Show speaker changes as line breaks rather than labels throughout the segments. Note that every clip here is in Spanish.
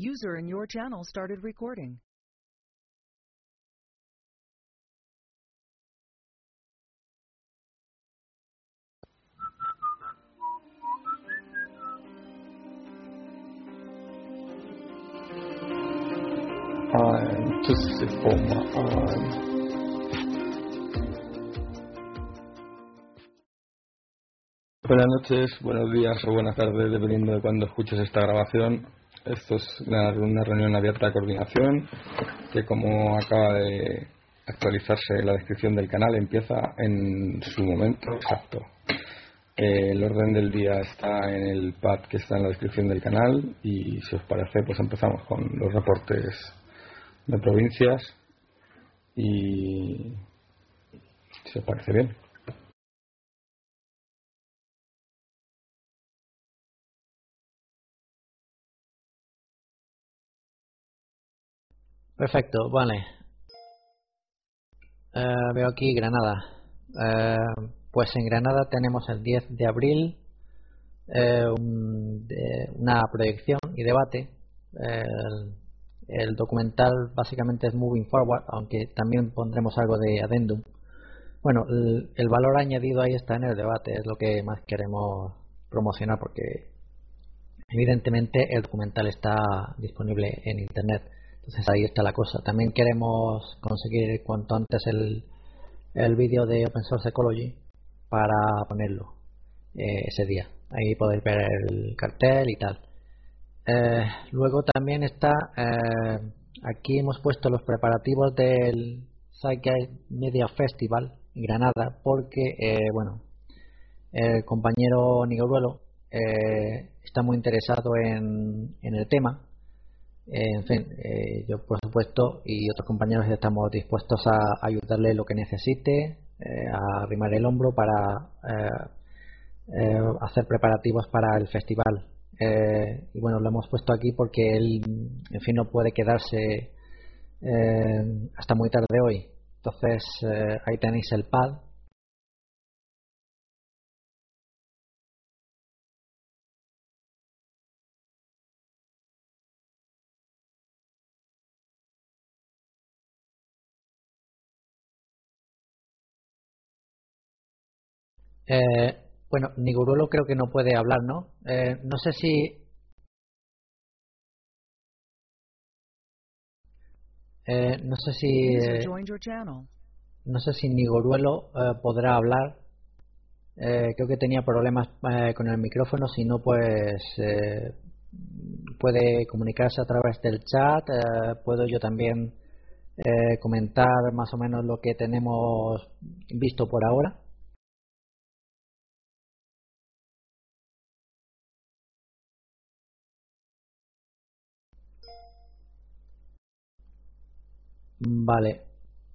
User in your channel started recording.
I'm just forma. I'm Buenas noches, buenos días o buenas tardes, dependiendo de cuándo escuches esta grabación. Esto es una, reunión abierta de coordinación que, como acaba de actualizarse la descripción del canal, empieza en su momento exacto. Eh, el orden del día está en el pad que está en la descripción del canal y, si os parece, pues empezamos con los reportes de provincias y si os parece bien.
Perfecto, vale. Eh, veo aquí Granada. Eh, pues en Granada tenemos el 10 de abril eh, un- de- una proyección y debate. El, el documental básicamente es Moving Forward, aunque también pondremos algo de adendum. Bueno, el, el valor añadido ahí está en el debate, es lo que más queremos promocionar porque evidentemente el documental está disponible en internet. Entonces ahí está la cosa. También queremos conseguir cuanto antes el, el vídeo de Open Source Ecology para ponerlo eh, ese día. Ahí podéis ver el cartel y tal. Eh, luego también está, eh, aquí hemos puesto los preparativos del Zeitgeist Media Festival en Granada porque, bueno, el compañero Nigoruelo está muy interesado en, en el tema. Eh, en fin, eh, yo por supuesto y otros compañeros estamos dispuestos a ayudarle lo que necesite, eh, a arrimar el hombro para eh, hacer preparativos para el festival. Y bueno, lo hemos puesto aquí porque él, en fin, no puede quedarse hasta muy tarde hoy. Entonces, ahí tenéis el pad. Eh, bueno, Niguruelo creo que no puede hablar, ¿no? Eh, no sé si eh, no sé si eh, no sé si Nigoruelo eh, podrá hablar. Eh, creo que tenía problemas eh, con el micrófono, si no pues eh, puede comunicarse a través del chat. eh, puedo yo también eh, comentar más o menos lo que tenemos visto por ahora. Vale,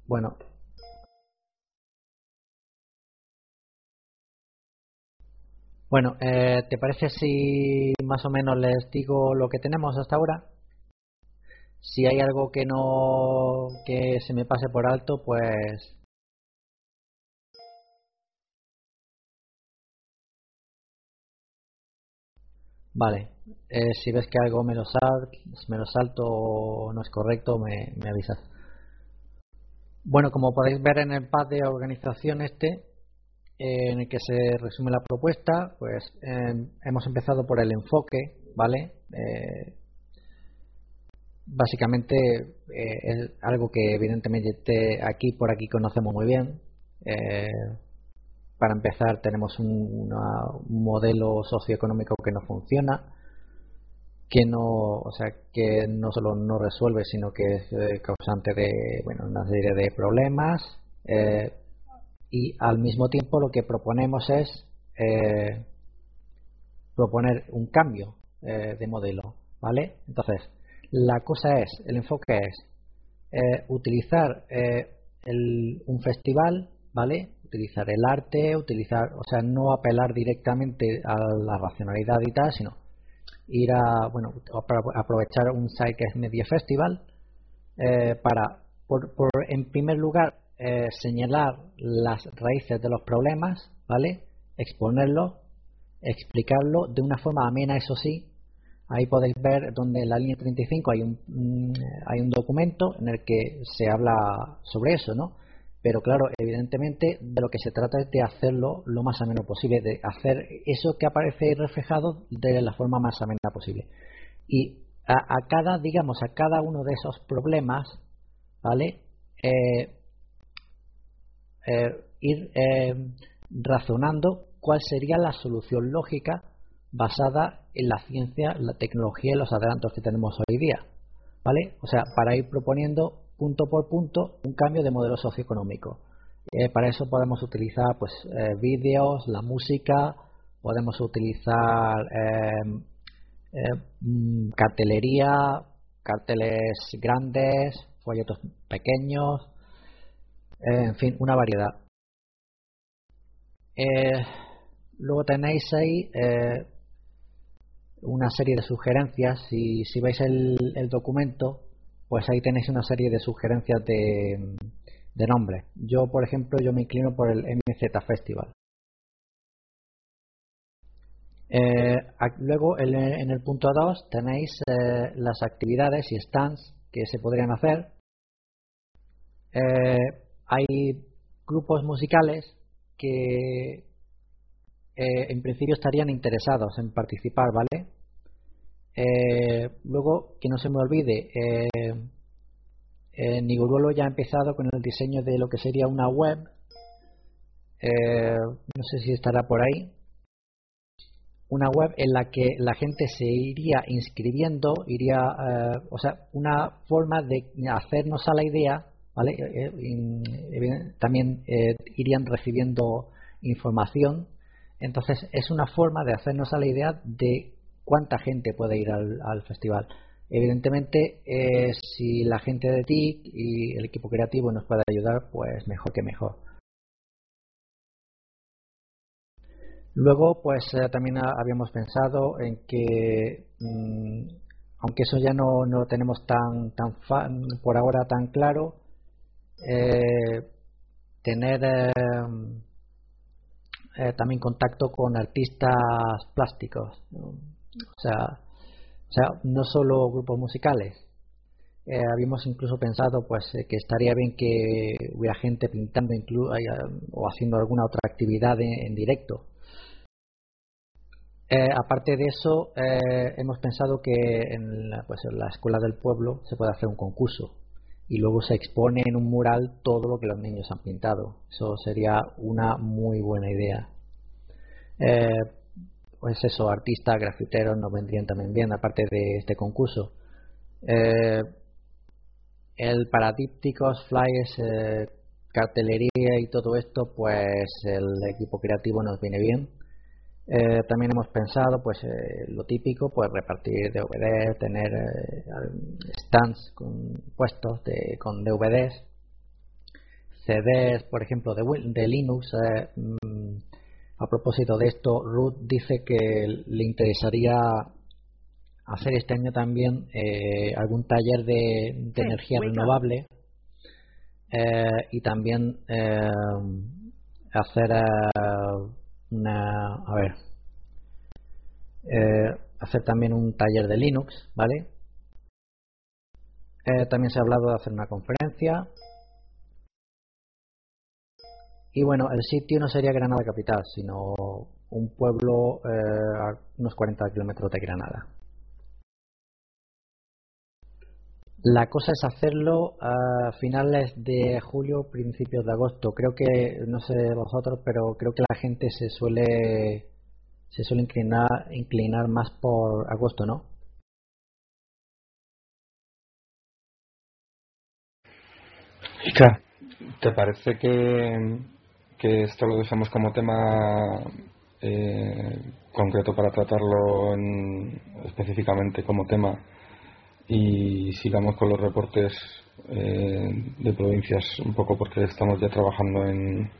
bueno, bueno, eh, ¿te parece si más o menos les digo lo que tenemos hasta ahora? Si hay algo que no que se me pase por alto, pues vale. Eh, si ves que algo me lo, sal- me lo salto o no es correcto, me, me avisas. Bueno, como podéis ver en el pad de organización este, en el que se resume la propuesta, pues eh, hemos empezado por el enfoque, ¿vale? Eh, básicamente eh, es algo que evidentemente aquí por aquí conocemos muy bien. Eh, para empezar tenemos un modelo socioeconómico que no funciona, que no, o sea, que no solo no resuelve, sino que es eh, causante de, bueno, una serie de problemas. eh, y al mismo tiempo lo que proponemos es eh, proponer un cambio eh, de modelo, ¿vale? Entonces, la cosa es, el enfoque es eh, utilizar el- un festival, ¿vale? Utilizar el arte, utilizar, o sea, no apelar directamente a la racionalidad y tal, sino ir a, bueno, apro- aprovechar un site que es Media Festival eh, para, por, por, en primer lugar, eh, señalar las raíces de los problemas, ¿vale? Exponerlos, explicarlo de una forma amena, eso sí, Ahí podéis ver donde en la línea 35 hay un, mm, hay un documento en el que se habla sobre eso, ¿no? Pero claro, evidentemente de lo que se trata es de hacerlo lo más ameno posible, de hacer eso que aparece reflejado de la forma más amena posible. Y a, cada, digamos, a cada uno de esos problemas, ¿vale? Eh, eh, ir eh, razonando cuál sería la solución lógica basada en la ciencia, la tecnología y los adelantos que tenemos hoy día. ¿Vale? O sea, para ir proponiendo punto por punto un cambio de modelo socioeconómico. Eh, para eso podemos utilizar pues eh, vídeos, la música, podemos utilizar em, eh, mm, cartelería, carteles grandes, folletos pequeños, en fin, una variedad. luego tenéis ahí una serie de sugerencias. Si, veis el documento, pues ahí tenéis una serie de sugerencias de, de nombres. Yo, por ejemplo, yo me inclino por el MZ Festival. Eh, luego, en el punto 2 tenéis eh, las actividades y stands que se podrían hacer. Eh, hay grupos musicales que en principio estarían interesados en participar, ¿vale? Eh, luego, que no se me olvide, eh, eh, ya ha empezado con el diseño de lo que sería una web. Eh, no sé si estará por ahí. Una web en la que la gente se iría inscribiendo, iría, o sea, una forma de hacernos a la idea, ¿vale? también irían recibiendo información. Entonces, es una forma de hacernos a la idea de cuánta gente puede ir al, festival. Evidentemente, eh, si la gente de TIC y el equipo creativo nos puede ayudar, pues mejor que mejor. Luego, pues eh, también habíamos pensado en que, mm, aunque eso ya no, no lo tenemos tan, tan por ahora tan claro, eh, tener también contacto con artistas plásticos. O sea, o sea no solo grupos musicales. Eh, habíamos incluso pensado pues eh, que estaría bien que hubiera gente pintando o haciendo alguna otra actividad en, directo. Eh, aparte de eso, hemos pensado que en la, pues en la escuela del pueblo se puede hacer un concurso y luego se expone en un mural todo lo que los niños han pintado. Eso sería una muy buena idea pues eso, artistas, grafiteros nos vendrían también bien, aparte de este concurso. Eh, el paradípticos, flyers, eh, cartelería y todo esto, pues el equipo creativo nos viene bien. Eh, también hemos pensado, pues lo típico, pues repartir DVD, tener stands con puestos de, con DVDs, CDs, por ejemplo, de, de Linux. Mm, a propósito de esto, Ruth dice que le interesaría hacer este año también eh, algún taller de, energía renovable eh, y también eh, hacer una a ver hacer también un taller de Linux vale también se ha hablado de hacer una conferencia y bueno, el sitio no sería Granada capital, sino un pueblo eh, a unos 40 kilómetros de Granada. La cosa es hacerlo a finales de julio, principios de agosto. Creo que, no sé vosotros, pero creo que la gente se suele se suele inclinar, inclinar más por agosto, ¿no?
¿te parece que que esto lo dejamos como tema eh, concreto para tratarlo específicamente como tema y sigamos con los reportes eh, de provincias un poco porque estamos ya trabajando en,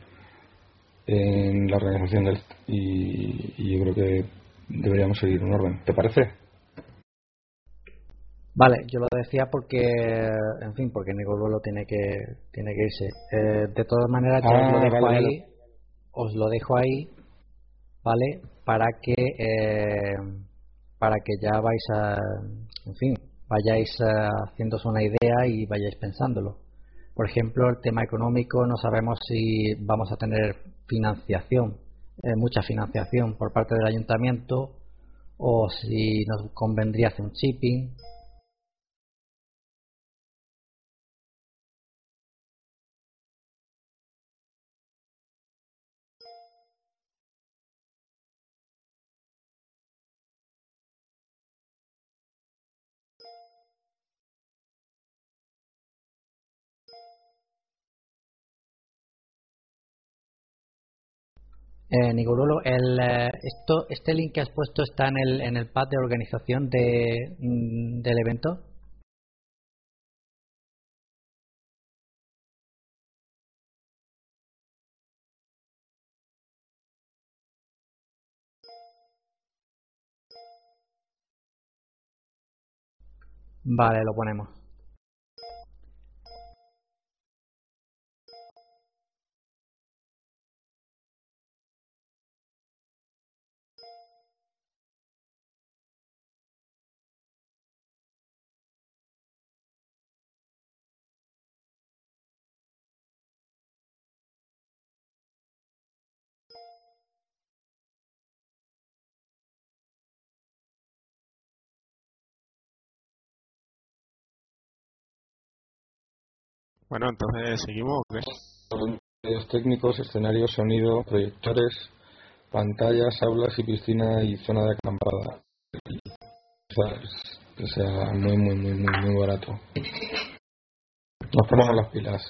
en la organización del, y, y yo creo que deberíamos seguir un orden. ¿Te parece?
Vale, yo lo decía porque, en fin, porque Nicolo tiene que tiene que irse. Eh, de todas maneras, yo os lo ah, dejo ahí, os lo dejo ahí, vale, para que eh, para que ya vais a, en fin, vayáis eh, haciéndose una idea y vayáis pensándolo. Por ejemplo, el tema económico no sabemos si vamos a tener financiación, eh, mucha financiación por parte del ayuntamiento o si nos convendría hacer un shipping Eh, el, eh, esto, ¿este link que has puesto está en el, en el pad de organización mm, del evento? Vale, lo ponemos.
Bueno, entonces seguimos.
Medios técnicos, escenarios, sonido, proyectores, pantallas, aulas y piscina y zona de acampada. O sea, muy, muy, muy, muy, muy barato. Nos ponemos las pilas.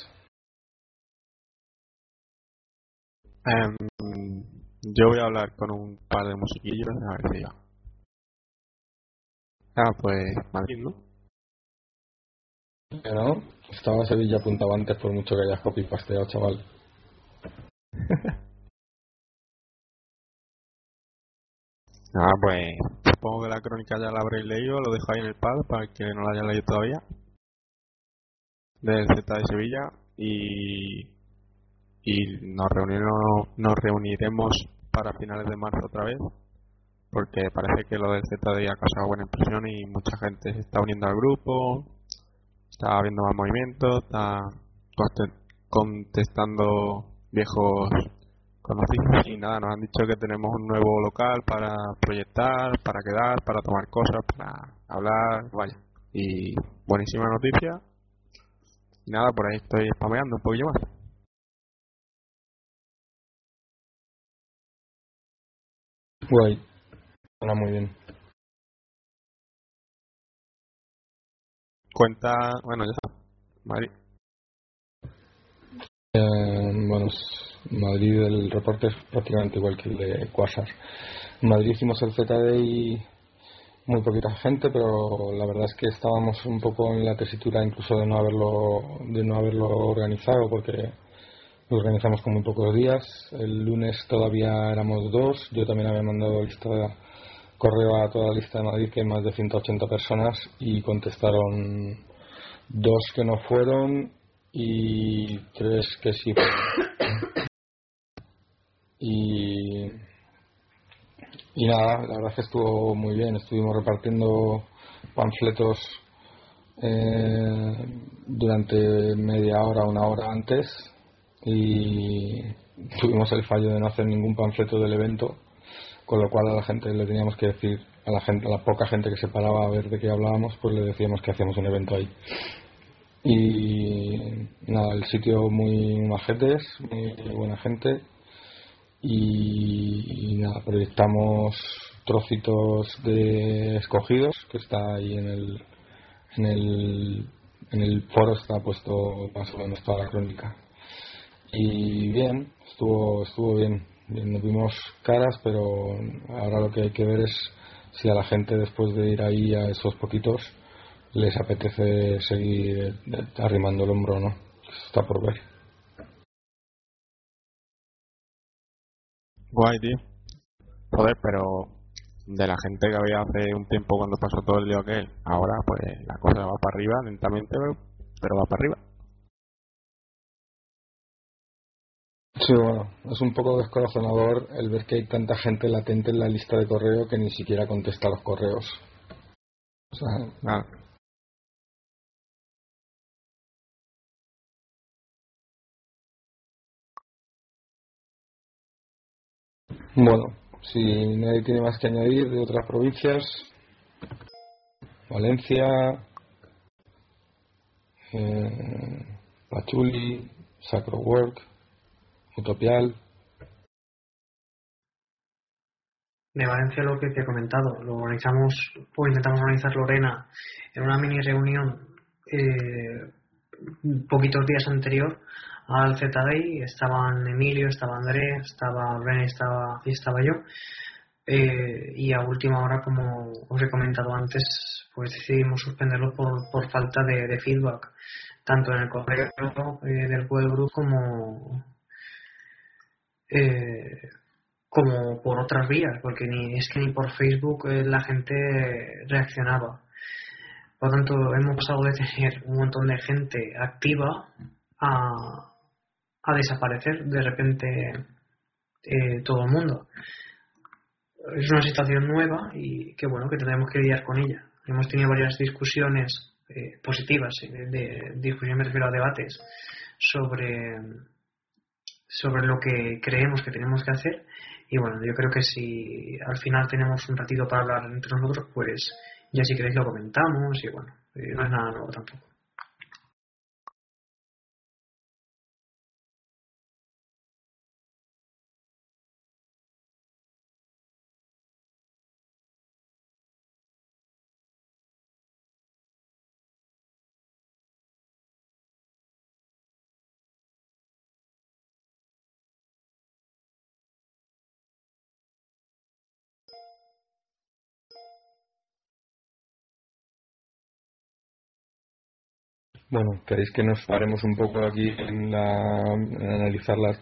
Um, yo voy a hablar con un par de musiquillos a ver si ya. Ah, pues Madrid, ¿no?
¿No? Estaba Sevilla apuntado antes por mucho que hayas copy pasteado, chaval.
ah, pues supongo que la crónica ya la habréis leído, lo dejo ahí en el pad para que no la haya leído todavía. Del Z de Sevilla y, y nos, reuniremos, nos reuniremos para finales de marzo otra vez porque parece que lo del ZDI ha causado buena impresión y mucha gente se está uniendo al grupo, está habiendo más movimiento, está contestando viejos conocidos y nada, nos han dicho que tenemos un nuevo local para proyectar, para quedar, para tomar cosas, para hablar, vaya. Y buenísima noticia. Y nada, por ahí estoy spameando un poquillo más.
Guay. Suena muy bien.
Cuenta, bueno, ya está, Madrid.
Eh, bueno, Madrid el reporte es prácticamente igual que el de Quasar. En Madrid hicimos el ZDI muy poquita gente, pero la verdad es que estábamos un poco en la tesitura incluso de no haberlo de no haberlo organizado porque lo organizamos con muy pocos días. El lunes todavía éramos dos, yo también había mandado lista correo a toda la lista de Madrid que hay más de 180 personas y contestaron dos que no fueron y tres que sí y, y nada, la verdad es que estuvo muy bien, estuvimos repartiendo panfletos eh, durante media hora, una hora antes y tuvimos el fallo de no hacer ningún panfleto del evento con lo cual a la gente le teníamos que decir, a la gente, a la poca gente que se paraba a ver de qué hablábamos, pues le decíamos que hacíamos un evento ahí. Y nada, el sitio muy majetes, muy, buena gente. Y, nada, proyectamos trocitos de escogidos, que está ahí en el, en el, en el foro, está puesto más o menos toda la crónica. Y bien, estuvo, estuvo bien nos vimos caras, pero ahora lo que hay que ver es si a la gente después de ir ahí a esos poquitos les apetece seguir arrimando el hombro o no. Está por ver.
Guay, tío. Joder, pero de la gente que había hace un tiempo cuando pasó todo el lío aquel, ahora pues la cosa va para arriba lentamente, pero va para arriba.
Sí, bueno, es un poco descorazonador el ver que hay tanta gente latente en la lista de correo que ni siquiera contesta los correos. O sea,
Nada.
bueno, si nadie tiene más que añadir de otras provincias, Valencia, eh, Pachuli, Sacro Work, Utopial,
de Valencia lo que te he comentado, lo organizamos o intentamos organizar Lorena en una mini reunión eh, poquitos días anterior al ZDI, estaban Emilio, estaba Andrés, estaba René estaba, y estaba yo. Eh, y a última hora, como os he comentado antes, pues decidimos suspenderlo por, por falta de, feedback, tanto en el correo eh, del web group como eh, como por otras vías, porque ni es que ni por Facebook eh, la gente reaccionaba. Por lo tanto, hemos pasado de tener un montón de gente activa a, a desaparecer de repente eh, todo el mundo. Es una situación nueva y que bueno, que tendremos que lidiar con ella. Hemos tenido varias discusiones eh, positivas, de, discusión me refiero a debates, sobre, sobre lo que creemos que tenemos que hacer y bueno, yo creo que si al final tenemos un ratito para hablar entre nosotros, pues ya si queréis lo comentamos y bueno, eh, no es nada nuevo tampoco.
Bueno, ¿queréis que nos paremos un poco aquí en, la, en analizar la,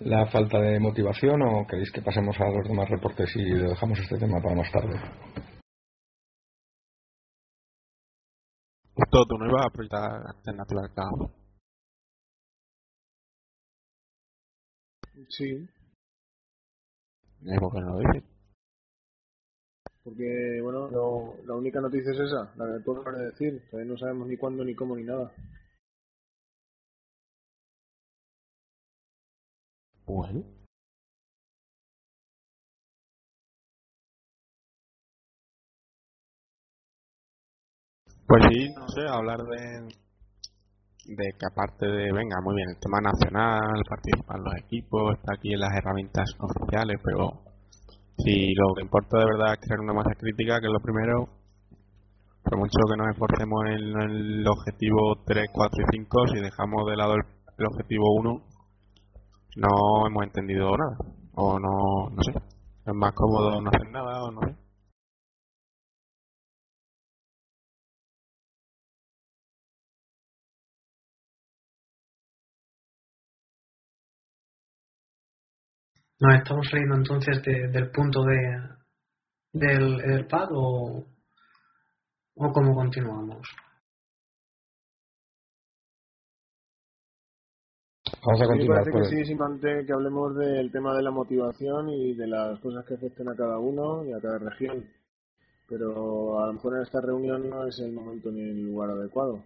la falta de motivación o queréis que pasemos a los demás reportes y dejamos este tema para más tarde?
Justo tú no ibas a proyectar alternativa al caos.
Sí,
¿Y por qué no lo dices?
Porque, bueno, lo- la única noticia es esa, la que tú acabas de decir. Todavía no sabemos ni cuándo, ni cómo, ni nada.
Bueno. Pues sí, no sé, hablar de, de que aparte de, venga, muy bien, el tema nacional, participan los equipos, está aquí en las herramientas oficiales, pero si lo que importa de verdad es crear una masa crítica, que es lo primero, por mucho que nos esforcemos en el objetivo 3, 4 y 5, si dejamos de lado el, el objetivo 1, no hemos entendido nada. O no, no sé. Es más cómodo no hacer nada o no sé.
¿Nos estamos saliendo entonces de- del punto de del ERPAD o, o cómo continuamos?
Vamos a continuar
parece
por
que
el-
sí es importante que hablemos del tema de la motivación y de las cosas que afecten a cada uno y a cada región. Pero a lo mejor en esta reunión no es el momento ni el lugar adecuado.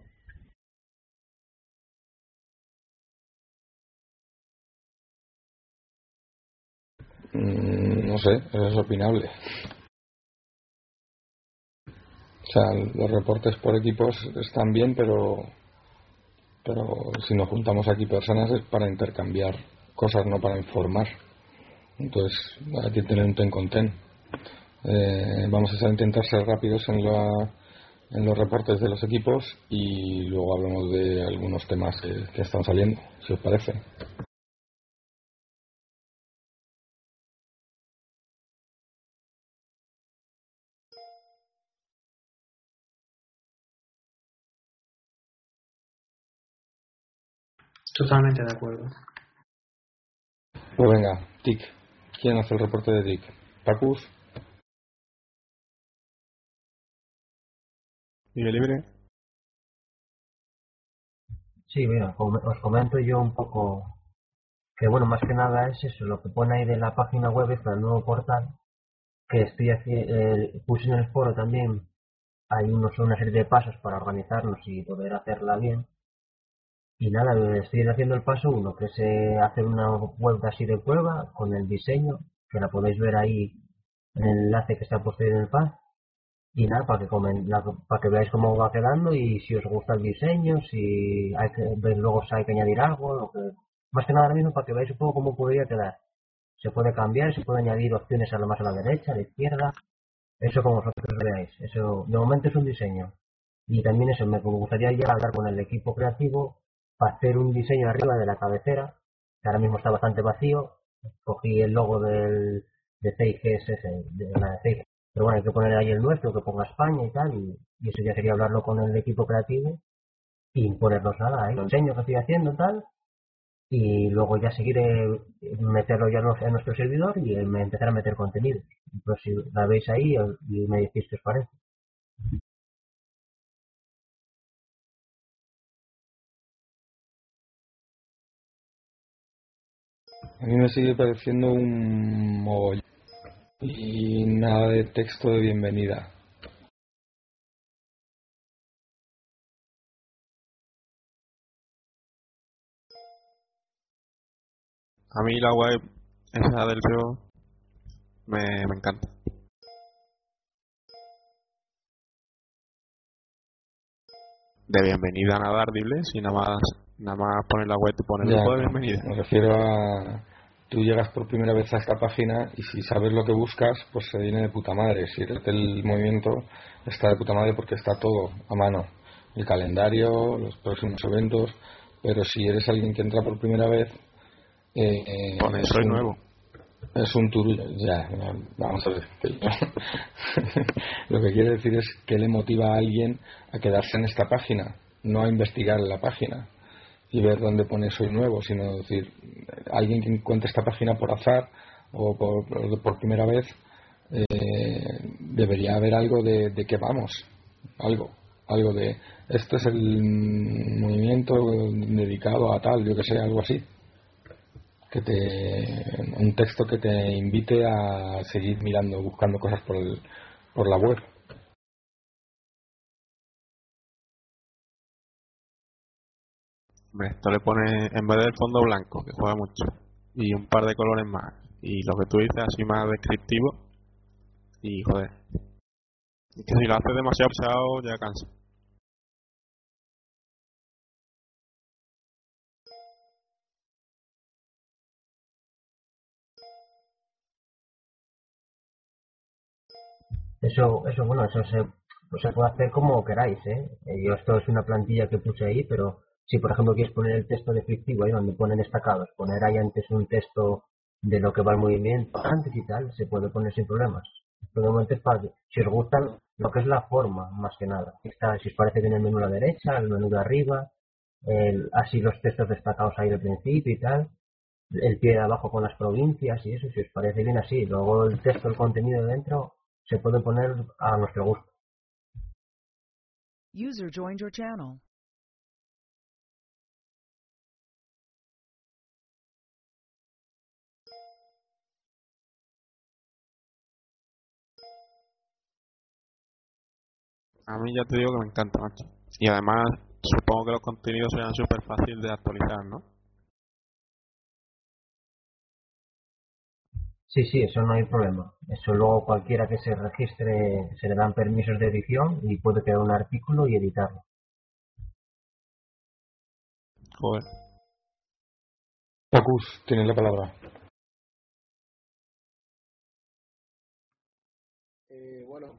Mm, no sé, eso es opinable. O sea, los reportes por equipos están bien, pero pero si nos juntamos aquí personas es para intercambiar cosas, no para informar. Entonces hay que tener un ten con ten. Eh, vamos a intentar ser rápidos en, la, en los reportes de los equipos y luego hablamos de algunos temas que, que están saliendo, si os parece.
Totalmente de acuerdo.
Pues venga, TIC. ¿Quién hace el reporte de TIC? ¿Pacus?
Libre, libre.
Sí, mira, os comento yo un poco
que bueno, más que nada es eso, lo que pone ahí de la página web, es el nuevo portal, que estoy eh, puse en el foro también, hay unos, una serie de pasos para organizarnos y poder hacerla bien. Y nada, estoy haciendo el paso uno, que es eh, hacer una web así de prueba con el diseño, que la podéis ver ahí en el enlace que está puesto en el pad. Y nada, para que, comen, para que veáis cómo va quedando y si os gusta el diseño, si hay que, luego si hay que añadir algo, lo que, más que nada ahora mismo para que veáis un poco cómo podría quedar. Se puede cambiar, se puede añadir opciones a lo más a la derecha, a la izquierda, eso como vosotros veáis. Eso de momento es un diseño. Y también eso, me gustaría ya hablar con el equipo creativo para hacer un diseño arriba de la cabecera, que ahora mismo está bastante vacío. Cogí el logo del, de CIGS, de la CIG. Pero bueno, hay que poner ahí el nuestro, que ponga España y tal, y, eso ya sería hablarlo con el equipo creativo y ponernos nada ahí. El diseño que estoy haciendo tal, y luego ya seguiré meterlo ya en nuestro servidor y me empezar a meter contenido. Pues si la veis ahí y me decís qué os parece.
A mí me sigue pareciendo un mogollón y nada de texto de bienvenida.
A mí la web esa del me, me encanta. De bienvenida nada ardible, si nada más nada más poner la web y poner el de bienvenida.
Me refiero a tú llegas por primera vez a esta página y si sabes lo que buscas, pues se viene de puta madre. Si eres del movimiento, está de puta madre porque está todo a mano. El calendario, los próximos eventos. Pero si eres alguien que entra por primera vez,
eh, soy nuevo.
Es un turullo, ya, vamos a ver. Lo que quiere decir es que le motiva a alguien a quedarse en esta página, no a investigar la página y ver dónde pone soy nuevo, sino decir, alguien que encuentre esta página por azar o por, primera vez, eh, debería haber algo de, de que vamos, algo, algo de, este es el movimiento dedicado a tal, yo que sé, algo así. Que te un texto que te invite a seguir mirando buscando cosas por el, por la web
esto le pone en vez del fondo blanco que juega mucho y un par de colores más y lo que tú dices así más descriptivo y joder que si lo haces demasiado pesado ya cansa
Eso, eso bueno, eso se, se puede hacer como queráis, ¿eh? ¿eh? Yo esto es una plantilla que puse ahí, pero si por ejemplo quieres poner el texto descriptivo ahí donde ponen destacados, poner ahí antes un texto de lo que va el movimiento antes y tal, se puede poner sin problemas. Momento es para, si os gustan lo que es la forma, más que nada. Está, si os parece bien el menú a la derecha, el menú de arriba, el, así los textos destacados ahí del principio y tal, el pie de abajo con las provincias y eso, si os parece bien así. Luego el texto, el contenido de dentro, se puede poner a nuestro gusto.
User joined your channel.
A mí ya te digo que me encanta, macho. Y además, supongo que los contenidos sean súper fáciles de actualizar, ¿no?
Sí, sí, eso no hay problema. Eso luego cualquiera que se registre se le dan permisos de edición y puede crear un artículo y editarlo.
Joder.
Pacus, tienes la palabra.
Eh, bueno,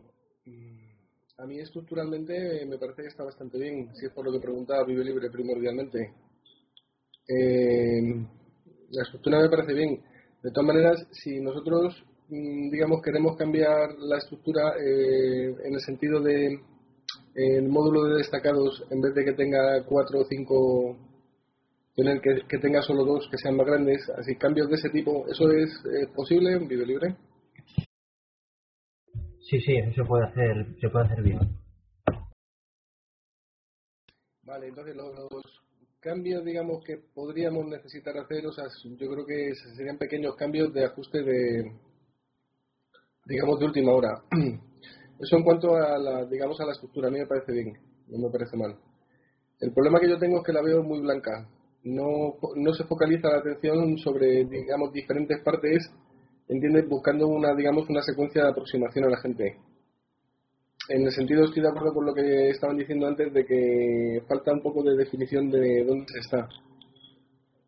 a mí estructuralmente me parece que está bastante bien, si es por lo que preguntaba Vive Libre primordialmente. Eh, la estructura me parece bien de todas maneras, si nosotros, mm, digamos, queremos cambiar la estructura eh, en el sentido de el módulo de destacados, en vez de que tenga cuatro o cinco, tener que, tenga solo dos que sean más grandes, así cambios de ese tipo, ¿eso es eh, posible en Video Libre?
Sí, sí, eso se puede hacer, se puede hacer bien.
Vale, entonces los cambios, digamos, que podríamos necesitar hacer, o sea, yo creo que serían pequeños cambios de ajuste de, digamos, de última hora. Eso en cuanto a la, digamos, a la estructura, a mí me parece bien, no me parece mal. El problema que yo tengo es que la veo muy blanca. No, no se focaliza la atención sobre, digamos, diferentes partes, ¿entiendes? Buscando una, digamos, una secuencia de aproximación a la gente. En el sentido, estoy de acuerdo con lo que estaban diciendo antes de que falta un poco de definición de dónde se está.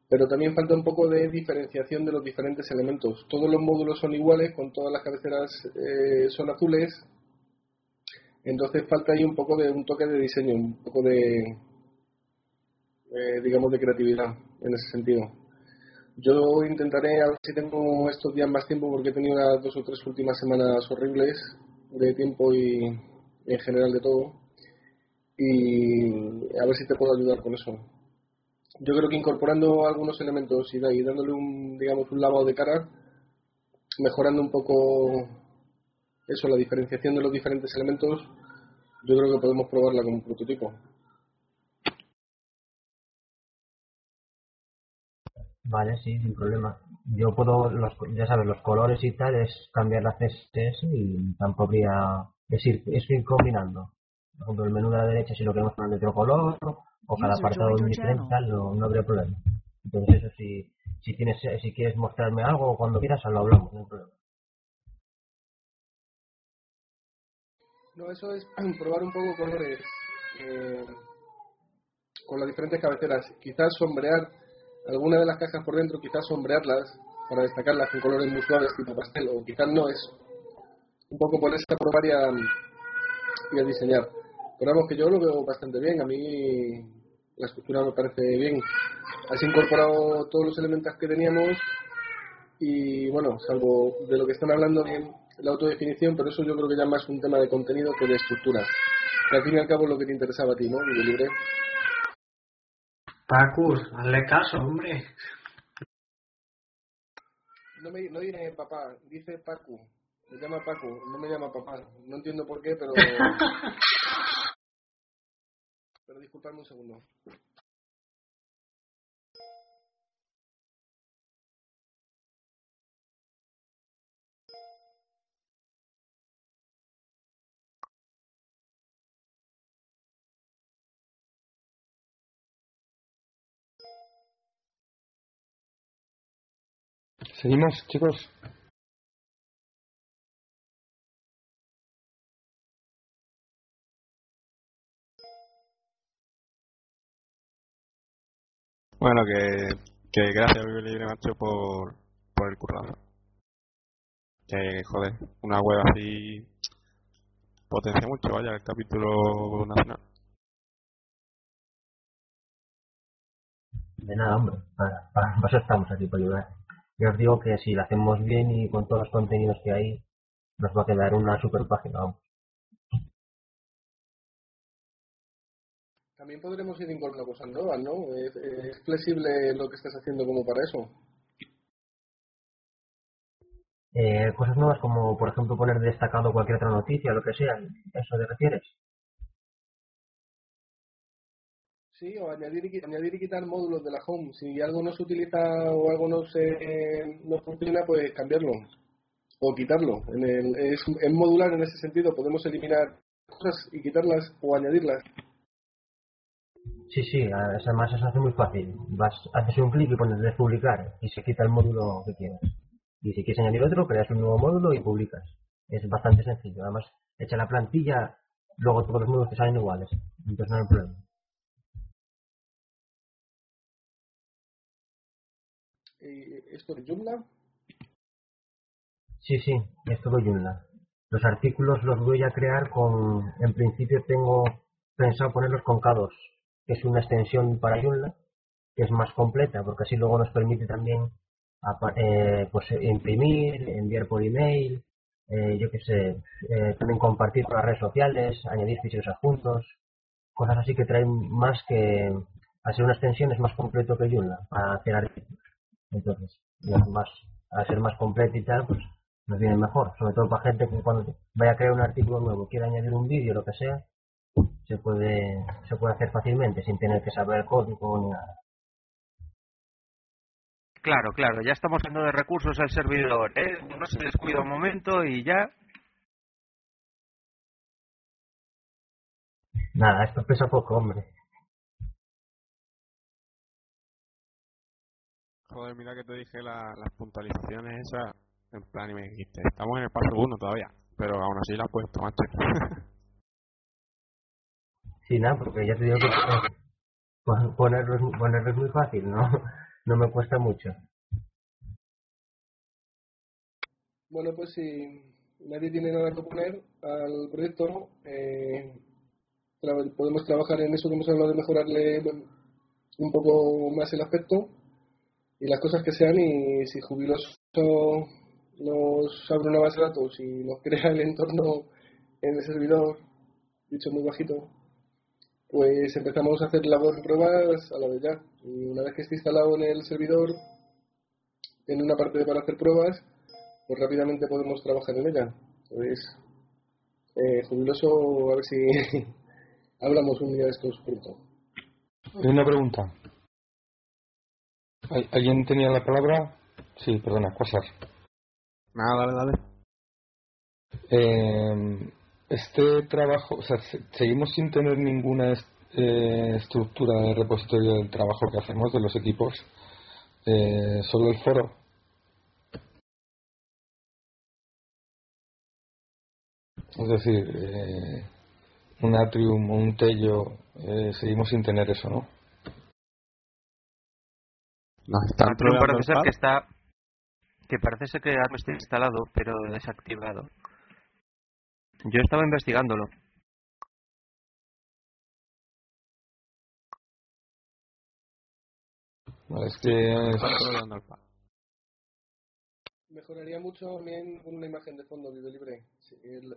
Pero también falta un poco de diferenciación de los diferentes elementos. Todos los módulos son iguales, con todas las cabeceras eh, son azules, entonces falta ahí un poco de un toque de diseño, un poco de, eh, digamos, de creatividad en ese sentido. Yo intentaré, a ver si tengo estos días más tiempo, porque he tenido las dos o tres últimas semanas horribles de tiempo y en general de todo. Y a ver si te puedo ayudar con eso. Yo creo que incorporando algunos elementos y, dándole un, digamos, un lavado de cara, mejorando un poco eso, la diferenciación de los diferentes elementos, yo creo que podemos probarla como un prototipo.
Vale, sí, sin problema. Yo puedo, los, ya sabes, los colores y tal, es cambiar la CSS y tampoco habría, es ir, es ir combinando. Por ejemplo, el menú de la derecha, si lo queremos poner de otro color, o cada apartado diferente, tal, no, no habría problema. Entonces, eso, si, si, tienes, si quieres mostrarme algo o cuando quieras, lo hablamos, no hay problema.
No, eso es probar un poco colores eh, con las diferentes cabeceras. Quizás sombrear alguna de las cajas por dentro, quizás sombrearlas para destacarlas con colores muy suaves tipo pastel, o quizás no es un poco ponerse a probar a, y a diseñar. Pero vamos, que yo lo veo bastante bien, a mí la estructura me parece bien. Has incorporado todos los elementos que teníamos y bueno, salvo de lo que están hablando bien la autodefinición, pero eso yo creo que ya más un tema de contenido que de estructura. Que al fin y al cabo es lo que te interesaba a ti, ¿no? Libre.
Pacus, hazle caso, hombre.
No, me, no dice papá, dice Pacu. Me llama Pacu, no me llama papá. No entiendo por qué, pero... pero disculpadme un segundo.
Seguimos, chicos.
Bueno, que, que gracias Vive Libre Macho por, por el currado. Que, joder, una web así potencia mucho, vaya, el capítulo nacional.
De nada, hombre. Para, para, para eso estamos aquí, para ayudar. Yo os digo que si la hacemos bien y con todos los contenidos que hay, nos va a quedar una super página. Vamos.
También podremos ir incorporando cosas nuevas, ¿no? Es, es flexible lo que estás haciendo como para eso.
Eh, cosas nuevas como, por ejemplo, poner destacado cualquier otra noticia, lo que sea. ¿Eso te refieres?
Sí, o añadir y, añadir y quitar módulos de la home. Si algo no se utiliza o algo no se no funciona, pues cambiarlo o quitarlo. En el, es, modular en ese sentido. Podemos eliminar cosas y quitarlas o añadirlas.
Sí, sí, además eso hace muy fácil. Vas, haces un clic y pones de publicar y se quita el módulo que quieras. Y si quieres añadir otro, creas un nuevo módulo y publicas. Es bastante sencillo. Además, echa la plantilla, luego todos los módulos te salen iguales. Entonces no hay problema.
¿Y ¿Esto de Joomla?
Sí, sí, es todo Joomla. Los artículos los voy a crear con, en principio tengo pensado ponerlos con K2, que es una extensión para Joomla, que es más completa, porque así luego nos permite también eh, pues, imprimir, enviar por email, eh, yo qué sé, eh, también compartir con las redes sociales, añadir ficheros adjuntos, cosas así que traen más que, ser una extensión es más completo que Joomla para hacer Entonces, más, al ser más completo y tal, pues nos viene mejor, sobre todo para gente que cuando vaya a crear un artículo nuevo, quiera añadir un vídeo, lo que sea, se puede se puede hacer fácilmente sin tener que saber código ni nada.
Claro, claro, ya estamos hablando de recursos al servidor, ¿eh? No se descuida un momento y ya.
Nada, esto pesa poco, hombre.
Joder, mira que te dije la, las puntualizaciones esas, en plan, y me dijiste, estamos en el paso 1 todavía, pero aún así la has puesto, macho.
Sí, nada, porque ya te digo que eh, pon- ponerlo, es- ponerlo es muy fácil, ¿no? No me cuesta mucho.
Bueno, pues si nadie tiene nada que poner al proyecto, eh, podemos trabajar en eso que hemos hablado de mejorarle un poco más el aspecto y las cosas que sean y si Jubiloso nos abre una base de datos y nos crea el entorno en el servidor, dicho muy bajito, pues empezamos a hacer labor pruebas a la vez ya. Y una vez que esté instalado en el servidor, en una parte para hacer pruebas, pues rápidamente podemos trabajar en ella. Pues, eh, jubiloso, a ver si hablamos un día de estos pronto.
Una pregunta. ¿Al- ¿Alguien tenía la palabra? Sí, perdona, Quasar.
Nada, dale, dale.
Eh, este trabajo, o sea, se- seguimos sin tener ninguna est- eh, estructura de repositorio del trabajo que hacemos de los equipos, eh, solo el foro. Es decir, eh, un Atrium o un Tello, eh, seguimos sin tener eso, ¿no?
Nos están
parece
el
ser que está que parece ser que Atrium está instalado pero desactivado. Yo estaba investigándolo.
Vale, es que.
Mejoraría mucho también una imagen de fondo video libre.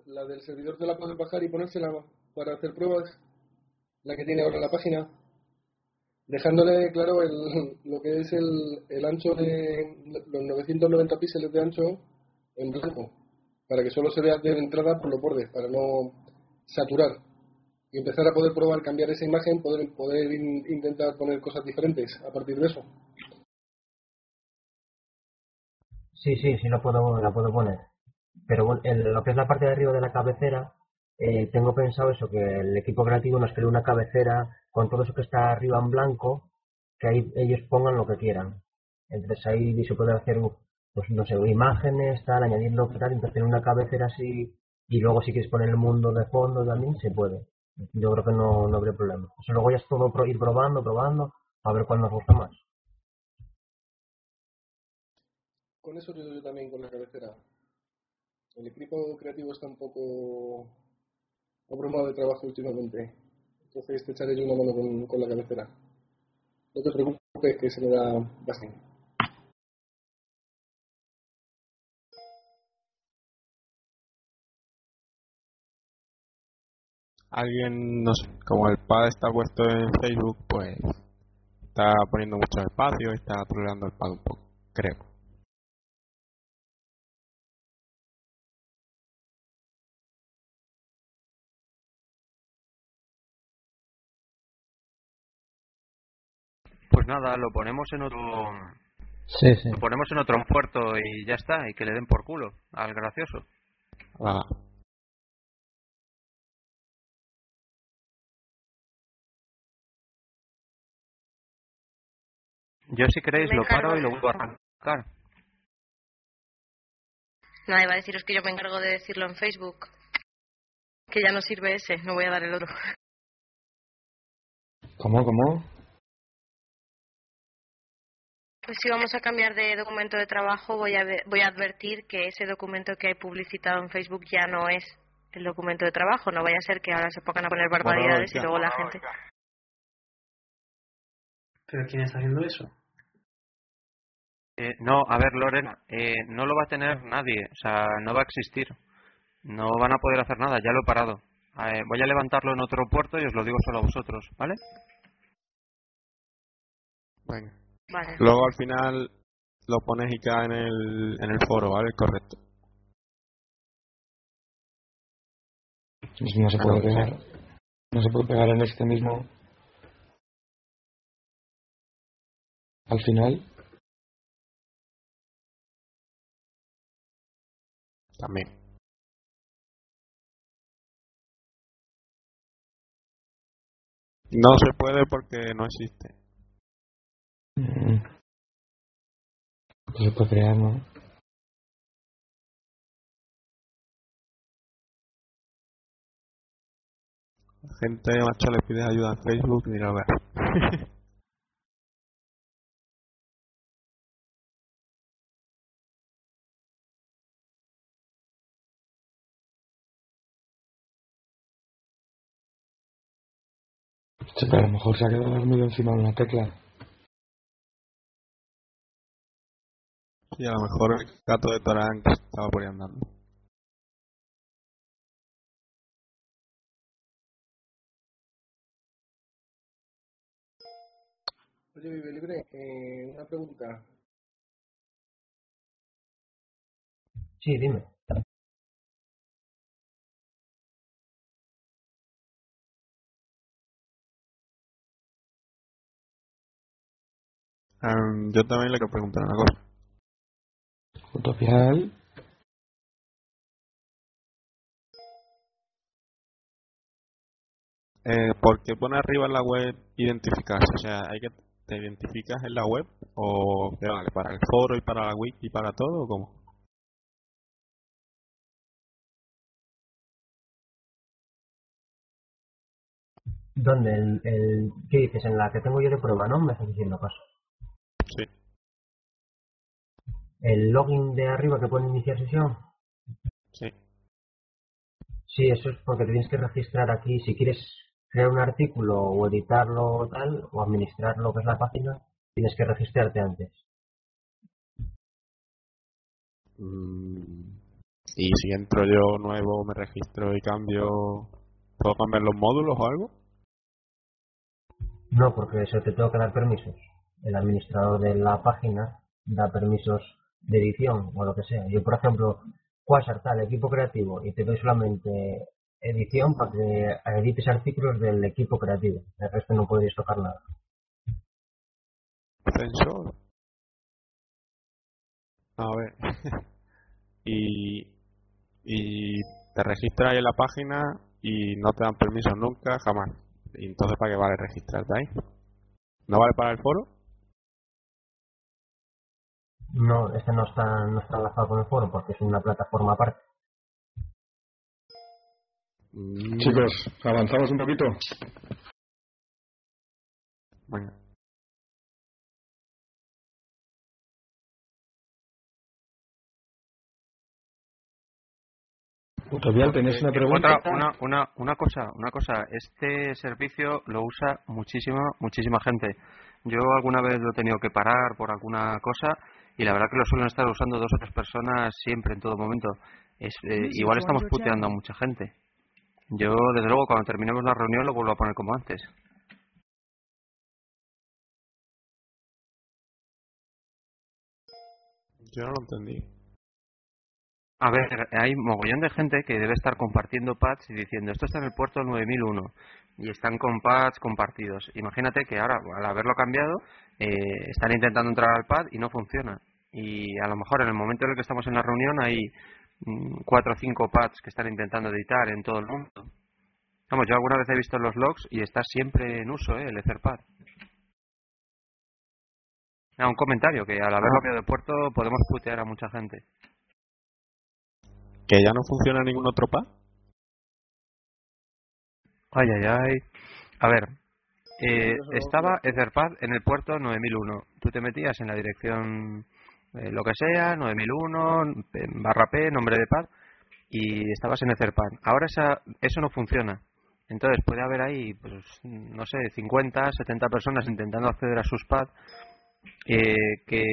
La del servidor te la puedes bajar y ponérsela para hacer pruebas, la que tiene ahora la página, dejándole claro el, lo que es el, el ancho de los 990 píxeles de ancho en blanco, para que solo se vea de entrada por los bordes, para no saturar y empezar a poder probar cambiar esa imagen, poder, poder in- intentar poner cosas diferentes a partir de eso.
Sí, sí, sí lo puedo, la puedo poner. Pero en lo que es la parte de arriba de la cabecera, eh, tengo pensado eso, que el equipo creativo nos cree una cabecera con todo eso que está arriba en blanco, que ahí ellos pongan lo que quieran. Entonces ahí se puede hacer, pues no sé, imágenes, tal, añadir lo que tal, entonces tener una cabecera así, y luego si quieres poner el mundo de fondo también, se puede. Yo creo que no, no habría problema. Luego ya es todo pro- ir probando, probando, a ver cuál nos gusta más.
Con eso yo, yo también con la cabecera. El equipo creativo está un poco abrumado de trabajo últimamente. Entonces te echaré yo una mano con, con la cabecera. No te preocupes que se me da bastante.
Alguien, no sé, como el pad está puesto en Facebook, pues está poniendo mucho espacio y está troleando el pad un poco, creo.
Pues nada, lo ponemos en otro
Sí, sí.
lo ponemos en otro puerto y ya está, y que le den por culo al gracioso.
Va.
Yo si queréis
Me
lo paro y lo vuelvo a arrancar.
Nada, iba a deciros que yo me encargo de decirlo en Facebook. Que ya no sirve ese, no voy a dar el otro.
¿Cómo, cómo?
Pues si vamos a cambiar de documento de trabajo, voy a, voy a advertir que ese documento que hay publicitado en Facebook ya no es el documento de trabajo. No vaya a ser que ahora se pongan a poner barbaridades y luego la gente.
¿Pero quién está haciendo eso?
Eh, no, a ver, Lorena, eh, no lo va a tener nadie, o sea, no va a existir. No van a poder hacer nada, ya lo he parado. Eh, voy a levantarlo en otro puerto y os lo digo solo a vosotros, ¿vale?
Venga.
Vale.
Luego al final lo pones y cae en el, en el foro, ¿vale? Correcto.
No se
Ah,
puede
no,
pegar. No se puede pegar en este mismo. Al final.
También. No se puede porque no existe.
Mm. Se puede crear, ¿no?
La gente, macho, le pide ayuda en Facebook y a ver.
Sí, pero a lo mejor se ha quedado dormido encima de una tecla.
Y a lo mejor el gato de Torán que estaba por ahí andando.
Oye, Vive Libre, eh, una pregunta.
Sí, dime.
Em, yo también le quiero preguntar una cosa.
Utopial.
Eh, ¿Por qué pone arriba en la web identificarse? O sea, ¿hay que te identificas en la web o vale para el foro y para la wiki y para todo o cómo?
¿Dónde? El, el, ¿Qué dices? En la que tengo yo de prueba, ¿no? Me estás diciendo caso. El login de arriba que pone iniciar sesión.
Sí.
Sí, eso es porque te tienes que registrar aquí. Si quieres crear un artículo o editarlo o tal, o administrar lo que es la página, tienes que registrarte antes.
Mm, y si entro yo nuevo, me registro y cambio, ¿puedo cambiar los módulos o algo?
No, porque eso te tengo que dar permisos. El administrador de la página da permisos de edición o lo que sea. Yo, por ejemplo, Quasar tal, equipo creativo, y te doy solamente edición para que edites artículos del equipo creativo. El resto no podéis tocar nada.
Sensor. A ver. y, y te registras en la página y no te dan permiso nunca, jamás. Y entonces, ¿para qué vale registrarte ahí? ¿No vale para el foro?
No, este no está, no está enlazado con el foro porque es una plataforma aparte.
Mm,
Chicos, avanzamos un poquito.
Venga.
Utopial, ¿tenéis una pregunta?
Eh, Otra, una, una, una cosa, una cosa. Este servicio lo usa muchísima, muchísima gente. Yo alguna vez lo he tenido que parar por alguna cosa y la verdad que lo suelen estar usando dos o tres personas siempre, en todo momento. Es, eh, igual estamos puteando a mucha gente. Yo, desde luego, cuando terminemos la reunión lo vuelvo a poner como antes.
Yo no lo entendí.
A ver, hay mogollón de gente que debe estar compartiendo pads y diciendo esto está en el puerto 9001 y están con pads compartidos. Imagínate que ahora, al haberlo cambiado, eh, están intentando entrar al pad y no funciona. Y a lo mejor en el momento en el que estamos en la reunión hay mm, cuatro o cinco pads que están intentando editar en todo el mundo. Vamos, yo alguna vez he visto los logs y está siempre en uso ¿eh? el Etherpad. Ah, un comentario, que al haberlo cambiado de puerto podemos putear a mucha gente.
¿Que ya no funciona ningún otro pad?
Ay, ay, ay. A ver, eh, estaba Etherpad en el puerto 9001. Tú te metías en la dirección, eh, lo que sea, 9001, eh, barra P, nombre de pad, y estabas en Etherpad. Ahora esa, eso no funciona. Entonces puede haber ahí, pues, no sé, 50, 70 personas intentando acceder a sus pads eh, que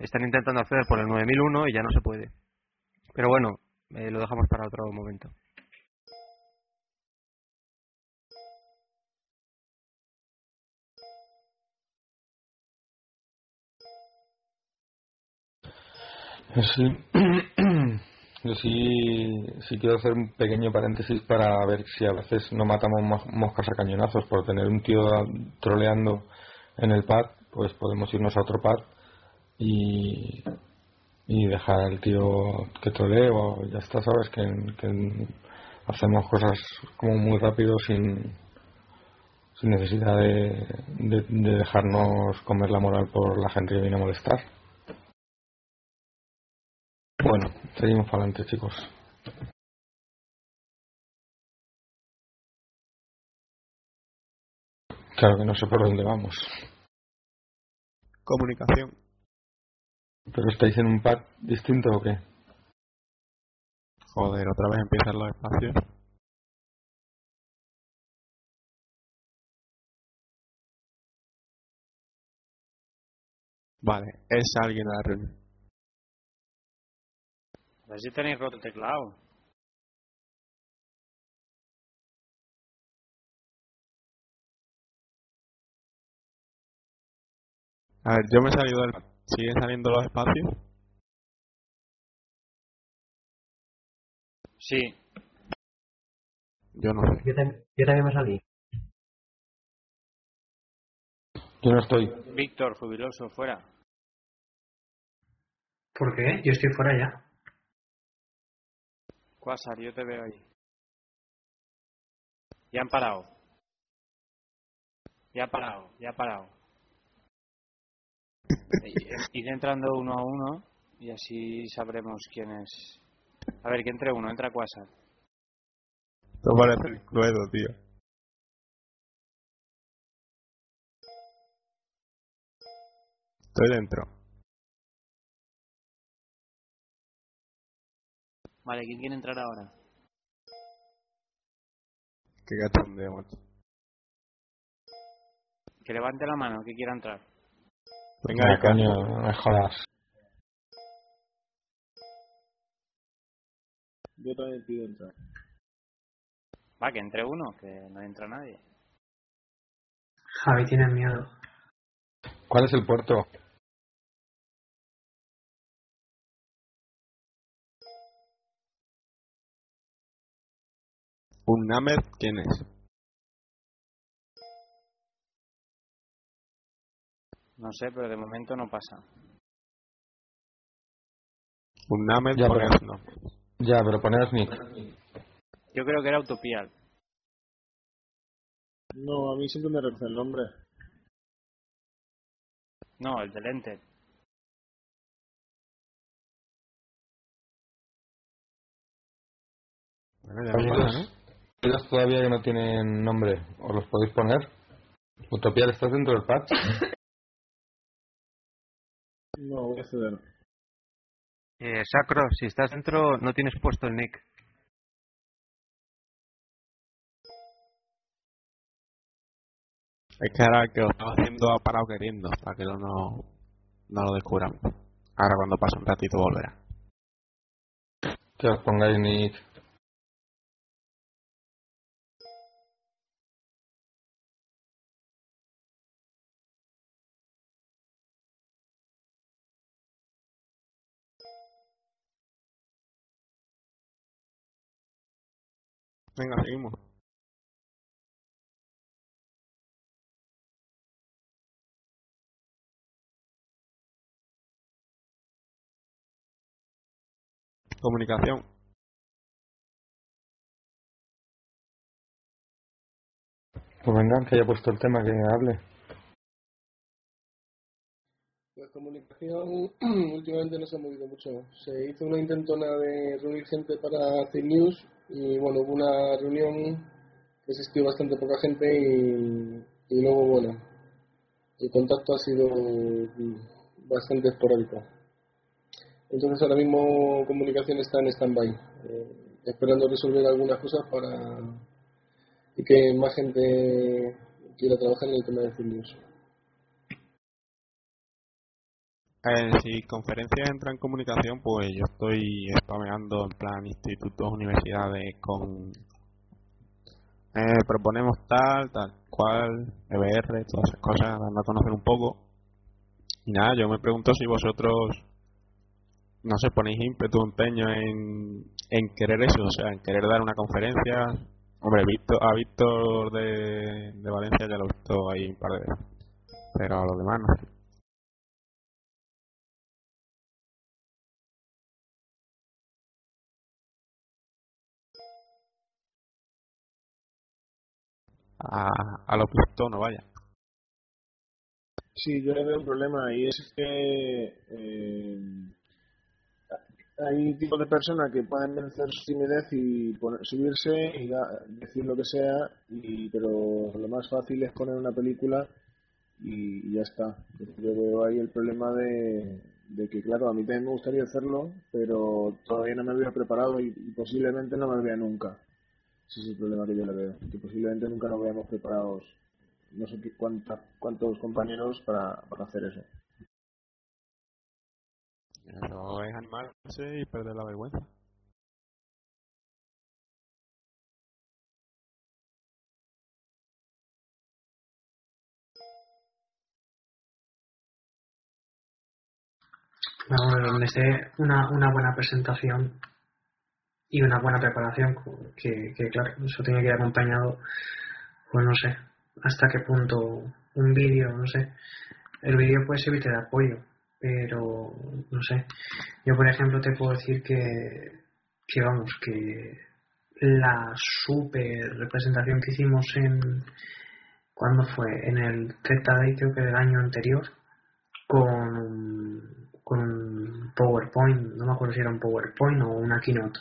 están intentando acceder por el 9001 y ya no se puede. Pero bueno, eh, lo dejamos para otro momento.
Sí. Yo sí, quiero hacer un pequeño paréntesis para ver si a veces no matamos mo- moscas a cañonazos por tener un tío troleando en el pad, pues podemos irnos a otro pad y, y dejar al tío que trolee o ya está, ¿sabes? Que, hacemos cosas como muy rápido sin, sin necesidad de, de dejarnos comer la moral por la gente que viene a molestar. Seguimos para adelante, chicos. Claro que no sé por dónde vamos.
Comunicación.
¿Pero estáis en un pad distinto o qué?
Joder, otra vez empiezan los espacios. Vale, es alguien a la reunión.
A ver si tenéis roto el teclado.
A ver, yo me he salido del... ¿Siguen saliendo los espacios?
Sí.
Yo no sé.
Yo, tam- yo también me salí.
Yo no estoy.
Víctor, jubiloso, fuera.
¿Por qué? Yo estoy fuera ya.
Quasar, yo te veo ahí. Ya han parado. Ya ha parado, ya ha parado. I- Id entrando uno a uno y así sabremos quién es. A ver, que entre uno, entra Quasar.
Esto parece el Cluedo, tío. Estoy dentro.
Vale, ¿quién quiere entrar ahora?
Qué cachondeo, macho.
Que levante la mano, que quiera entrar.
Venga,
coño, no me jodas.
Yo también pido entrar.
Va, que entre uno, que no entra nadie.
Javi tiene miedo.
¿Cuál es el puerto?
¿Un Namer quién es?
No sé, pero de momento no pasa.
Un Namer
Ya,
por
pero-
no.
Ya, pero poneros nick.
Yo creo que era Utopía.
No, a mí siempre me recuerda el nombre.
No, el del Enter.
Bueno, ya no pasa, ¿no?
Todavía que no tienen nombre, ¿os los podéis poner? Utopía, ¿estás dentro del patch?
No, voy a ceder.
Eh, Sacro, si estás dentro, no tienes puesto el nick.
Es que ahora que lo estaba haciendo ha parado queriendo, para que no, no, no lo descubramos. Ahora cuando pase un ratito volverá.
Que os pongáis nick.
Venga, seguimos. Comunicación.
Venga, que haya puesto el tema que hable.
Comunicación últimamente no se ha movido mucho. Se hizo una intentona de reunir gente para hacer news y bueno, hubo una reunión que asistió bastante poca gente y, luego bueno, el contacto ha sido bastante esporádico. Entonces ahora mismo comunicación está en stand-by, eh, esperando resolver algunas cosas para que más gente quiera trabajar en el tema de hacer news.
Eh, si conferencias entran en comunicación, pues yo estoy spameando en plan institutos, universidades con... Eh, proponemos tal, tal, cual, EBR, todas esas cosas, dando a conocer un poco. Y nada, yo me pregunto si vosotros no sé, ponéis ímpetu, empeño en, en querer eso, o sea, en querer dar una conferencia. Hombre, Víctor, a Víctor de, de Valencia ya lo he visto ahí un par de veces, pero a los demás no. A, a lo pistono, vaya.
Sí, yo le veo un problema y es que eh, hay tipos de personas que pueden vencer su timidez y poner, subirse y decir lo que sea, y, pero lo más fácil es poner una película y, ya está. Yo veo ahí el problema de, de que, claro, a mí también me gustaría hacerlo, pero todavía no me había preparado y, y posiblemente no me vea nunca. Ese es el problema que yo le veo, que posiblemente nunca nos veamos preparados, no sé qué cuánta- cuántos compañeros para, para hacer eso.
Eso es animarse y perder la vergüenza.
Vamos, donde esté una, una buena presentación y una buena preparación, que, claro, eso tiene que ir acompañado, pues no sé, hasta qué punto un vídeo, no sé. El vídeo puede servir de apoyo, pero no sé. Yo, por ejemplo, te puedo decir que, que vamos, que la super representación que hicimos en, ¿cuándo fue? En el 30 Day, creo que del año anterior, con con un PowerPoint, no me acuerdo si era un PowerPoint o una Keynote,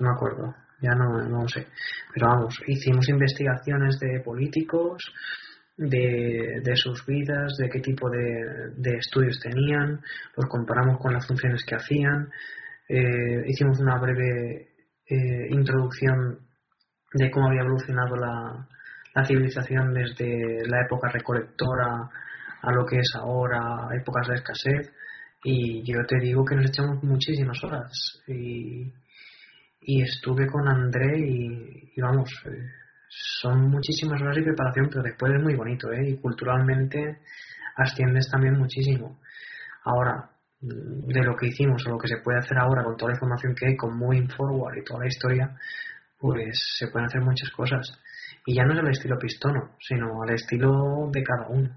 no me acuerdo, ya no, no sé. Pero vamos, hicimos investigaciones de políticos, de, de sus vidas, de qué tipo de, de estudios tenían, los comparamos con las funciones que hacían, eh, hicimos una breve eh, introducción de cómo había evolucionado la, la civilización desde la época recolectora a lo que es ahora épocas de escasez y yo te digo que nos echamos muchísimas horas y estuve con André y, y vamos eh, son muchísimas horas de preparación pero después es muy bonito ¿eh? y culturalmente asciendes también muchísimo ahora de lo que hicimos o lo que se puede hacer ahora con toda la información que hay con Moving Forward y toda la historia pues se pueden hacer muchas cosas y ya no es el estilo pistono sino al estilo de cada uno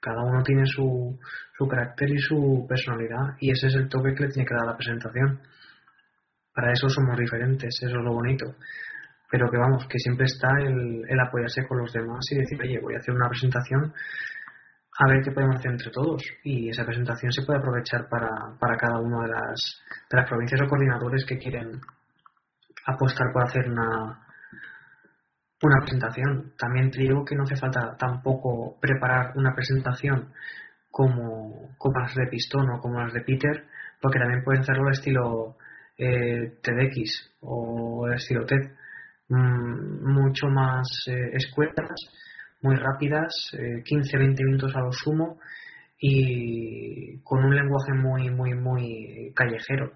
cada uno tiene su, su carácter y su personalidad y ese es el toque que le tiene que dar la presentación. Para eso somos diferentes, eso es lo bonito. Pero que vamos, que siempre está el, el apoyarse con los demás y decir, oye, voy a hacer una presentación a ver qué podemos hacer entre todos. Y esa presentación se puede aprovechar para, para cada una de las, de las provincias o coordinadores que quieren apostar por hacer una, una presentación. También te digo que no hace falta tampoco preparar una presentación como, como las de Pistón o como las de Peter, porque también puedes hacerlo al estilo eh, TEDx o TED, mm, mucho más eh, escuetas, muy rápidas, eh, 15-20 minutos a lo sumo y con un lenguaje muy, muy, muy callejero.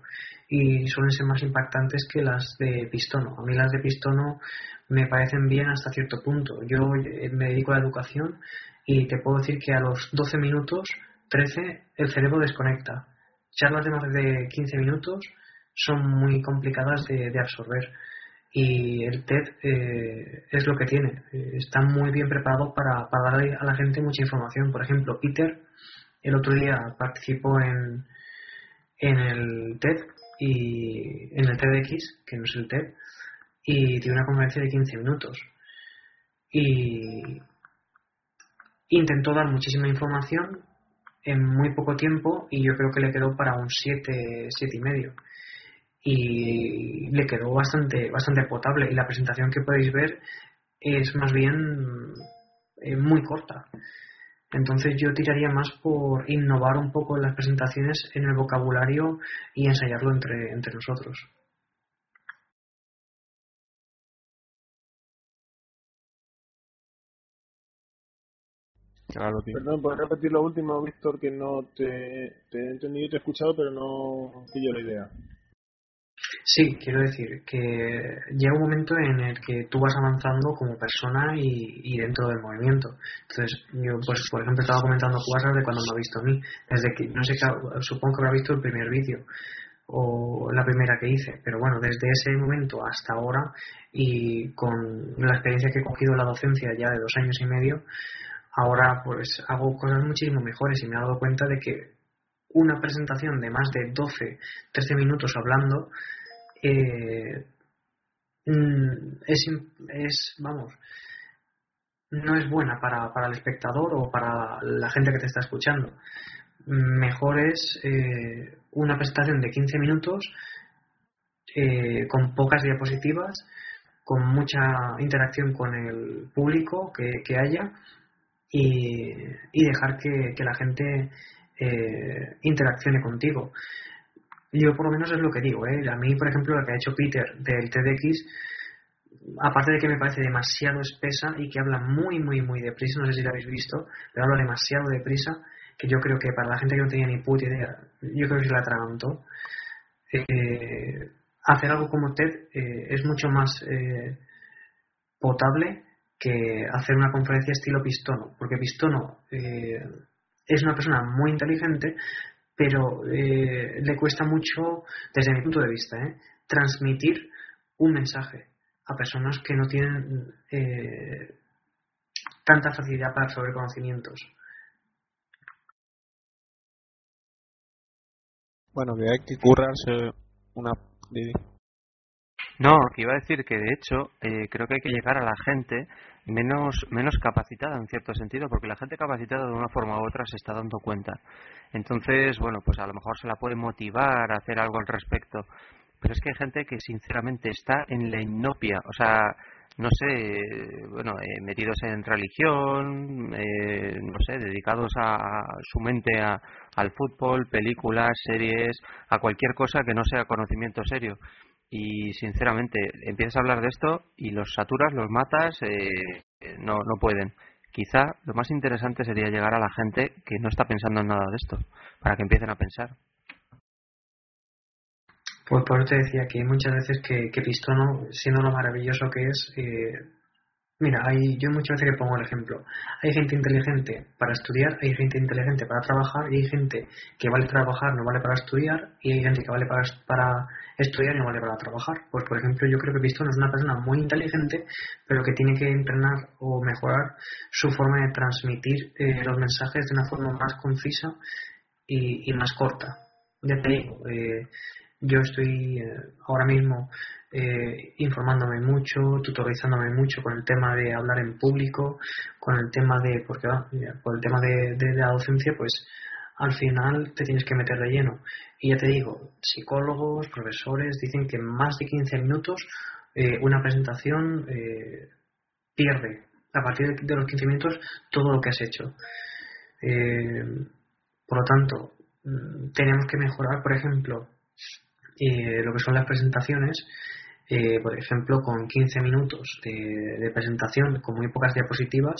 Y suelen ser más impactantes que las de Pistono. A mí las de Pistono me parecen bien hasta cierto punto. Yo eh, me dedico a la educación y te puedo decir que a los 12 minutos, 13, el cerebro desconecta. Charlas de más de 15 minutos son muy complicadas de, absorber. Y el TED eh, es lo que tiene. Eh, está muy bien preparado para, darle a la gente mucha información. Por ejemplo, Peter el otro día participó en, en el TED y en el TEDx, que no es el TED, y dio una conferencia de 15 minutos. Y intentó dar muchísima información en muy poco tiempo y yo creo que le quedó para un 7, siete y medio. Y le quedó bastante, bastante potable y la presentación que podéis ver es más bien eh, muy corta. Entonces yo tiraría más por innovar un poco las presentaciones en el vocabulario y ensayarlo entre, entre nosotros.
Claro, tío.
Perdón, ¿puedes repetir lo último, Víctor? Que no te, te he entendido y te he escuchado, pero no pillo la idea.
Sí, quiero decir que llega un momento en el que tú vas avanzando como persona y, dentro del movimiento. Entonces, yo, pues, por ejemplo, estaba comentando cosas de cuando me ha visto a mí. Desde que, no sé, supongo que habrá visto el primer vídeo. o la primera que hice, pero bueno, desde ese momento hasta ahora y con la experiencia que he cogido en la docencia ya de dos años y medio, ahora pues hago cosas muchísimo mejores y me he dado cuenta de que una presentación de más de 12, 13 minutos hablando eh, mm, es, es, vamos, no es buena para, para el espectador o para la gente que te está escuchando. Mejor es eh, una presentación de 15 minutos eh, con pocas diapositivas, con mucha interacción con el público que, haya y, y dejar que, que, la gente interaccione contigo. Yo por lo menos es lo que digo. ¿eh? A mí, por ejemplo, lo que ha hecho Peter del TDX aparte de que me parece demasiado espesa y que habla muy, muy, muy deprisa, no sé si lo habéis visto, pero habla demasiado deprisa, que yo creo que para la gente que no tenía ni puta idea, yo creo que se la atragantó. Eh, hacer algo como TED eh, es mucho más eh, potable que hacer una conferencia estilo Pistono, porque Pistono es una persona muy inteligente, pero eh, le cuesta mucho, desde mi punto de vista, eh, transmitir un mensaje a personas que no tienen eh, tanta facilidad para absorber conocimientos.
Bueno, que hay que currarse una...
No, que iba a decir que de hecho eh, creo que hay que llegar a la gente menos, menos capacitada en cierto sentido, porque la gente capacitada de una forma u otra se está dando cuenta. Entonces, bueno, pues a lo mejor se la puede motivar a hacer algo al respecto pero es que hay gente que sinceramente está en la inopia, o sea, no sé, bueno, eh, metidos en religión, eh, no sé, dedicados a, a su mente a, al fútbol, películas, series, a cualquier cosa que no sea conocimiento serio. Y sinceramente, empiezas a hablar de esto y los saturas, los matas, eh, no, no pueden. Quizá lo más interesante sería llegar a la gente que no está pensando en nada de esto, para que empiecen a pensar.
Pues por eso te decía que muchas veces que, que Pistono, siendo lo maravilloso que es, eh, mira, hay, yo muchas veces que pongo el ejemplo. Hay gente inteligente para estudiar, hay gente inteligente para trabajar, y hay gente que vale trabajar, no vale para estudiar, y hay gente que vale para estudiar no vale para trabajar. Pues por ejemplo, yo creo que Pistono es una persona muy inteligente, pero que tiene que entrenar o mejorar su forma de transmitir eh, los mensajes de una forma más concisa y, más corta. Ya te digo, eh, yo estoy eh, ahora mismo informándome mucho, tutorizándome mucho con el tema de hablar en público, con el tema de, porque ah, por el tema de, la docencia, pues al final te tienes que meter de lleno. Y ya te digo, psicólogos, profesores dicen que más de 15 minutos eh, una presentación eh, pierde a partir de los 15 minutos todo lo que has hecho. Eh, por lo tanto, mm, tenemos que mejorar, por ejemplo, lo que son las presentaciones, por ejemplo, con 15 minutos de, presentación, con muy pocas diapositivas,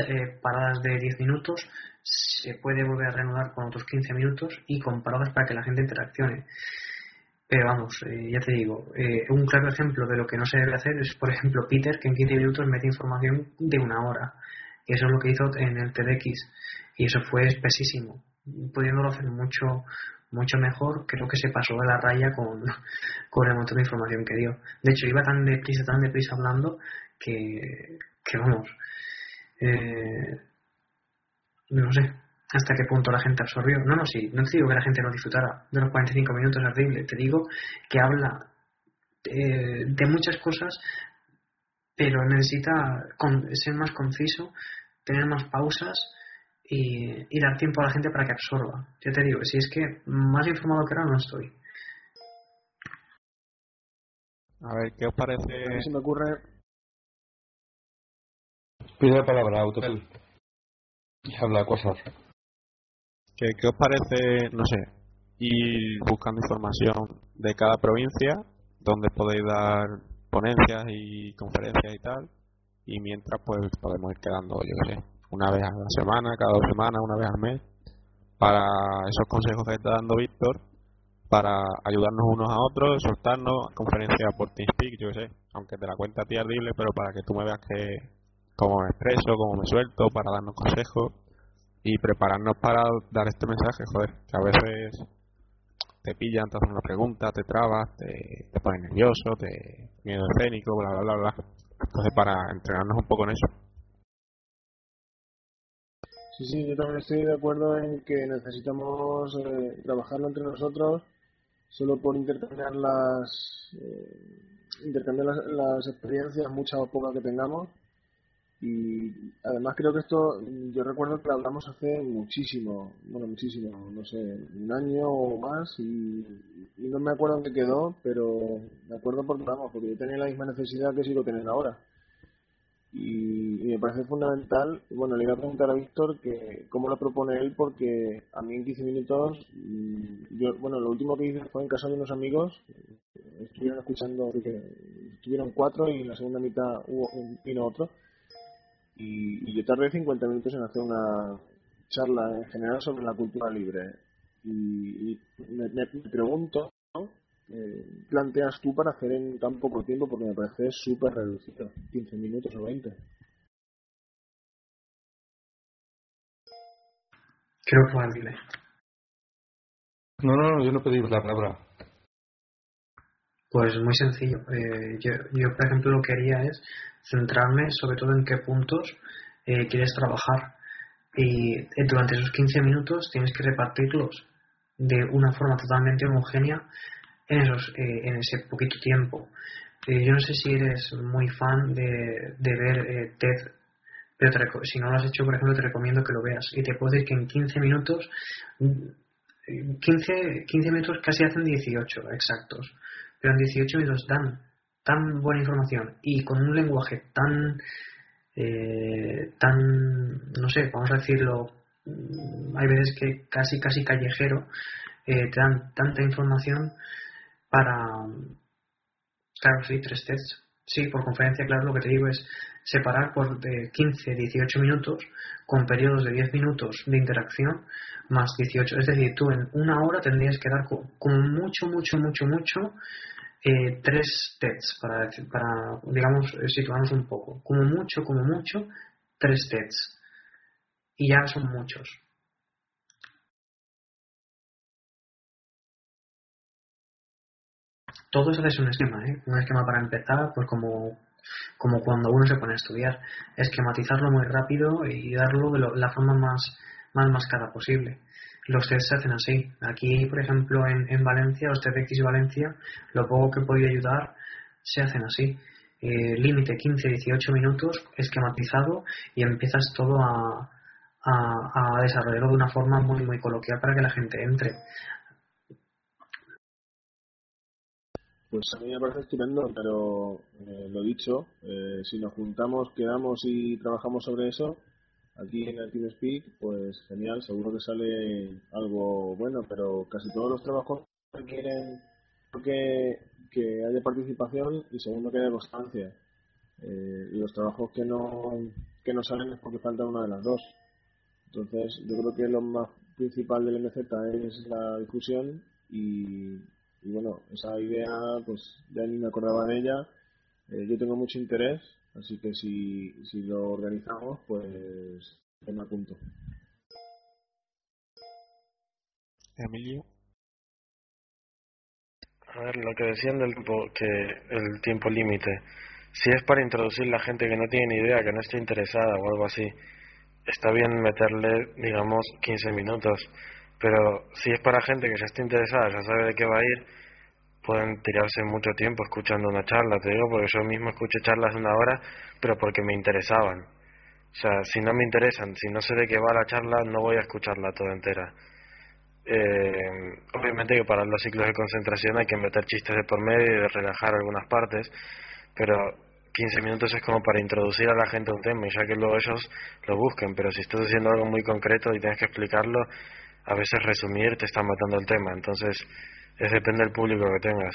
eh, paradas de 10 minutos, se puede volver a reanudar con otros 15 minutos y con paradas para que la gente interaccione. Pero vamos, eh, ya te digo, eh, un claro ejemplo de lo que no se debe hacer es, por ejemplo, Peter, que en 15 minutos mete información de una hora. Eso es lo que hizo en el TEDx. Y eso fue espesísimo, pudiéndolo hacer mucho mucho mejor, creo que se pasó de la raya con, con el montón de información que dio. De hecho, iba tan deprisa, tan deprisa hablando que, que vamos, eh, no sé hasta qué punto la gente absorbió. No, no, sí, no te digo que la gente no disfrutara de los 45 minutos, es horrible. Te digo que habla eh, de muchas cosas, pero necesita con, ser más conciso, tener más pausas y, y, dar tiempo a la gente para que absorba. Yo te digo, si es que más informado que ahora no estoy.
A ver, ¿qué os parece?
A mí se me ocurre.
Pide la palabra, Autotel. Y habla cosas.
¿Qué, ¿Qué os parece, no sé, ir buscando información de cada provincia, donde podéis dar ponencias y conferencias y tal, y mientras pues podemos ir quedando, yo qué sé, una vez a la semana, cada dos semanas, una vez al mes, para esos consejos que está dando Víctor, para ayudarnos unos a otros, soltarnos, conferencias por TeamSpeak, yo qué sé, aunque te la cuenta a ti ardible, pero para que tú me veas que cómo me expreso, cómo me suelto, para darnos consejos y prepararnos para dar este mensaje, joder, que a veces te pillan, te hacen una pregunta, te trabas, te, pones nervioso, te miedo escénico, bla, bla, bla, bla. Entonces, para entrenarnos un poco en eso.
Sí, sí, yo también estoy de acuerdo en que necesitamos eh, trabajarlo entre nosotros solo por intercambiar las eh, intercambiar las, las experiencias, muchas o pocas que tengamos. Y además creo que esto, yo recuerdo que hablamos hace muchísimo, bueno, muchísimo, no sé, un año o más y, no me acuerdo en qué quedó, pero me acuerdo porque, vamos, porque yo tenía la misma necesidad que sigo teniendo ahora y, me parece fundamental. Bueno, le iba a preguntar a Víctor que cómo lo propone él, porque a mí en 15 minutos, mm, yo, bueno, lo último que hice fue en casa de unos amigos, estuvieron escuchando, estuvieron cuatro y en la segunda mitad hubo, vino otro, y, y yo tardé 50 minutos en hacer una charla en general sobre la cultura libre. Y, y me, me pregunto, ¿no? eh, planteas tú para hacer en tan poco tiempo? Porque me parece súper reducido, 15 minutos o 20.
Creo que fue Andile.
No, no, no, yo no pedí la palabra.
Pues muy sencillo. Eh, yo, yo, por ejemplo, lo que haría es centrarme sobre todo en qué puntos eh, quieres trabajar. Y eh, durante esos 15 minutos tienes que repartirlos de una forma totalmente homogénea en, esos, eh, en ese poquito tiempo. Yo no sé si eres muy fan de, de ver TED, pero te si no lo has hecho, por ejemplo, te recomiendo que lo veas. Y te puedo decir que en 15 minutos, mm, 15, 15 minutos casi hacen 18 exactos, pero en 18 minutos dan tan buena información y con un lenguaje tan, eh, tan, no sé, vamos a decirlo, mm, hay veces que casi, casi callejero, eh, te dan tanta información para, claro, sí, tres tests. Sí, por conferencia, claro, lo que te digo es separar por de 15, 18 minutos con periodos de 10 minutos de interacción más 18. Es decir, tú en una hora tendrías que dar co- como mucho, mucho, mucho, mucho eh, tres tests para, para, digamos, eh, situarnos un poco. Como mucho, como mucho, tres tests. Y ya son muchos. todo eso es un esquema, ¿eh? un esquema para empezar, pues como, como cuando uno se pone a estudiar, esquematizarlo muy rápido y darlo de lo- la forma más, más mascada posible. Los tests se hacen así. Aquí, por ejemplo, en, en Valencia, los TEDx Valencia, lo poco que he podido ayudar, se hacen así. Eh, Límite 15-18 minutos, esquematizado, y empiezas todo a desarrollarlo de una forma muy, muy coloquial para que la gente entre.
Pues a mí me parece estupendo, pero eh, lo dicho, eh, si nos juntamos, quedamos y trabajamos sobre eso, aquí en el TeamSpeak, pues genial, seguro que sale algo bueno, pero casi todos los trabajos requieren que, que haya participación y segundo que haya constancia. Eh, y los trabajos que no, que no salen es porque falta una de las dos. Entonces, yo creo que lo más principal del MZ es la difusión y, y bueno, esa idea, pues ya ni me acordaba de ella. Eh, yo tengo mucho interés, así que si, si lo organizamos, pues me apunto.
Emilio.
A ver, lo que decían del tiempo, que el tiempo límite. Si es para introducir la gente que no tiene ni idea, que no esté interesada o algo así, está bien meterle, digamos, 15 minutos. Pero si es para gente que ya está interesada, ya sabe de qué va a ir, pueden tirarse mucho tiempo escuchando una charla, te digo, porque yo mismo escuché charlas de una hora, pero porque me interesaban. O sea, si no me interesan, si no sé de qué va la charla, no voy a escucharla toda entera. Eh, obviamente que para los ciclos de concentración hay que meter chistes de por medio y de relajar algunas partes, pero 15 minutos es como para introducir a la gente a un tema y ya que luego ellos lo busquen, pero si estás haciendo algo muy concreto y tienes que explicarlo, a veces resumir te está matando el tema, entonces es depende del público que tengas.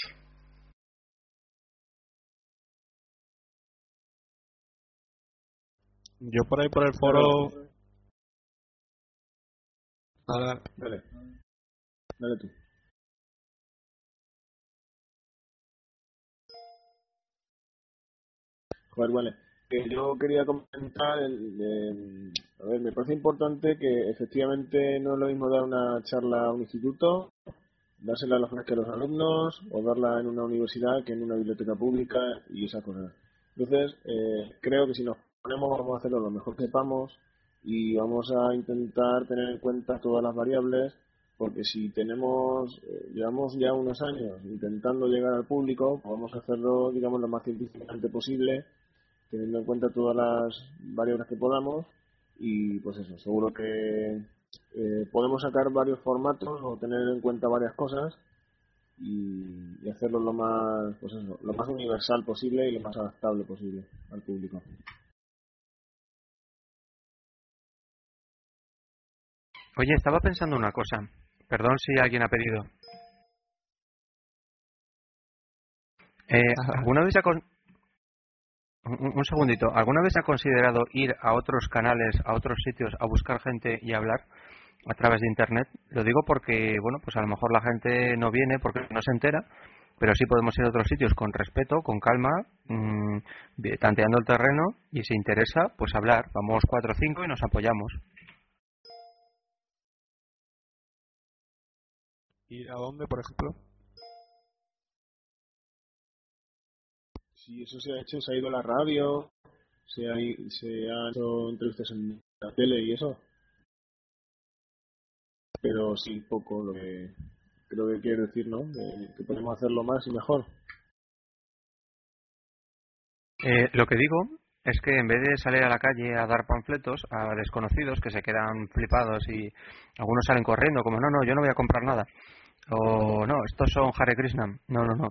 Yo por ahí por el foro.
Dale, dale. Dale tú. Joder, vale. Que yo quería comentar, el, el- a ver, me parece importante que efectivamente no es lo mismo dar una charla a un instituto, dársela a los a los alumnos o darla en una universidad que en una biblioteca pública y esas cosas. Entonces, eh, creo que si nos ponemos vamos a hacerlo lo mejor que sepamos y vamos a intentar tener en cuenta todas las variables porque si tenemos eh, llevamos ya unos años intentando llegar al público vamos a hacerlo digamos lo más científicamente posible teniendo en cuenta todas las variables que podamos y pues eso seguro que eh, podemos sacar varios formatos o tener en cuenta varias cosas y, y hacerlo lo más pues eso, lo más universal posible y lo más adaptable posible al público
Oye, estaba pensando una cosa. Perdón si alguien ha pedido. Eh, ¿Alguna vez ha con- un, un segundito. ¿Alguna vez ha considerado ir a otros canales, a otros sitios, a buscar gente y hablar a través de internet? Lo digo porque, bueno, pues a lo mejor la gente no viene porque no se entera, pero sí podemos ir a otros sitios con respeto, con calma, mm, vi- tanteando el terreno y si interesa, pues hablar. Vamos cuatro o cinco y nos apoyamos.
¿Ir a dónde, por ejemplo?
si eso se ha hecho se ha ido a la radio se ha, se ha hecho entrevistas en la tele y eso pero sí poco lo que creo que quiere decir no De- que podemos hacerlo más y mejor
Eh, lo que digo es que en vez de salir a la calle a dar panfletos a desconocidos que se quedan flipados y algunos salen corriendo como no, no, yo no voy a comprar nada o no, estos son Hare Krishna, no, no, no.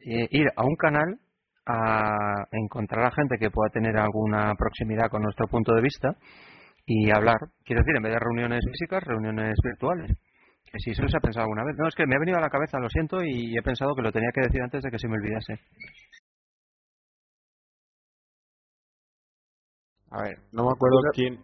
Ir a un canal a encontrar a gente que pueda tener alguna proximidad con nuestro punto de vista y hablar, quiero decir, en vez de reuniones físicas, reuniones virtuales. Que si se les ha pensado alguna vez. No, es que me ha venido a la cabeza, lo siento, y he pensado que lo tenía que decir antes de que se me olvidase.
A ver, no me acuerdo quién.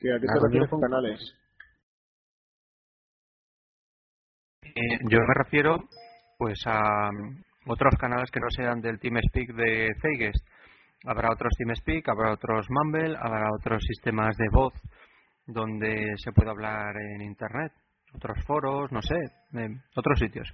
¿Que ¿a qué te refieres con canales?
Eh, yo me refiero pues a mm, otros canales que no sean del TeamSpeak de Zeigest. Habrá otros TeamSpeak, habrá otros Mumble, habrá otros sistemas de voz donde se puede hablar en Internet, otros foros, no sé, otros sitios.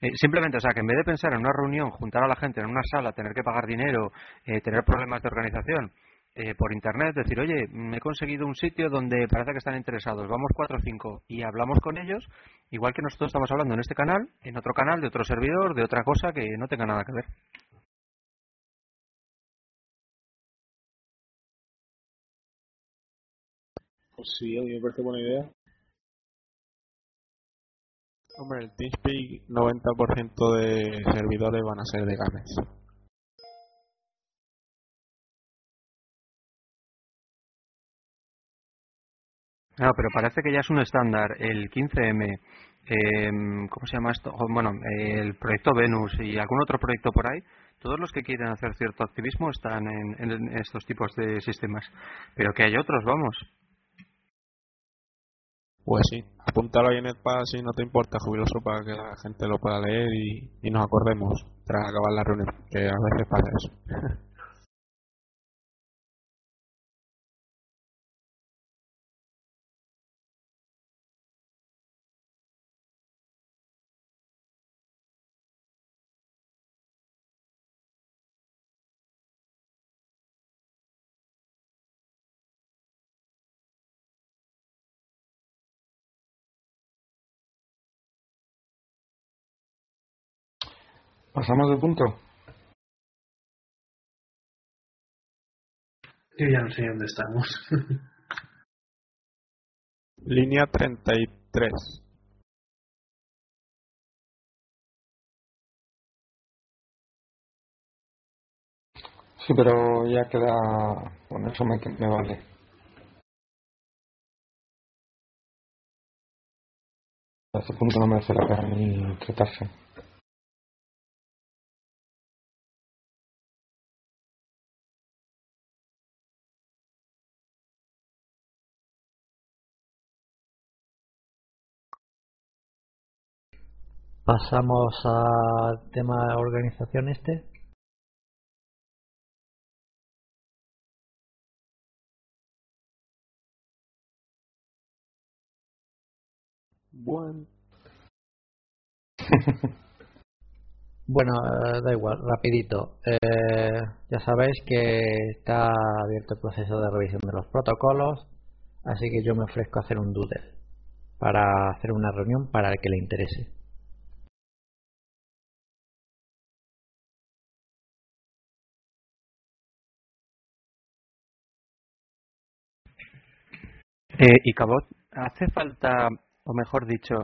Eh, simplemente, o sea, que en vez de pensar en una reunión, juntar a la gente en una sala, tener que pagar dinero, eh, tener problemas de organización, eh, por internet, decir, oye, mm, he conseguido un sitio donde parece que están interesados, vamos cuatro o cinco y hablamos con ellos, igual que nosotros estamos hablando en este canal, en otro canal, de otro servidor, de otra cosa que no tenga nada que ver.
Pues sí, a mí me parece buena idea.
Hombre, el TeamSpeak 90% de servidores van a ser de games.
No, pero parece que ya es un estándar, el 15M, em, ¿cómo se llama esto? Bueno, el proyecto Venus y algún otro proyecto por ahí, todos los que quieren hacer cierto activismo están en, en estos tipos de sistemas. Pero que hay otros, vamos.
Pues sí, apúntalo ahí en el pad si no te importa, jubiloso, para que la gente lo pueda leer y, y nos acordemos tras acabar la reunión, que a veces pasa eso.
¿Pasamos de punto?
Yo ya no sé dónde estamos.
Línea 33.
Sí, pero ya queda... Bueno, eso me, me vale. A este punto no merece la pena ni tratarse.
pasamos al tema organización este. Bueno. bueno, da igual, rapidito. Eh, ya sabéis que está abierto el proceso de revisión de los protocolos, así que yo me ofrezco a hacer un doodle para hacer una reunión para el que le interese.
Eh, y Cabot, ¿hace falta, o mejor dicho,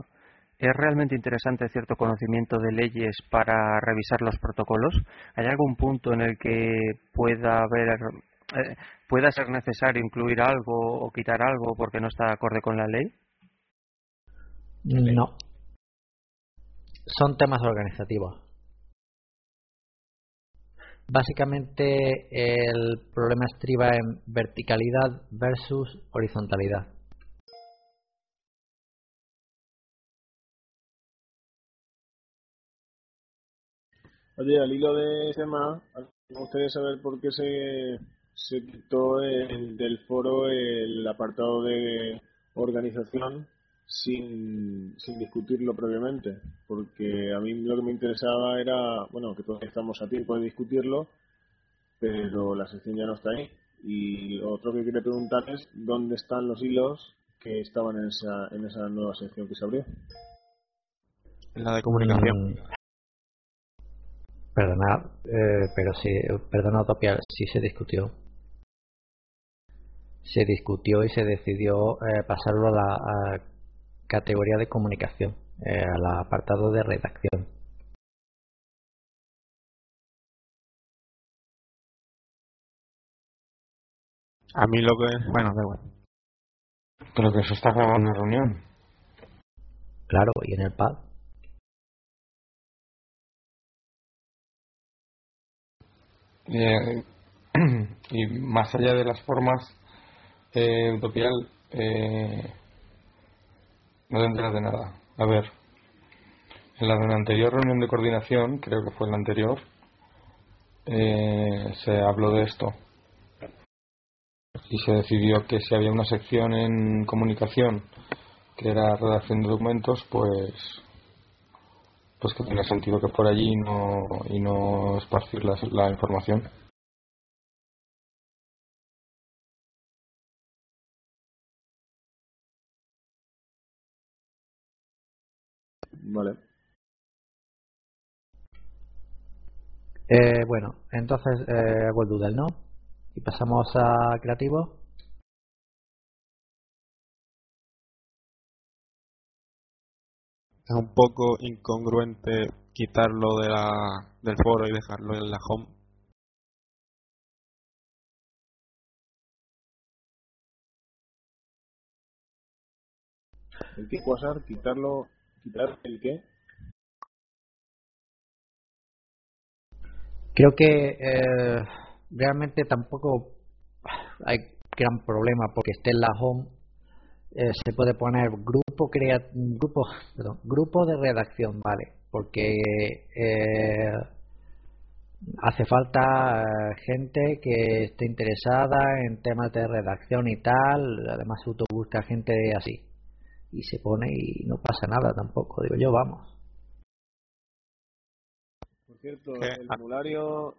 es realmente interesante cierto conocimiento de leyes para revisar los protocolos? ¿Hay algún punto en el que pueda haber, eh, pueda ser necesario incluir algo o quitar algo porque no está acorde con la ley?
No. Son temas organizativos. Básicamente el problema estriba en verticalidad versus horizontalidad.
Oye, al hilo de ese tema, me gustaría saber por qué se, se quitó el- del foro el apartado de organización sin, sin discutirlo previamente, porque a mí lo que me interesaba era, bueno, que todavía estamos a tiempo de discutirlo, pero la sección ya no está ahí. Y lo otro que quería preguntar es dónde están los hilos que estaban en esa, en esa nueva sección que se abrió.
En la de comunicación.
Perdona, eh, pero sí, perdona Utopia, sí se discutió. Se discutió y se decidió eh, pasarlo a la a categoría de comunicación, eh, al apartado de redacción.
A mí lo que... Bueno, da igual.
Pero que eso está grabado en la reunión.
Claro, y en el pad.
Eh, y más allá de las formas, eh, Utopial, eh, no te enteras de nada. A ver, en la anterior reunión de coordinación, creo que fue la anterior, eh, se habló de esto. Y se decidió que si había una sección en comunicación que era redacción de documentos, pues pues que tenía sentido que por allí no, y no esparcir la información.
Vale.
Eh, bueno, entonces eh, hago el doodle, ¿no? Y pasamos a creativo.
Es un poco incongruente quitarlo de la, del foro y dejarlo en la home.
¿El qué, Quasar? ¿Quitarlo? ¿Quitar el qué?
Creo que eh, realmente tampoco hay gran problema porque esté en la home. eh, se puede poner grupo crea grupo perdón, grupo de redacción, vale, porque eh, hace falta eh, gente que esté interesada en temas de redacción y tal. Además, Auto busca gente así y se pone y no pasa nada tampoco. Digo yo, vamos.
Por cierto,
¿Qué?
el formulario,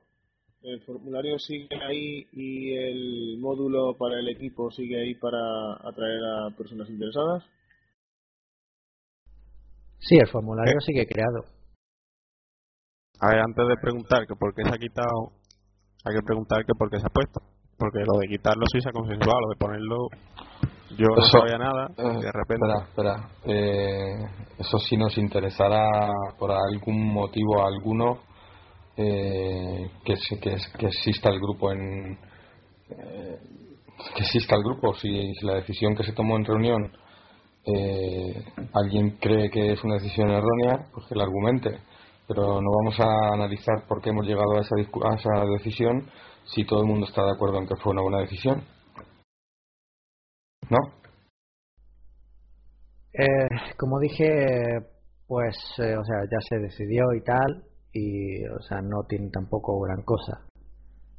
el formulario sigue ahí y el módulo para el equipo sigue ahí para atraer a personas interesadas.
Sí, el formulario sigue creado.
A ver, antes de preguntar que por qué se ha quitado, hay que preguntar que por qué se ha puesto. Porque lo de quitarlo sí se ha consensuado, lo de ponerlo yo no
Eso-
sabía nada
Eh,
de repente...
Espera, espera. Eh, eso sí nos interesará por algún motivo alguno eh, que, que, que exista el grupo en eh, que exista el grupo. Si, si la decisión que se tomó en reunión eh, alguien cree que es una decisión errónea pues que la argumente. Pero no vamos a analizar por qué hemos llegado a esa, a esa decisión si todo el mundo está de acuerdo en que fue una buena decisión ¿no?
Eh, como dije, pues, eh, o sea, ya se decidió y tal, y, o sea, no tiene tampoco gran cosa.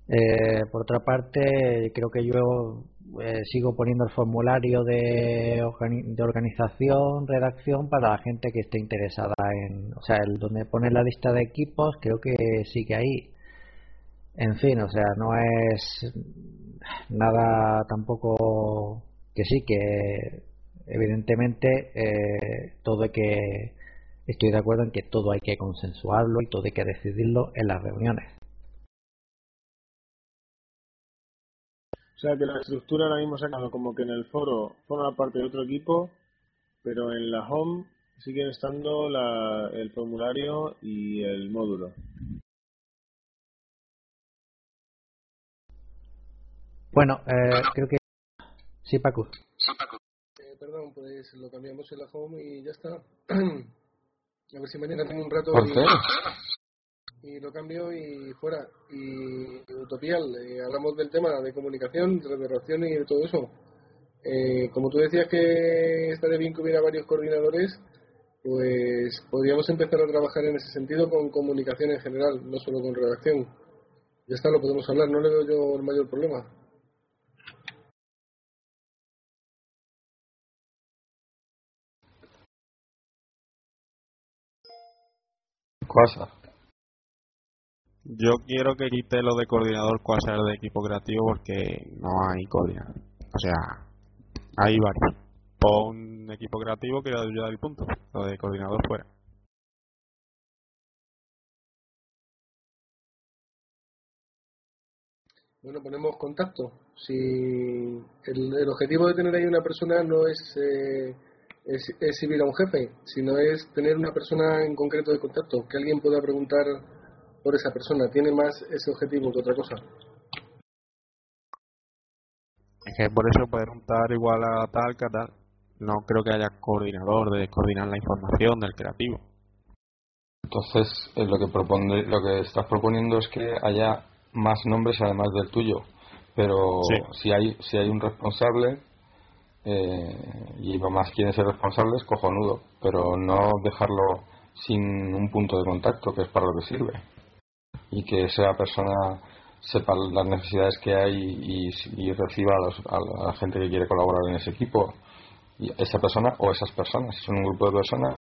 Eh, por otra parte, creo que yo eh, sigo poniendo el formulario de, de organización, redacción para la gente que esté interesada en, o sea, el donde pone la lista de equipos, creo que sigue ahí. En fin, o sea, no es nada tampoco que sí, que evidentemente eh, todo hay que, estoy de acuerdo en que todo hay que consensuarlo y todo hay que decidirlo en las reuniones.
O sea que la estructura ahora mismo sacando como que en el foro forma parte de otro equipo, pero en la home siguen estando la, el formulario y el módulo.
Bueno, eh, creo que sí, Paco.
Eh, perdón, pues lo cambiamos en la home y ya está. A ver si mañana tengo un rato.
¿Por
y-
qué?
y lo cambio y fuera. Y Utopial, eh, hablamos del tema de comunicación, de redacción y de todo eso. Eh, como tú decías que estaría bien que hubiera varios coordinadores, pues podríamos empezar a trabajar en ese sentido con comunicación en general, no solo con redacción. Ya está, lo podemos hablar, no le veo yo el mayor problema.
Cosa.
Yo quiero que quite lo de coordinador Quasar de equipo creativo porque no hay coordinador. O sea, hay varios. Pon un equipo creativo que ayuda el punto. Lo de coordinador fuera.
Bueno, ponemos contacto. Si el, el objetivo de tener ahí una persona no es, eh, es exhibir a un jefe, sino es tener una persona en concreto de contacto, que alguien pueda preguntar por esa persona. Tiene más ese objetivo que otra cosa.
Es que por eso preguntar igual a tal que a tal. No creo que haya coordinador de coordinar la información del creativo.
Entonces, eh, lo que propone, lo que estás proponiendo es que haya más nombres además del tuyo. Pero
Sí.
si hay si hay un responsable eh, y más quieren ser responsables, cojonudo. Pero no dejarlo sin un punto de contacto, que es para lo que sirve. Y que esa persona sepa las necesidades que hay y, y reciba a, los- a la gente que quiere colaborar en ese equipo. Y esa persona o esas personas, si son un grupo de personas,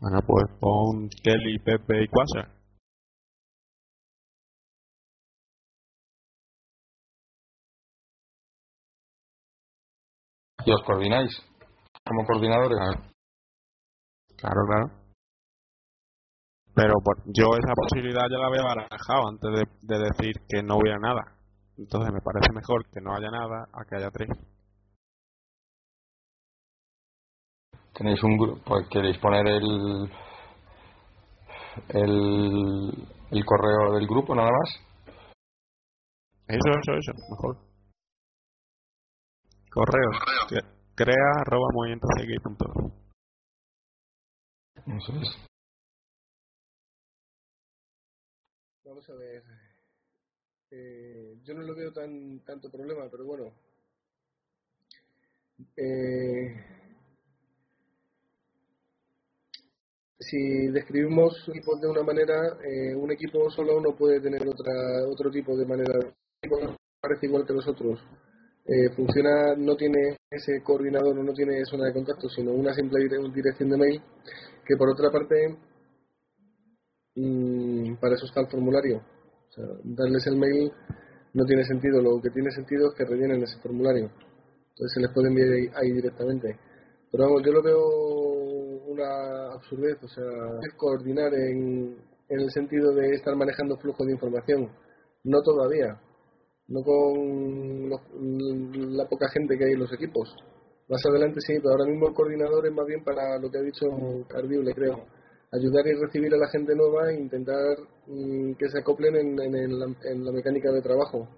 Bueno, pues pon Kelly, Pepe y Quasar.
Y os coordináis como coordinadores.
Claro, claro. Pero yo esa posibilidad ya la había barajado antes de, de decir que no hubiera nada. Entonces me parece mejor que no haya nada a que haya tres.
Tenéis un grupo, pues, queréis poner el, el el correo del grupo nada más.
Eso, eso, eso, mejor. Correo. Crea arroba.
Eso es.
Vamos a ver. Eh, yo no lo veo tan tanto problema, pero bueno. Eh, si describimos equipos de una manera, eh, un equipo solo no puede tener otra otro tipo de manera. Parece igual que los otros. Eh, funciona, no tiene ese coordinador no tiene zona de contacto, sino una simple dire- dirección de mail, que por otra parte Mm, para eso está el formulario. O sea, darles el mail no tiene sentido. Lo que tiene sentido es que rellenen ese formulario. Entonces se les puede enviar ahí, ahí directamente. Pero vamos, yo lo veo una absurdez. O sea, es coordinar en, en el sentido de estar manejando flujo de información. No todavía. No con la poca gente que hay en los equipos. Más adelante sí, pero ahora mismo el coordinador es más bien para lo que ha dicho Cardible, creo ayudar y recibir a la gente nueva e intentar mm, que se acoplen en, la mecánica de trabajo,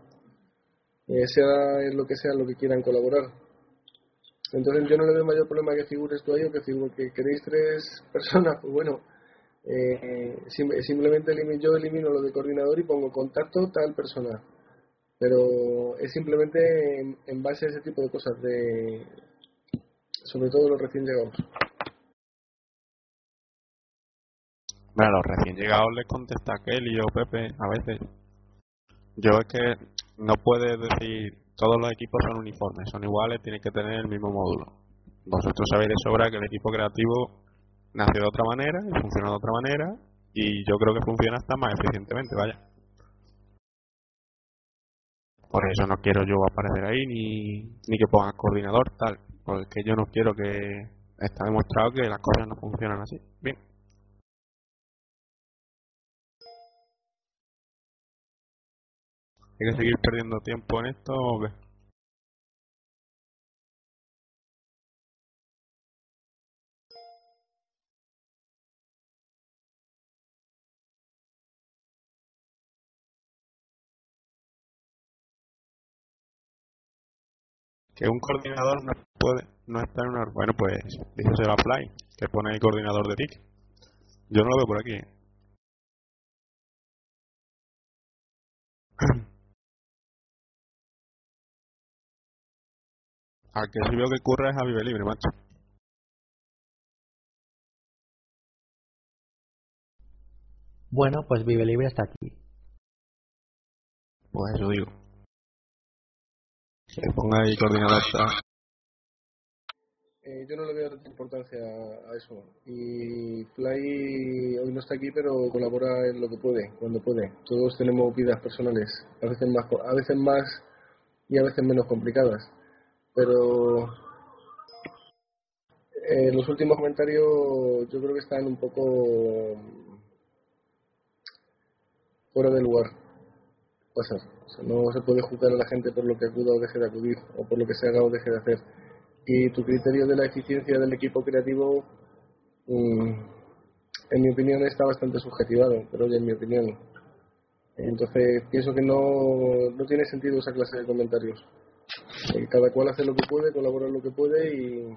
eh, sea en lo que sea lo que quieran colaborar. Entonces yo no le veo mayor problema que figures tú ahí o que, que queréis tres personas, pues bueno, eh, sim- simplemente elimi- yo elimino lo de coordinador y pongo contacto tal persona. Pero es simplemente en, base a ese tipo de cosas, de sobre todo los recién llegados.
Bueno, los recién llegados les contesta Kelly o Pepe a veces. Yo es que no puedes decir todos los equipos son uniformes, son iguales, tienen que tener el mismo módulo. Vosotros sabéis de sobra que el equipo creativo nace de otra manera y funciona de otra manera y yo creo que funciona hasta más eficientemente, vaya. Por eso no quiero yo aparecer ahí ni, ni que pongan coordinador tal, porque yo no quiero que está demostrado que las cosas no funcionan así. Bien. ¿Hay que seguir perdiendo tiempo en esto o qué? Que un coordinador no puede no está en una bueno pues dícese a Fly que pone el coordinador de TIC yo no lo veo por aquí al que sí veo que curra es a Vive Libre macho.
Bueno, pues Vive Libre está aquí.
pues eso digo que ponga ahí coordinador está
Eh, yo no le veo tanta importancia a eso. Y Fly hoy no está aquí, pero colabora en lo que puede, cuando puede. Todos tenemos vidas personales, a veces más, a veces más y a veces menos complicadas. Pero eh, los últimos comentarios yo creo que están un poco fuera de lugar. No se puede juzgar a la gente por lo que acuda o deje de acudir, o por lo que se haga o deje de hacer y tu criterio de la eficiencia del equipo creativo, mm, en mi opinión, está bastante subjetivado, pero oye, en mi opinión. Entonces, pienso que no, no tiene sentido esa clase de comentarios. Eh, Cada cual hace lo que puede, colabora lo que puede y,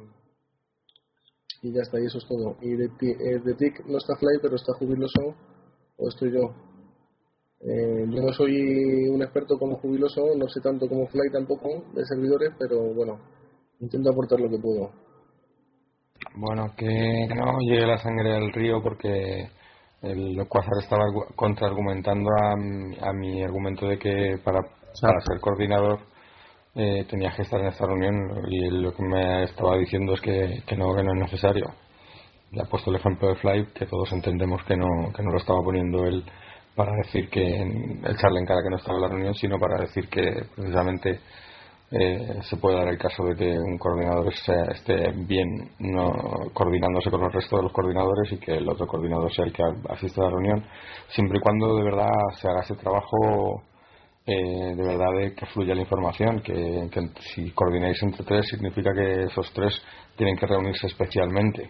y ya está, y eso es todo. Y de, eh, de TIC no está Fly, pero está Jubiloso, o estoy yo. Eh, yo no soy un experto como Jubiloso, no sé tanto como Fly tampoco, de servidores, pero bueno, intento aportar lo que puedo.
Bueno, que no llegue la sangre al río porque el Quasar estaba argu- contraargumentando a, mi- a mi argumento de que para, para ser coordinador eh, tenía que estar en esta reunión y lo que me estaba diciendo es que, que no, que no es necesario. Le ha puesto el ejemplo de Fly, que todos entendemos que no, que no lo estaba poniendo él para decir que echarle en cara que no estaba en la reunión, sino para decir que precisamente eh, se puede dar el caso de que un coordinador sea- esté bien no coordinándose con el resto de los coordinadores y que el otro coordinador sea el que asiste a la reunión, siempre y cuando de verdad se haga ese trabajo eh, de verdad de que fluya la información, que, que si coordináis entre tres significa que esos tres tienen que reunirse especialmente.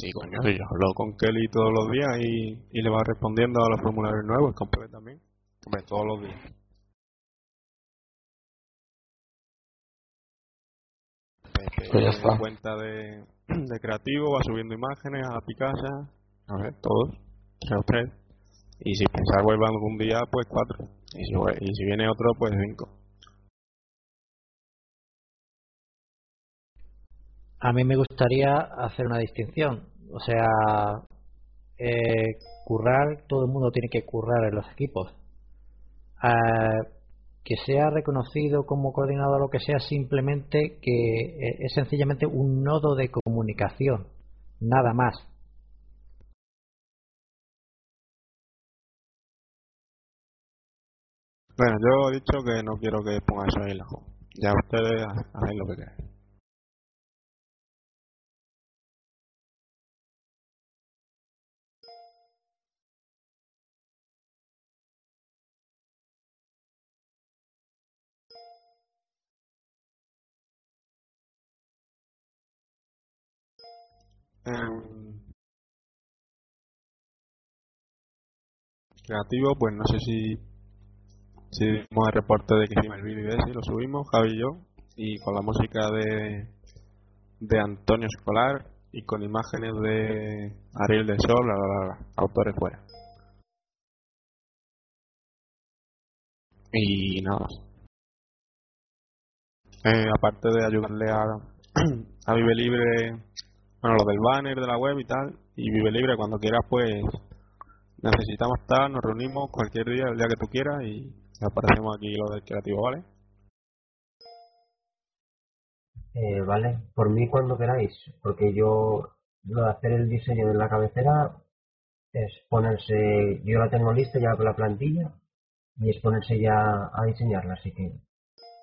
Sí, coño, yo hablo con Kelly todos los días y, y le va respondiendo a los formularios nuevos, Pepe también. Hombre, todos los días. Pepe
Pues ya
tiene
está.
cuenta de, de creativo, va subiendo imágenes a Picasa, a ver, todos, tres o tres. Y si pensar vuelva algún día, pues cuatro. Y si, y si viene otro, pues cinco.
A mí me gustaría hacer una distinción. O sea, eh, currar, todo el mundo tiene que currar en los equipos. Ah, que sea reconocido como coordinador o lo que sea, simplemente que eh, es sencillamente un nodo de comunicación, nada más.
Bueno, yo he dicho que no quiero que ponga eso ahí la. Ya ustedes ha- hacen lo que quieran. Em, creativo, pues no sé si si dimos el reporte de que hicimos el vídeo ese, lo subimos, Javi y yo, y con la música de, de Antonio Escolar y con imágenes de Ariel del Sol, bla, bla, bla, autores fuera. Y nada más. Eh, aparte de ayudarle a, a Vive Libre, bueno, lo del banner de la web y tal, y vive libre cuando quieras pues necesitamos estar, nos reunimos cualquier día, el día que tú quieras y aparecemos aquí lo del creativo, ¿vale?
Eh, vale, por mí cuando queráis, porque yo lo de hacer el diseño de la cabecera es ponerse, yo la tengo lista ya con la plantilla y es ponerse ya a diseñarla, así que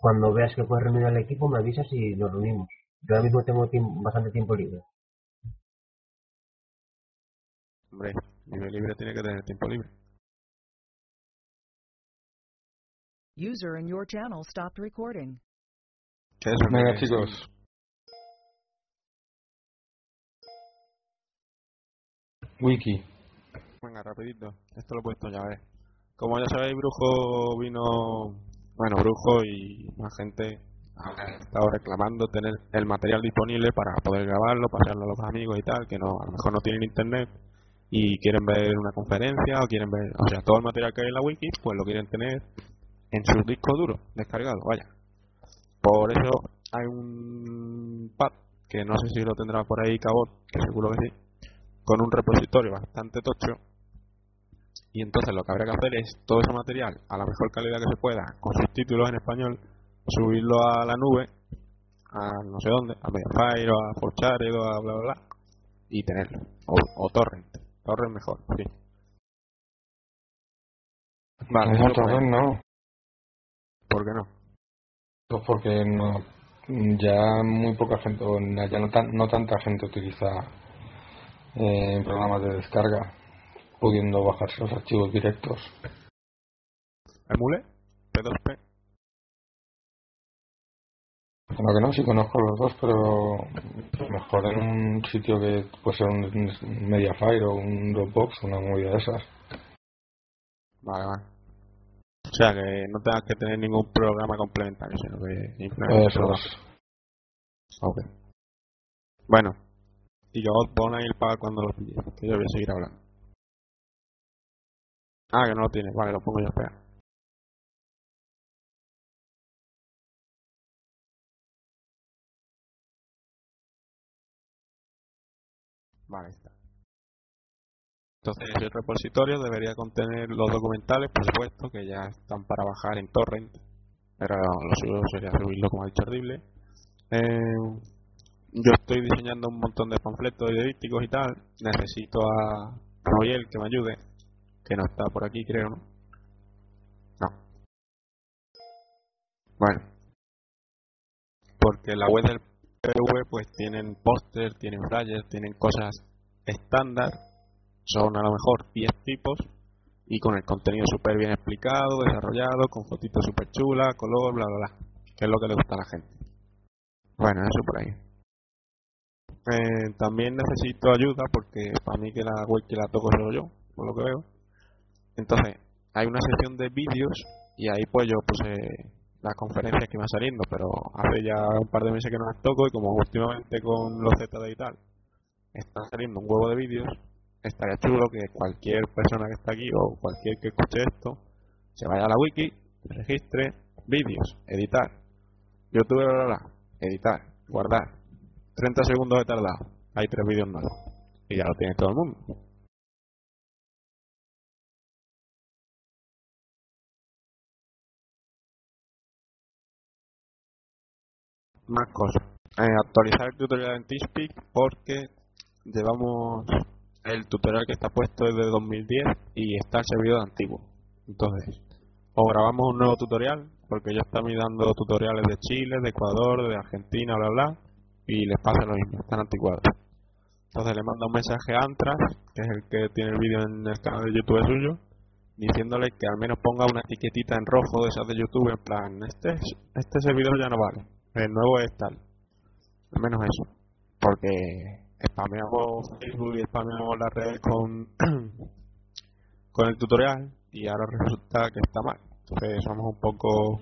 cuando veas que puedes reunir al equipo me avisas y nos reunimos. Yo ahora mismo tengo tiempo- bastante tiempo libre.
Hombre, nivel libre tiene que tener tiempo libre.
User in your channel stopped recording.
Venga, chicos. Wiki.
Venga, rapidito. Esto lo he puesto ya, a ver. Como ya sabéis, Brujo vino... Bueno, Brujo y más gente ha estado reclamando tener el material disponible para poder grabarlo, pasarlo a los amigos y tal, que no a lo mejor no tienen internet y quieren ver una conferencia o quieren ver... O sea, todo el material que hay en la wiki, pues lo quieren tener en sus discos duros, descargado, vaya. Por eso hay un pad, que no sé si lo tendrá por ahí Cabot, que seguro que sí, con un repositorio bastante tocho. Y entonces lo que habría que hacer es todo ese material a la mejor calidad que se pueda, con subtítulos en español, subirlo a la nube, a no sé dónde, a Mediafire o a Forchare o a bla bla bla, y tenerlo. O Torrent. Torrent mejor, sí. Vale,
No, no.
¿Por qué no?
Pues porque no, ya muy poca gente, o ya no, tan, no tanta gente utiliza eh, programas de descarga, pudiendo bajarse los archivos directos.
¿Emule? ¿P2P?
Bueno, que no, sí conozco los dos, pero mejor en un sitio que puede ser un Mediafire o un Dropbox, una movida de esas.
Vale, vale. O sea, que no tengas que tener ningún programa complementario, sino que
Eso es.
Ok. Bueno. Y yo os pon ahí el pago cuando lo pilles, que yo voy a seguir hablando. Ah, que no lo tienes. Vale, lo pongo yo, espera. Vale, está. Entonces, el repositorio debería contener los documentales, por supuesto, que ya están para bajar en torrent. Pero lo suyo sería subirlo como ha dicho Ardible. Eh, yo estoy diseñando un montón de panfletos idísticos y tal. Necesito a Royel que me ayude, que no está por aquí, creo, ¿no? No. Bueno. Porque la web del Pues tienen póster, tienen flyers, tienen cosas estándar. Son a lo mejor 10 tipos y con el contenido súper bien explicado, desarrollado, con fotitos súper chulas, color, bla, bla, bla. Que es lo que le gusta a la gente. Bueno, eso por ahí. Eh, también necesito ayuda porque para mí que la web que la toco solo yo, por lo que veo. Entonces, hay una sección de vídeos y ahí pues yo puse las conferencias que iban saliendo, pero hace ya un par de meses que no las toco y como últimamente con los ZD y tal están saliendo un huevo de vídeos, estaría chulo que cualquier persona que está aquí o cualquier que escuche esto se vaya a la wiki, registre vídeos, editar, YouTube, bla, bla, bla, editar, guardar, 30 segundos de tardado, hay tres vídeos nuevos y ya lo tiene todo el mundo. Más cosas. Eh, actualizar el tutorial en TeamSpeak porque llevamos el tutorial que está puesto es de 2010 y está el servidor antiguo. Entonces, o grabamos un nuevo tutorial, porque yo están dando tutoriales de Chile, de Ecuador, de Argentina, bla bla, y les pasa lo mismo, están anticuados. Entonces le mando un mensaje a Antras, que es el que tiene el vídeo en el canal de YouTube suyo, diciéndole que al menos ponga una etiquetita en rojo de esas de YouTube, en plan, este, este servidor ya no vale, el nuevo es tal. Al menos eso. Porque spameamos Facebook y spameamos las redes con, con el tutorial y ahora resulta que está mal. Entonces somos un poco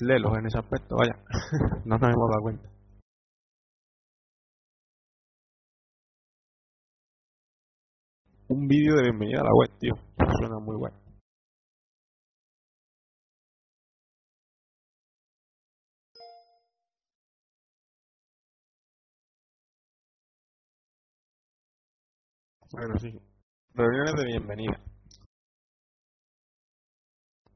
lelos en ese aspecto, vaya. no nos hemos dado cuenta. Un vídeo de bienvenida a la web, tío. Suena muy bueno. Bueno, sí. Reuniones de bienvenida.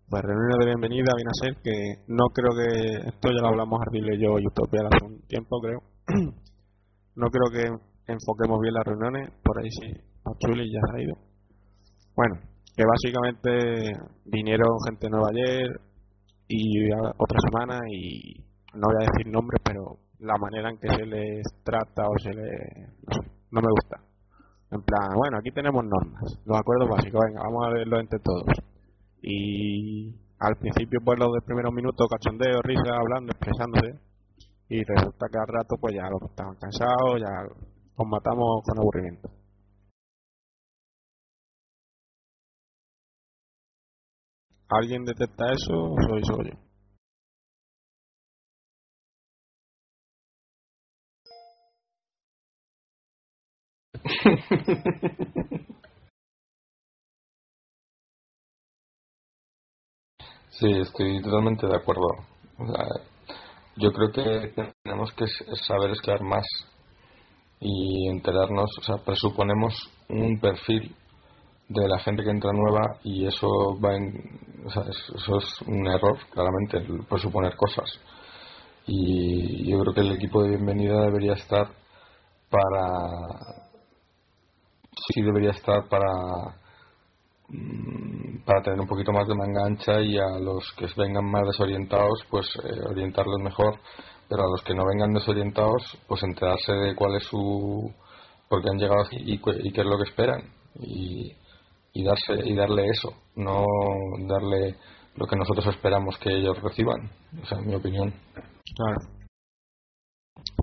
Pues reuniones de bienvenida viene a ser que no creo que, esto ya lo hablamos Ardile y yo y Utopia hace un tiempo creo, no creo que enfoquemos bien las reuniones, por ahí sí, Chuli ya se ha ido. Bueno, que básicamente vinieron gente nueva ayer y otra semana y no voy a decir nombres, pero la manera en que se les trata o se les... no me gusta. En plan, bueno, aquí tenemos normas, los acuerdos básicos, venga, vamos a verlo entre todos y al principio pues los de primeros minutos cachondeo, risa, hablando, expresándose y resulta que al rato pues ya los estaban cansados, ya los matamos con aburrimiento. ¿Alguien detecta eso o soy solo yo?
Sí, estoy totalmente de acuerdo. yo creo que tenemos que saber escalar más y enterarnos, o sea, presuponemos un perfil de la gente que entra nueva y eso va en, o sea, eso es un error, claramente, el presuponer cosas. Y yo creo que el equipo de bienvenida debería estar para, sí debería estar para Mm, para tener un poquito más de manga ancha y a los que vengan más desorientados pues eh, orientarlos mejor. Pero a los que no vengan desorientados pues enterarse de cuál es su por qué han llegado aquí y, qué es lo que esperan. Y, y darse y darle eso no darle lo que nosotros esperamos que ellos reciban. Esa es mi opinión.
Claro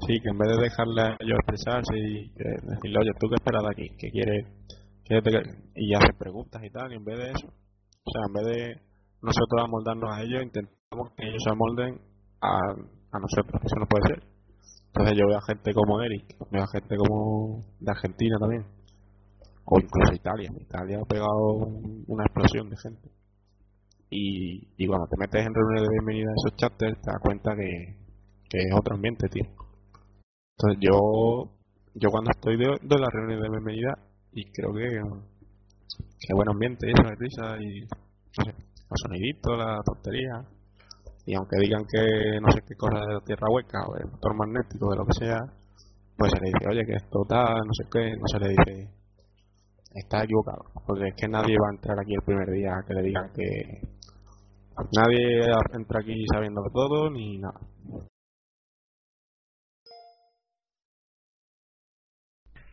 sí que en vez de dejarle a ellos expresarse y decirle oye tú qué esperas de aquí qué quieres y hacer preguntas y tal, y en vez de eso, o sea, en vez de nosotros amoldarnos a ellos, intentamos que ellos se amolden a, a nosotros, eso no puede ser. Entonces yo veo a gente como Eric, veo a gente como de Argentina también, o incluso Italia. Italia ha pegado una explosión de gente. Y, y cuando te metes en reuniones de bienvenida de esos chats, te das cuenta que, que es otro ambiente, tío. Entonces yo, yo cuando estoy de, de las reuniones de bienvenida, y creo que, que buen ambiente, eso de risa y no sé, los soniditos, la tontería. Y aunque digan que no sé qué cosa de la tierra hueca o el motor magnético, de lo que sea, pues se le dice, oye, que esto tal, no sé qué, no se le dice, está equivocado. Porque es que nadie va a entrar aquí el primer día que le digan que. Nadie entra aquí sabiendo todo ni nada.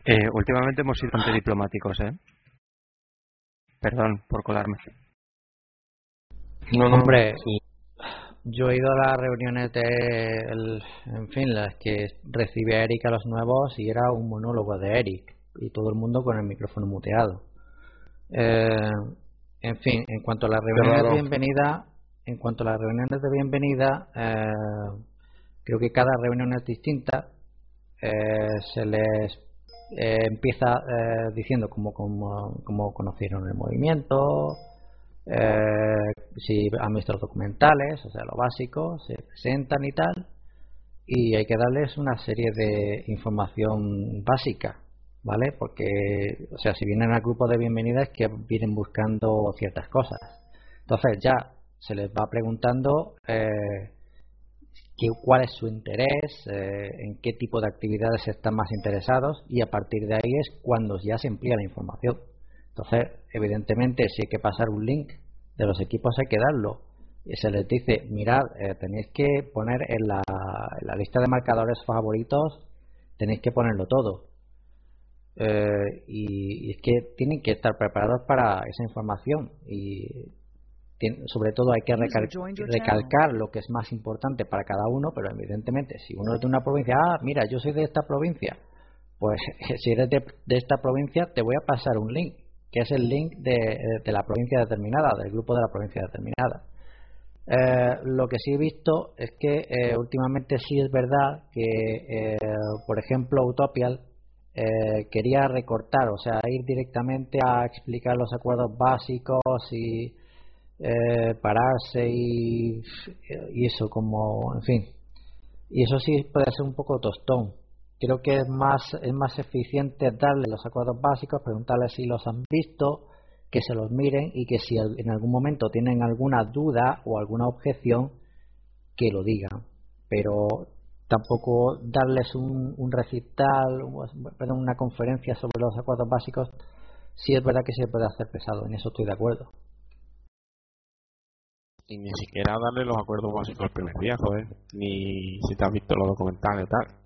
Eh, últimamente hemos sido bastante diplomáticos, ¿eh? Perdón por colarme.
No, Hombre, yo he ido a las reuniones de, en fin, las que recibe a Eric a los nuevos y era un monólogo de Eric y todo el mundo con el micrófono muteado. Eh, en fin, en cuanto a las reuniones de bienvenida, en cuanto a las reuniones de bienvenida, eh, creo que cada reunión es distinta. Eh, se les eh, empieza eh, diciendo cómo, cómo, conocieron el movimiento, eh, si han visto los documentales, o sea, lo básico, se presentan y tal, y hay que darles una serie de información básica, ¿vale? Porque, o sea, si vienen al grupo de bienvenida es que vienen buscando ciertas cosas. Entonces ya se les va preguntando cuál es su interés, eh, en qué tipo de actividades están más interesados y a partir de ahí es cuando ya se emplea la información. Entonces, evidentemente, si hay que pasar un link de los equipos hay que darlo. Y se les dice, mirad, eh, tenéis que poner en la, en la, lista de marcadores favoritos, tenéis que ponerlo todo. Eh, y, y, es que tienen que estar preparados para esa información y sobre todo hay que recalcar lo que es más importante para cada uno, pero evidentemente si uno es de una provincia, ah, mira, yo soy de esta provincia, pues si eres de, esta provincia te voy a pasar un link, que es el link de, la provincia determinada, del grupo de la provincia determinada. Eh, lo que sí he visto es que eh, últimamente sí es verdad que, eh, por ejemplo, Utopial quería recortar, o sea, ir directamente a explicar los acuerdos básicos y eh, pararse y, y eso como, en fin. Y eso sí puede ser un poco tostón, creo que es más, es más eficiente darle los acuerdos básicos, preguntarles si los han visto, que se los miren y que si en algún momento tienen alguna duda o alguna objeción, que lo digan. Pero tampoco darles un, un recital, perdón, una conferencia sobre los acuerdos básicos, sí es verdad que se puede hacer pesado, en eso estoy de acuerdo.
Y ni siquiera darle los acuerdos básicos el primer día, joder. Ni si te has visto los documentales y tal.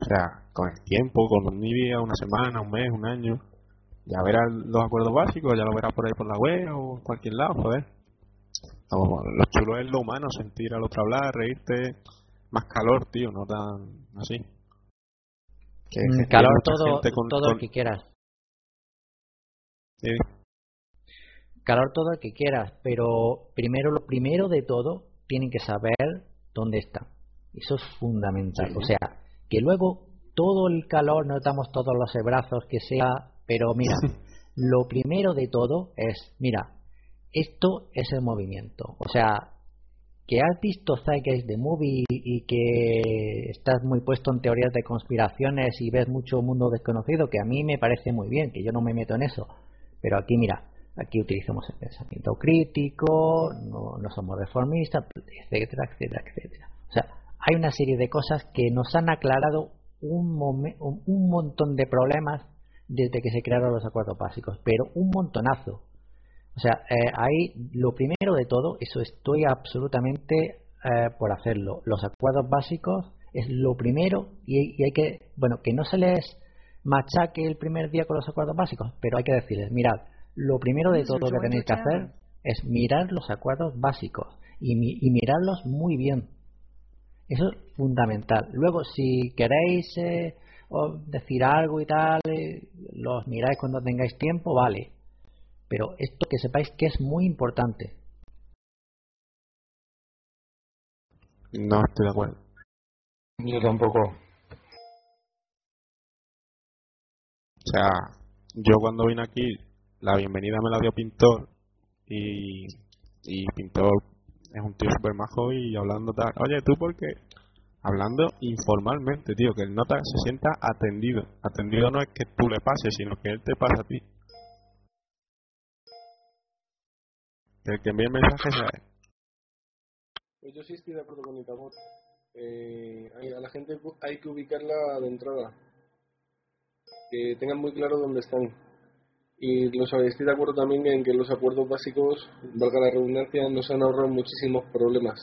O sea, con el tiempo, con un día, una semana, un mes, un año, ya verás los acuerdos básicos, ya lo verás por ahí por la web o en cualquier lado, joder. lo chulo es lo humano, sentir al otro hablar, reírte, más calor, tío, no tan así.
Que, mm, calor todo, todo el que quieras.
Sí.
Calor todo el que quieras, pero primero lo primero de todo tienen que saber dónde está. Eso es fundamental. O sea, que luego todo el calor notamos todos los brazos que sea, pero mira, lo primero de todo es, mira, esto es el movimiento. O sea, que has visto Zeitgeist de Movie y que estás muy puesto en teorías de conspiraciones y ves mucho mundo desconocido, que a mí me parece muy bien, que yo no me meto en eso. Pero aquí, mira, aquí utilizamos el pensamiento crítico, no, no somos reformistas, etcétera, etcétera, etcétera. O sea, hay una serie de cosas que nos han aclarado un, un montón de problemas desde que se crearon los acuerdos básicos, pero un montonazo. O sea, eh, ahí lo primero de todo, eso estoy absolutamente eh, por hacerlo. Los acuerdos básicos es lo primero y, hay que, bueno, que no se les machaque el primer día con los acuerdos básicos, pero hay que decirles, mirad, lo primero de todo que tenéis que hacer es mirar los acuerdos básicos y, y mirarlos muy bien. Eso es fundamental. Luego, si queréis eh, decir algo y tal, los miráis cuando tengáis tiempo, vale pero esto que sepáis que es muy importante.
No estoy de acuerdo.
Yo tampoco.
O sea, yo cuando vine aquí, la bienvenida me la dio Pintor y, y Pintor es un tío súper majo y hablando tal. Oye, ¿tú por qué? Hablando informalmente, tío, que el nota se sienta atendido. Atendido no es que tú le pases, sino que él te pasa a ti. El que envíe mensajes a
Pues yo sí estoy de acuerdo con mi Eh, a la gente hay que ubicarla de entrada. Que tengan muy claro dónde están. Y los, estoy de acuerdo también en que los acuerdos básicos, valga la redundancia, nos han ahorrado muchísimos problemas.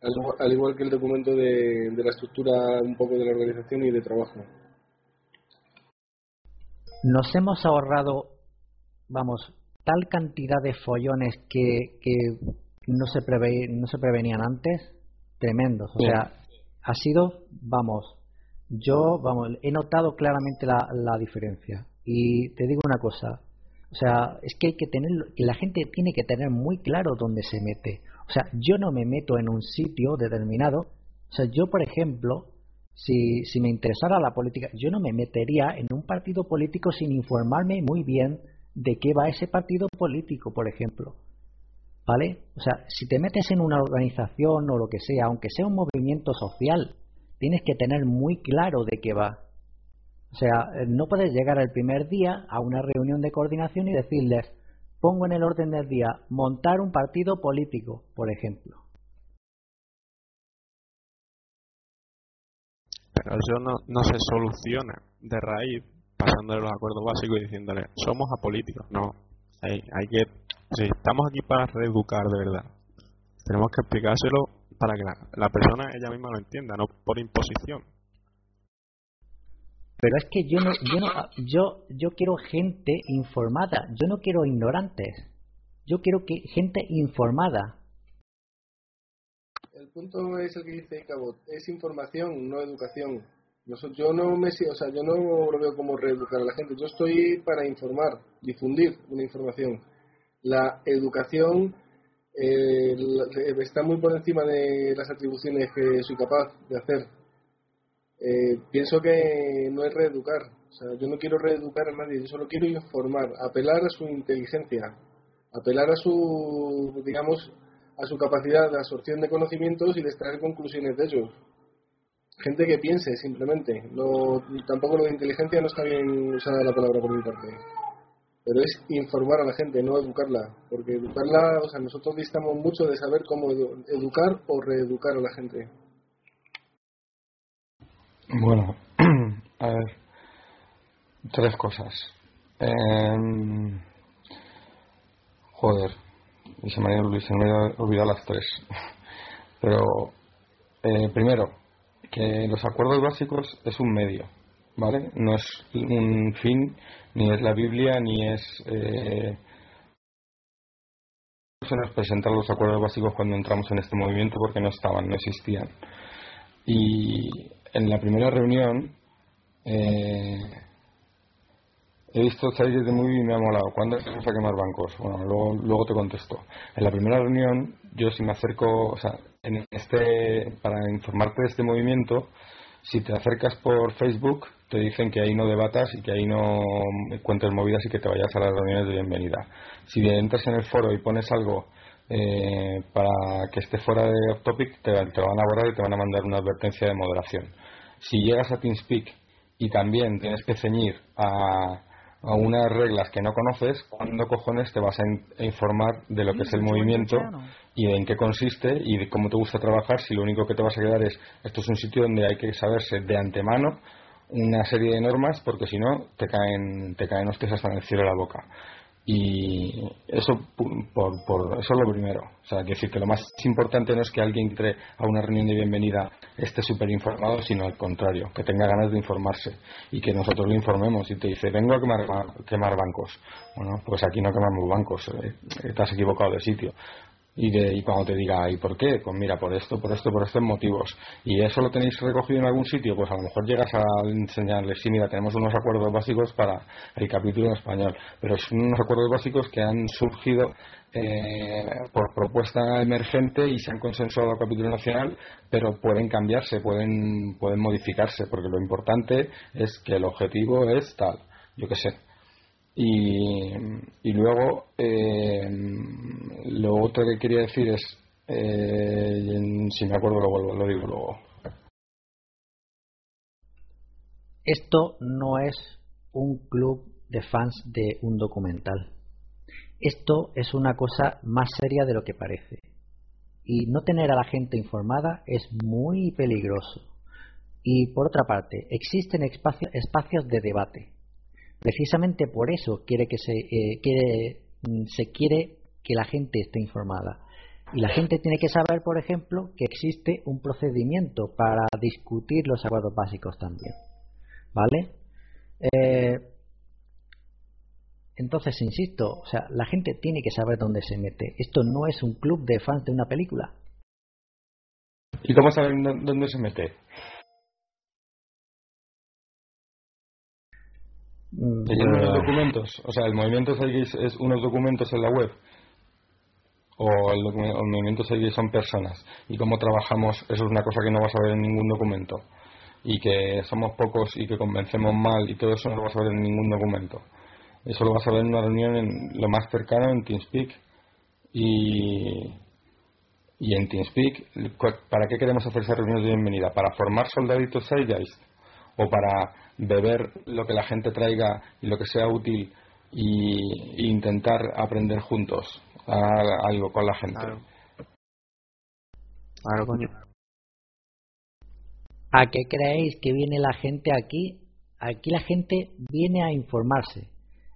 Al, igual que el documento de, de la estructura un poco de la organización y de trabajo.
Nos hemos ahorrado, vamos, tal cantidad de follones que, que no, se preve, no se prevenían antes, tremendos. O sea, ha sido, vamos, yo, vamos, he notado claramente la, la diferencia. Y te digo una cosa, o sea, es que hay que tener, la gente tiene que tener muy claro dónde se mete. O sea, yo no me meto en un sitio determinado. O sea, yo, por ejemplo, si, si me interesara la política, yo no me metería en un partido político sin informarme muy bien de qué va ese partido político, por ejemplo. ¿Vale? O sea, si te metes en una organización o lo que sea, aunque sea un movimiento social, tienes que tener muy claro de qué va. O sea, eh, no puedes llegar el primer día a una reunión de coordinación y decirles, pongo en el orden del día montar un partido político, por ejemplo.
Pero eso no, no se soluciona de raíz pasándole los acuerdos básicos y diciéndole, somos apolíticos. No, hay, hay que, si estamos aquí para reeducar de verdad, tenemos que explicárselo para que la, persona ella misma lo entienda, no por imposición.
Pero es que yo no, yo no, yo, yo quiero gente informada, yo no quiero ignorantes, yo quiero que gente informada.
El punto es el que dice Cabot, es información, no educación yo no me o sea, yo no lo veo como reeducar a la gente, yo estoy para informar, difundir una información. La educación eh, está muy por encima de las atribuciones que soy capaz de hacer. Eh, pienso que no es reeducar, o sea, yo no quiero reeducar a nadie, yo solo quiero informar, apelar a su inteligencia, apelar a su, digamos, a su capacidad de absorción de conocimientos y de extraer conclusiones de ellos gente que piense simplemente. No, tampoco lo de inteligencia no está bien usada la palabra por mi parte. Pero es informar a la gente, no educarla. Porque educarla, o sea, nosotros distamos mucho de saber cómo edu- educar o reeducar a la gente.
Bueno, a ver, tres cosas. Em, joder, se me han olvidado, las tres. Pero, eh, primero, que los acuerdos básicos es un medio, ¿vale? No es un fin, ni es la Biblia, ni es... Eh, se nos presentar los acuerdos básicos cuando entramos en este movimiento porque no estaban, no existían. Y en la primera reunión eh, he visto series de movie y me ha molado. ¿Cuándo se a quemar bancos? Bueno, luego, luego te contesto. En la primera reunión, yo si me acerco, o sea, en este, para informarte de este movimiento, si te acercas por Facebook, te dicen que ahí no debatas y que ahí no cuentes movidas y que te vayas a las reuniones de bienvenida. Si entras en el foro y pones algo eh, para que esté fuera de off topic, te, te lo van a borrar y te van a mandar una advertencia de moderación. Si llegas a TeamSpeak y también tienes que ceñir a, a unas reglas que no conoces, ¿cuándo cojones te vas a, in- a informar de lo que es el movimiento y de en qué consiste y de cómo te gusta trabajar si lo único que te vas a quedar es esto es un sitio donde hay que saberse de antemano una serie de normas porque si no te caen te caen hostias hasta en el cielo de la boca y eso por, por eso es lo primero. O sea que decir que lo más importante no es que alguien entre a una reunión de bienvenida esté súper informado sino al contrario que tenga ganas de informarse y que nosotros le informemos. Y te dice vengo a quemar, quemar bancos bueno pues aquí no quemamos bancos eh, has equivocado de sitio y, de, y cuando te diga, ¿y por qué? Pues mira, por esto, por esto, por estos motivos. ¿Y eso lo tenéis recogido en algún sitio? Pues a lo mejor llegas a enseñarles, sí, mira, tenemos unos acuerdos básicos para el capítulo en español, pero son unos acuerdos básicos que han surgido eh, por propuesta emergente y se han consensuado a capítulo nacional, pero pueden cambiarse, pueden, pueden modificarse, porque lo importante es que el objetivo es tal, yo qué sé, y, luego, eh, lo otro que quería decir es, eh, si me acuerdo lo vuelvo, lo digo luego.
Esto no es un club de fans de un documental. Esto es una cosa más seria de lo que parece. Y no tener a la gente informada es muy peligroso. Y por otra parte, existen espacio- espacios de debate. Precisamente por eso quiere que se, eh, quiere, mm, se quiere que la gente esté informada. Y la gente tiene que saber, por ejemplo, que existe un procedimiento para discutir los acuerdos básicos también. ¿Vale? Eh, entonces, insisto, o sea, la gente tiene que saber dónde se mete. Esto no es un club de fans de una película.
¿Y cómo saben dó- dónde se mete? Leyendo los documentos. O sea, el movimiento Seigis es unos documentos en la web. O el, o el movimiento Seigis son personas. Y cómo trabajamos, eso es una cosa que no vas a ver en ningún documento. Y que somos pocos y que convencemos mal y todo eso no lo vas a ver en ningún documento. Eso lo vas a ver en una reunión en lo más cercano en TeamSpeak. Y, y en TeamSpeak, ¿para qué queremos hacer esas reuniones de bienvenida? ¿Para formar soldaditos Zeitgeist? ¿O para beber lo que la gente traiga y lo que sea útil y, y intentar aprender juntos a- algo con la gente?
Claro, coño.
¿A qué creéis que viene la gente aquí? Aquí la gente viene a informarse.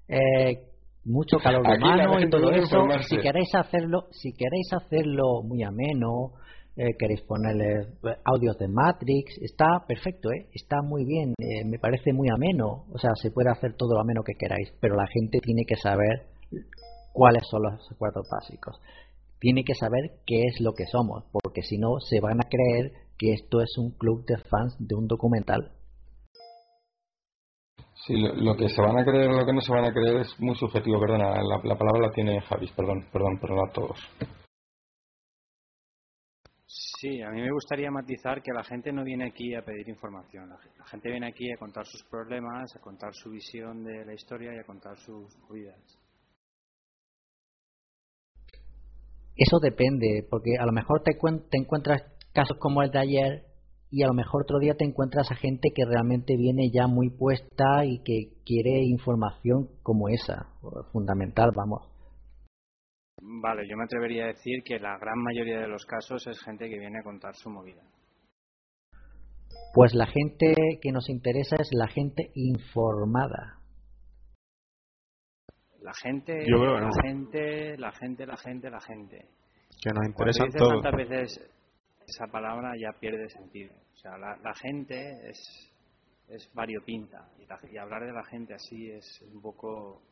Eh, mucho calor humano y todo eso. Si queréis hacerlo, si queréis hacerlo muy ameno, eh, queréis ponerle eh, audios de Matrix, está perfecto, ¿eh? está muy bien, eh, me parece muy ameno. O sea, se puede hacer todo lo ameno que queráis, pero la gente tiene que saber cuáles son los acuerdos básicos. Tiene que saber qué es lo que somos, porque si no se van a creer que esto es un club de fans de un documental.
Sí, lo, que se van a creer lo que no se van a creer es muy subjetivo, perdona, la, la palabra la tiene Javis, perdón, perdón, perdón a todos.
Sí, a mí me gustaría matizar que la gente no viene aquí a pedir información. La gente viene aquí a contar sus problemas, a contar su visión de la historia y a contar sus vidas.
Eso depende, porque a lo mejor te, te encuentras casos como el de ayer y a lo mejor otro día te encuentras a gente que realmente viene ya muy puesta y que quiere información como esa, fundamental, vamos.
Vale, yo me atrevería a decir que la gran mayoría de los casos es gente que viene a contar su movida.
Pues la gente que nos interesa es la gente informada.
La gente,
Yo creo que
la
no.
gente, la gente, la gente, la gente.
Que nos
dices
todos.
tantas veces esa palabra ya pierde sentido. O sea, la, la gente es, es variopinta y, la- y hablar de la gente así es un poco...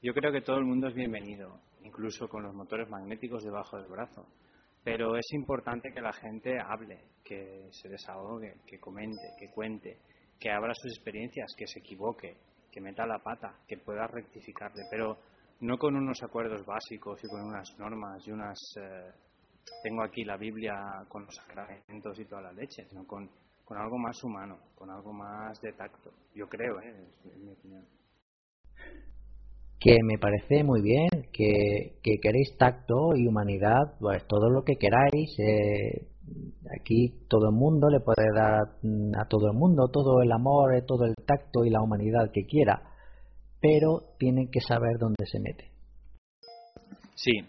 Yo creo que todo el mundo es bienvenido, incluso con los motores magnéticos debajo del brazo. Pero es importante que la gente hable, que se desahogue, que comente, que cuente, que abra sus experiencias, que se equivoque, que meta la pata, que pueda rectificarle, pero no con unos acuerdos básicos y con unas normas y unas... eh, tengo aquí la Biblia con los sacramentos y toda la leche, sino con, con algo más humano, con algo más de tacto. Yo creo, ¿eh? es, es mi opinión.
Que me parece muy bien, que, que queréis tacto y humanidad, pues todo lo que queráis. eh, aquí todo el mundo le puede dar mm, a todo el mundo todo el amor, eh, todo el tacto y la humanidad que quiera, pero tienen que saber dónde se mete.
Sí,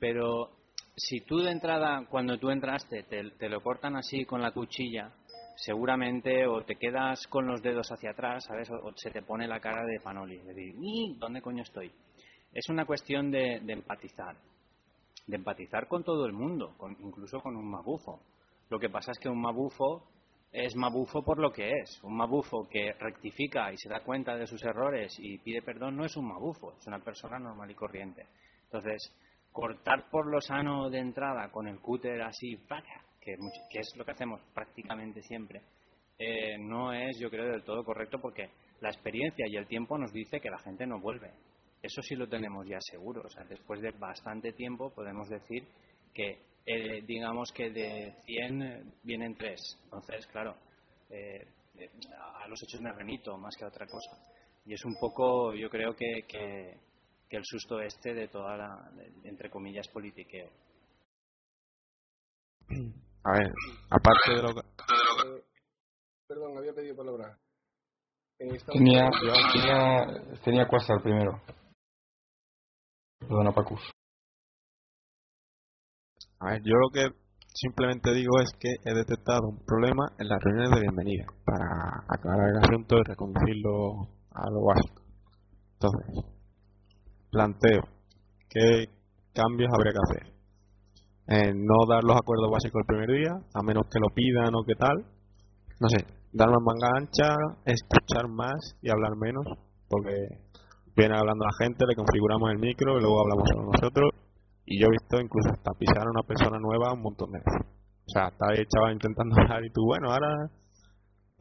pero si tú de entrada, cuando tú entraste, te, te lo cortan así con la cuchilla, seguramente o te quedas con los dedos hacia atrás, ¿sabes? O, se te pone la cara de panoli, de decir, "Ni, ¿dónde coño estoy? Es una cuestión de, empatizar, de empatizar con todo el mundo, con, incluso con un mabufo. Lo que pasa es que un mabufo es mabufo por lo que es. Un mabufo que rectifica y se da cuenta de sus errores y pide perdón no es un mabufo, es una persona normal y corriente. Entonces, cortar por lo sano de entrada con el cúter así, ¡paca! Que, es lo que hacemos prácticamente siempre, eh, no es, yo creo, del todo correcto porque la experiencia y el tiempo nos dice que la gente no vuelve. Eso sí lo tenemos ya seguro. O sea, después de bastante tiempo podemos decir que, eh, digamos que de 100 eh, vienen 3. Entonces, claro, a los hechos me remito más que a otra cosa. Y es un poco, yo creo que, que, el susto este de toda la, entre comillas, politiqueo.
A ver, aparte de lo que...
Eh, perdón, había pedido palabra. Eh,
Tenía, tenía, tenía Quasar primero. Perdona, Pacus.
A ver, yo lo que simplemente digo es que he detectado un problema en las reuniones de bienvenida para aclarar el asunto y reconducirlo a lo básico. Entonces, planteo qué cambios habría que hacer. Eh, no dar los acuerdos básicos el primer día, a menos que lo pidan o qué tal. No sé, dar más manga ancha, escuchar más y hablar menos, porque viene hablando la gente, le configuramos el micro y luego hablamos solo nosotros. Y yo he visto incluso hasta pisar a una persona nueva un montón de veces. O sea, está el chaval intentando hablar y tú, bueno, ahora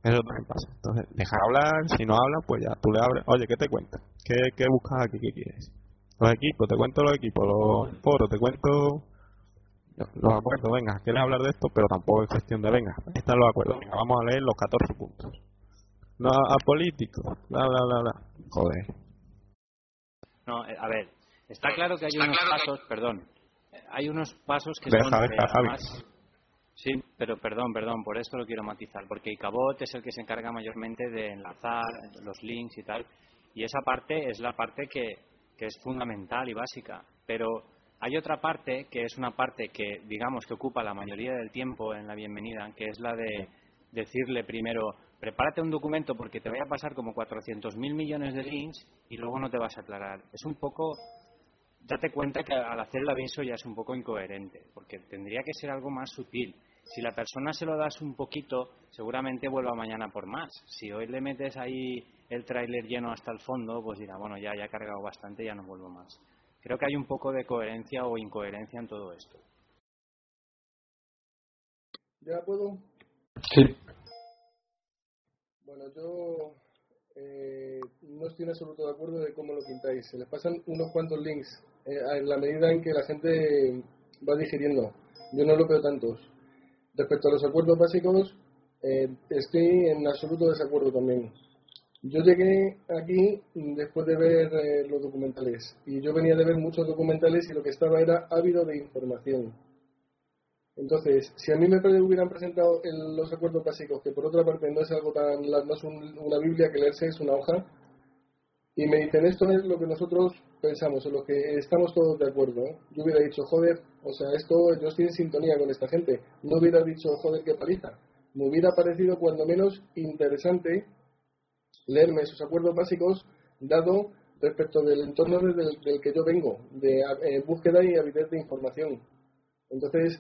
eso también pasa. Entonces, dejar hablar, si no hablan, pues ya tú le abres, oye, ¿qué te cuentas? ¿Qué, qué buscas aquí? ¿Qué quieres? Los equipos, te cuento los equipos, los foros, te cuento los acuerdos, venga, quieres hablar de esto, pero tampoco es cuestión de, venga, están los acuerdos, venga, vamos a leer los 14 puntos. No a políticos, bla, bla, bla, bla. Joder.
No, eh, a ver, está claro que hay unos pasos, perdón, eh, hay unos pasos que
Deja,
son
deja,
eh,
Javi.
más- Sí, pero perdón, perdón, por esto lo quiero matizar, porque Icabot es el que se encarga mayormente de enlazar los links y tal, y esa parte es la parte que, que es fundamental y básica, pero hay otra parte que es una parte que, digamos, que ocupa la mayoría del tiempo en la bienvenida, que es la de decirle primero, prepárate un documento porque te voy a pasar como 400.000 millones de links y luego no te vas a aclarar. Es un poco, date cuenta que al hacer el aviso ya es un poco incoherente, porque tendría que ser algo más sutil. Si la persona se lo das un poquito, seguramente vuelva mañana por más. Si hoy le metes ahí el tráiler lleno hasta el fondo, pues dirá, bueno, ya, ya cargado bastante, ya no vuelvo más. Creo que hay un poco de coherencia o incoherencia en todo esto.
¿Ya puedo?
Sí.
Bueno, yo eh, no estoy en absoluto de acuerdo de cómo lo pintáis. Se les pasan unos cuantos links eh, en la medida en que la gente va digiriendo. Yo no lo veo tantos. Respecto a los acuerdos básicos, eh, estoy en absoluto desacuerdo también. Yo llegué aquí después de ver eh, los documentales y yo venía de ver muchos documentales y lo que estaba era ávido de información. Entonces, si a mí me hubieran presentado los acuerdos básicos, que por otra parte no es algo tan, no es un- una Biblia que leerse, es una hoja, y me dicen esto es lo que nosotros pensamos, en lo que estamos todos de acuerdo, ¿eh? yo hubiera dicho, joder, o sea, esto yo estoy en sintonía con esta gente, no hubiera dicho, joder, qué paliza, me hubiera parecido cuando menos interesante leerme esos acuerdos básicos dado respecto del entorno del, del que yo vengo, de eh, búsqueda y avidez de información. Entonces,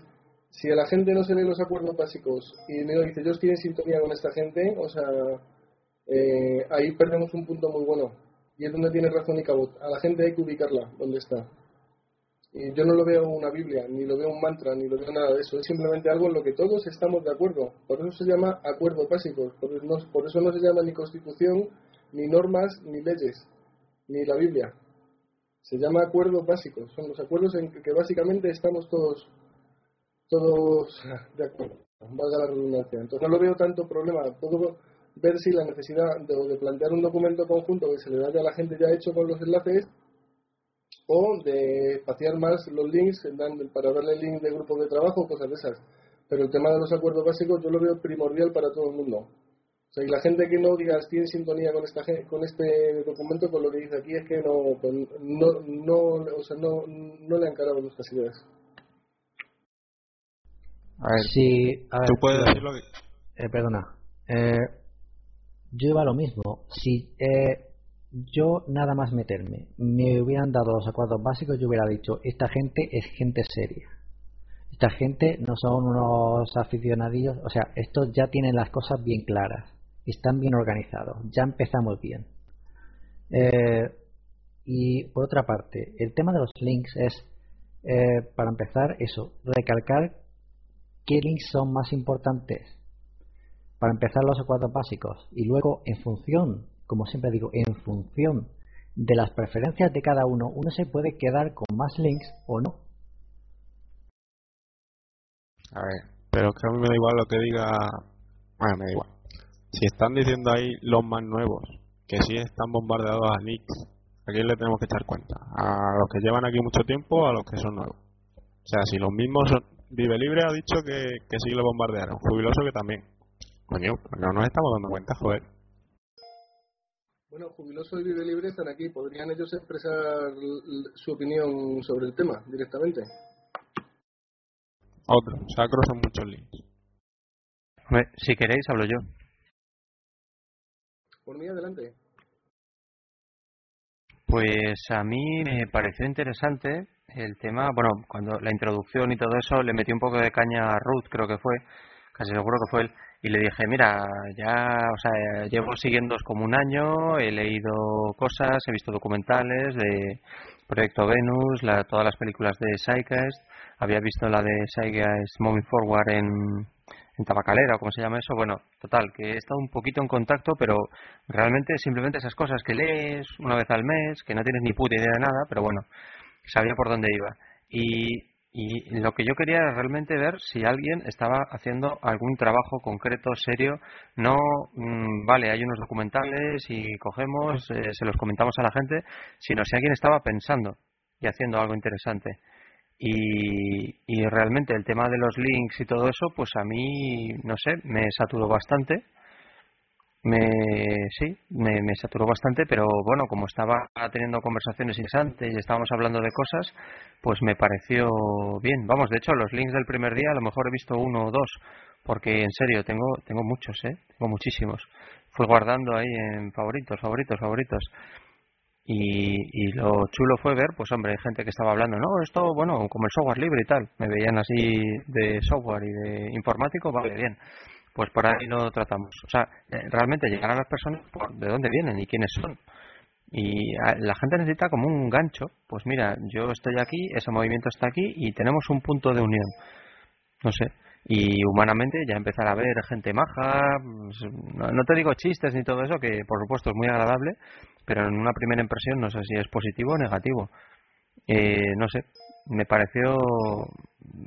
si a la gente no se lee los acuerdos básicos y me dice yo estoy en sintonía con esta gente, o sea, eh, ahí perdemos un punto muy bueno. Y es donde tiene razón Icabot. A la gente hay que ubicarla donde está. Y yo no lo veo una Biblia, ni lo veo un mantra, ni lo veo nada de eso. Es simplemente algo en lo que todos estamos de acuerdo. Por eso se llama acuerdos básicos. Por eso no, se llama ni constitución, ni normas, ni leyes, ni la Biblia. Se llama acuerdos básicos. Son los acuerdos en que, básicamente estamos todos todos de acuerdo, valga la redundancia. Entonces no lo veo tanto problema. Puedo ver si la necesidad de, de plantear un documento conjunto que se le da a la gente ya hecho con los enlaces o de espaciar más los links para darle el link de grupos de trabajo, cosas de esas. Pero el tema de los acuerdos básicos yo lo veo primordial para todo el mundo. O sea, y la gente que no diga estoy en sintonía con esta con este documento, con lo que dice aquí es que no pues, no no, o sea, no, no le han cargado nuestras ideas.
A ver,
Sí, a ver,
tú puedes decir lo que...
eh, perdona. Eh, yo iba a lo mismo. Si eh, yo nada más meterme, me hubieran dado los acuerdos básicos, yo hubiera dicho, esta gente es gente seria. Esta gente no son unos aficionadillos, o sea, estos ya tienen las cosas bien claras, están bien organizados, ya empezamos bien. Eh, y por otra parte, el tema de los links es, eh, para empezar, eso, recalcar qué links son más importantes. Para empezar, los acuerdos básicos. Y luego, en función, como siempre digo, en función de las preferencias de cada uno, uno se puede quedar con más links o no.
A ver, pero es que a mí me da igual lo que diga... Bueno, me da igual. Si están diciendo ahí los más nuevos, que sí están bombardeados a nicks, ¿a quién le tenemos que echar cuenta? ¿A los que llevan aquí mucho tiempo o a los que son nuevos? O sea, si los mismos son... Vive Libre ha dicho que, que sí lo bombardearon. Jubiloso que también. Coño, no nos estamos dando cuenta, joder.
Bueno, Jubiloso y Vive Libre están aquí. ¿Podrían ellos expresar su opinión sobre el tema directamente?
Otro, sacros son muchos links.
Si queréis, hablo yo.
Por mí, adelante.
Pues a mí me pareció interesante el tema, bueno, cuando la introducción y todo eso, le metí un poco de caña a Ruth, creo que fue, casi seguro que fue él, y le dije, mira, ya, o sea, llevo siguiendo como un año, he leído cosas, he visto documentales de Proyecto Venus, la, todas las películas de Zeitgeist, había visto la de Zeitgeist Moving Forward en, en Tabacalera, o como se llama eso, bueno, total, que he estado un poquito en contacto, pero realmente simplemente esas cosas que lees una vez al mes, que no tienes ni puta idea de nada, pero bueno, sabía por dónde iba. Y, y lo que yo quería era realmente ver si alguien estaba haciendo algún trabajo concreto, serio, no, mm, vale, hay unos documentales y cogemos, eh, se los comentamos a la gente, sino si alguien estaba pensando y haciendo algo interesante. Y, y realmente el tema de los links y todo eso, pues a mí, no sé, me saturó bastante. Me, sí, me, saturó bastante, pero bueno, como estaba teniendo conversaciones interesantes y estábamos hablando de cosas, pues me pareció bien. Vamos, de hecho, los links del primer día a lo mejor he visto uno o dos, porque en serio, tengo, tengo muchos, ¿eh? Tengo muchísimos. Fui guardando ahí en favoritos, favoritos, favoritos. Y, y lo chulo fue ver, pues hombre, gente que estaba hablando, no, esto, bueno, como el software libre y tal. Me veían así de software y de informático, vale, bien. Pues por ahí lo tratamos. O sea, eh, realmente llegar a las personas por de dónde vienen y quiénes son. Y a- la gente necesita como un gancho. Pues mira, yo estoy aquí, ese movimiento está aquí y tenemos un punto de unión. No sé. Y humanamente ya empezar a ver gente maja. pues, No, no te digo chistes ni todo eso, que por supuesto es muy agradable, pero en una primera impresión no sé si es positivo o negativo. Eh, no sé, me pareció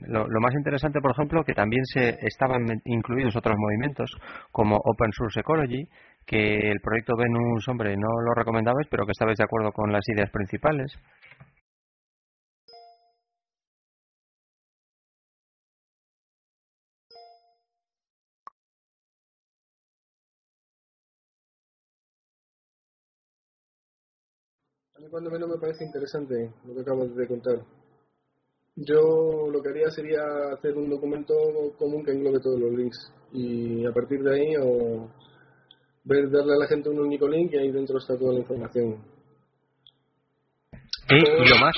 lo, más interesante, por ejemplo, que también se estaban incluidos otros movimientos como Open Source Ecology, que el proyecto Venus, hombre, no lo recomendabais, pero que estabais de acuerdo con las ideas principales.
A mí cuando menos me parece interesante lo que acabas de contar. Yo lo que haría sería hacer un documento común que englobe todos los links y a partir de ahí o ver darle a la gente un único link y ahí dentro está toda la información.
Y, y lo más,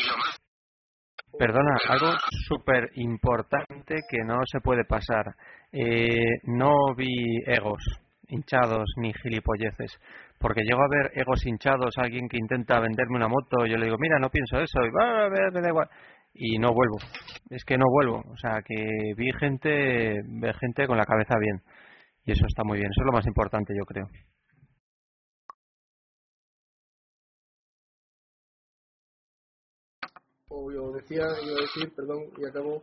perdona, algo súper importante que no se puede pasar. Eh, no vi egos hinchados ni gilipolleces. Porque llego a ver egos hinchados, alguien que intenta venderme una moto, yo le digo, mira, no pienso eso, y va, me da igual. Y no vuelvo. Es que no vuelvo. O sea, que vi gente, ve gente con la cabeza bien. Y eso está muy bien. Eso es lo más importante, yo creo.
O yo decía, iba decir, perdón, y acabo,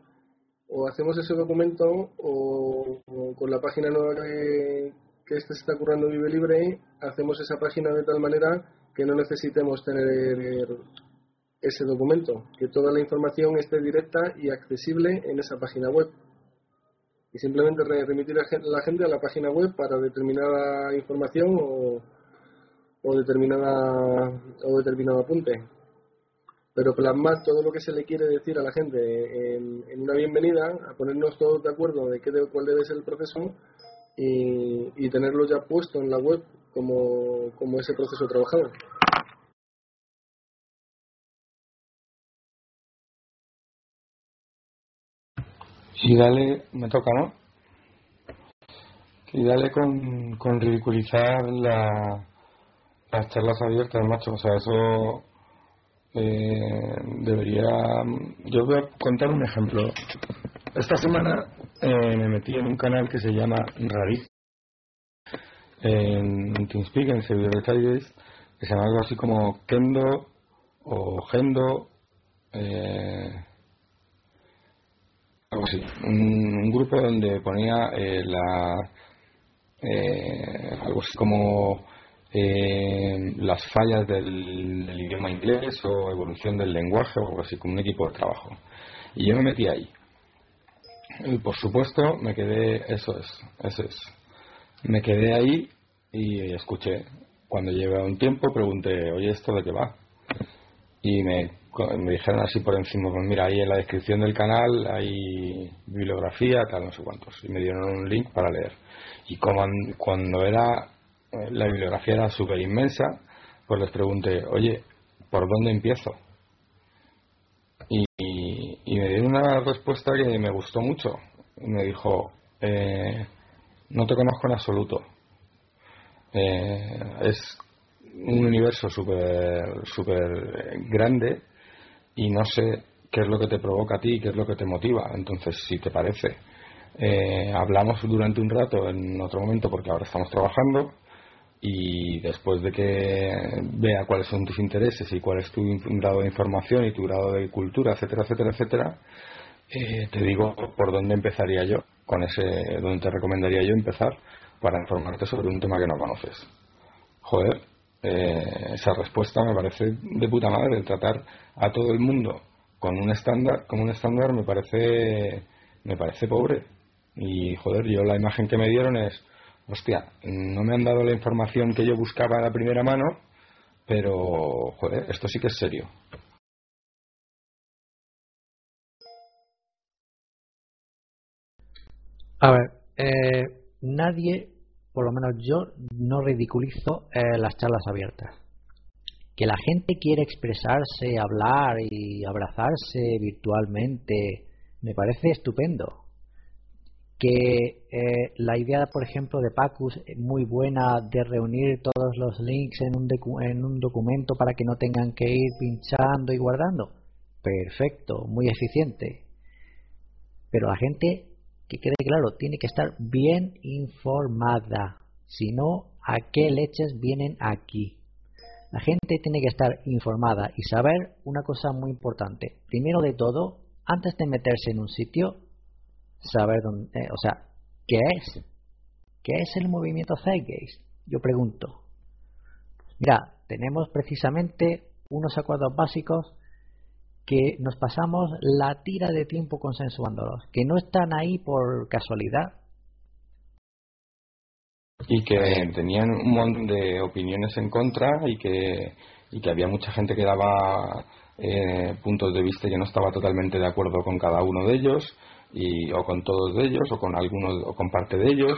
o hacemos ese documento o, o con la página nueva que, que este se está currando Vive Libre, hacemos esa página de tal manera que no necesitemos tener ese documento, que toda la información esté directa y accesible en esa página web. Y simplemente remitir a la gente a la página web para determinada información o, o determinada o determinado apunte. Pero plasmar todo lo que se le quiere decir a la gente en, en una bienvenida, a ponernos todos de acuerdo de qué cuál debe ser el proceso y, y tenerlo ya puesto en la web como, como ese proceso trabajado.
Y dale, me toca, ¿no? Y dale con, con ridiculizar la, las charlas abiertas, macho. O sea, eso eh, debería. Yo voy a contar un ejemplo. Esta semana eh, me metí en un canal que se llama Radit en TeamSpeak, en servidor de Tidales, que se llama algo así como Kendo o Gendo. Eh, un, un grupo donde ponía eh, la eh, algo así como eh, las fallas del, del, idioma inglés o evolución del lenguaje o algo así, como un equipo de trabajo. Y yo me metí ahí. Y por supuesto me quedé, eso es, eso es. Me quedé ahí y escuché. Cuando llevé un tiempo pregunté, oye, ¿esto de qué va? Y me me dijeron así por encima, pues mira, ahí en la descripción del canal hay bibliografía, tal, no sé cuántos, y me dieron un link para leer. Y como cuando era, la bibliografía era súper inmensa, pues les pregunté, oye, ¿por dónde empiezo? Y, y, me dieron una respuesta que me gustó mucho. Me dijo, eh, no te conozco en absoluto. Eh, es un universo súper super grande y no sé qué es lo que te provoca a ti qué es lo que te motiva. Entonces, si te parece, eh, hablamos durante un rato en otro momento porque ahora estamos trabajando y después de que vea cuáles son tus intereses y cuál es tu grado de información y tu grado de cultura, etcétera, etcétera, etcétera, eh, te digo por dónde empezaría yo, con ese, dónde te recomendaría yo empezar para informarte sobre un tema que no conoces. Joder, eh, esa respuesta me parece de puta madre. Tratar a todo el mundo con un estándar, con un estándar me parece, me parece pobre. Y joder, yo la imagen que me dieron es, hostia, no me han dado la información que yo buscaba a primera mano, pero joder, esto sí que es serio.
A ver, eh, nadie por lo menos yo no ridiculizo eh, las charlas abiertas. Que la gente quiere expresarse, hablar y abrazarse virtualmente, me parece estupendo. Que eh, la idea, por ejemplo, de Pacus es muy buena de reunir todos los links en un documento para que no tengan que ir pinchando y guardando. Perfecto, muy eficiente. Pero la gente que quede claro, tiene que estar bien informada. Si no, ¿a qué leches vienen aquí? La gente tiene que estar informada y saber una cosa muy importante. Primero de todo, antes de meterse en un sitio, saber dónde, eh, o sea, ¿qué es? ¿Qué es el movimiento Zeitgeist? Yo pregunto. Mira, tenemos precisamente unos acuerdos básicos que nos pasamos la tira de tiempo consensuándolos, que no están ahí por casualidad.
Y que tenían un montón de opiniones en contra y que, y que había mucha gente que daba eh, puntos de vista que no estaba totalmente de acuerdo con cada uno de ellos y, o con todos de ellos o con algunos o con parte de ellos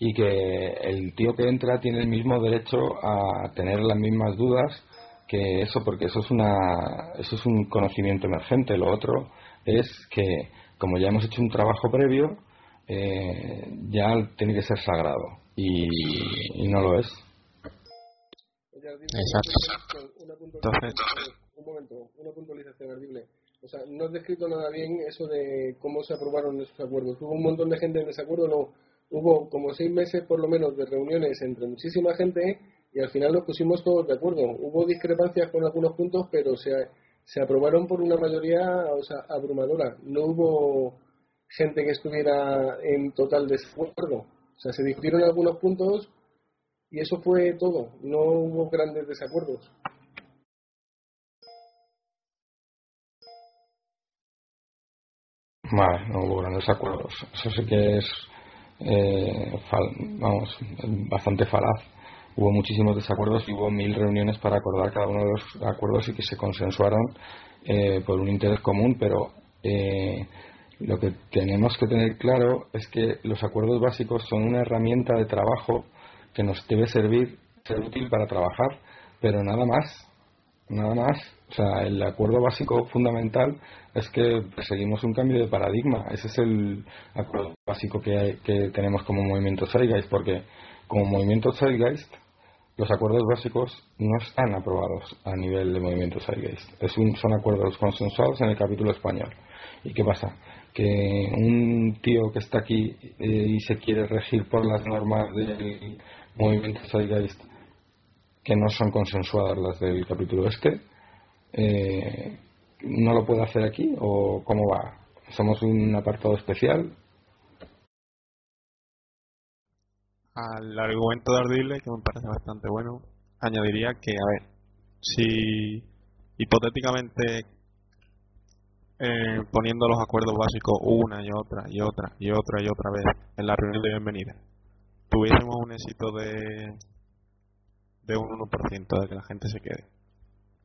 y que el tío que entra tiene el mismo derecho a tener las mismas dudas que eso porque eso es una eso es un conocimiento emergente lo otro es que como ya hemos hecho un trabajo previo eh, ya tiene que ser sagrado y, y no lo es
Exacto. Entonces,
un momento, una puntualización, Ardible. O sea, no has descrito nada bien eso de cómo se aprobaron esos acuerdos. Hubo un montón de gente en desacuerdo, no. Hubo como seis meses por lo menos de reuniones entre muchísima gente y al final nos pusimos todos de acuerdo. Hubo discrepancias con algunos puntos, pero se, se aprobaron por una mayoría o sea, abrumadora. No hubo gente que estuviera en total desacuerdo. O sea, se discutieron algunos puntos y eso fue todo. No hubo grandes desacuerdos.
Vale, no hubo grandes acuerdos. Eso sí que es, eh, vamos, bastante falaz. Hubo muchísimos desacuerdos y hubo mil reuniones para acordar cada uno de los acuerdos y que se consensuaron eh, por un interés común, pero eh, lo que tenemos que tener claro es que los acuerdos básicos son una herramienta de trabajo que nos debe servir, ser útil para trabajar, pero nada más, nada más. O sea, el acuerdo básico fundamental es que seguimos un cambio de paradigma. Ese es el acuerdo básico que, hay, que tenemos como movimiento Zeitgeist, porque como movimiento Zeitgeist, los acuerdos básicos no están aprobados a nivel de movimiento Zeitgeist. Es un, son acuerdos consensuados en el capítulo español. ¿Y qué pasa? Que un tío que está aquí eh, y se quiere regir por las normas del movimientos Zeitgeist que no son consensuadas las del capítulo este, eh, ¿no lo puede hacer aquí o cómo va? ¿Somos un apartado especial?
Al argumento de Ardile, que me parece bastante bueno, añadiría que, a ver, si hipotéticamente eh, poniendo los acuerdos básicos una y otra y otra y otra y otra vez en la reunión de bienvenida, tuviésemos un éxito de, de un 1% de que la gente se quede.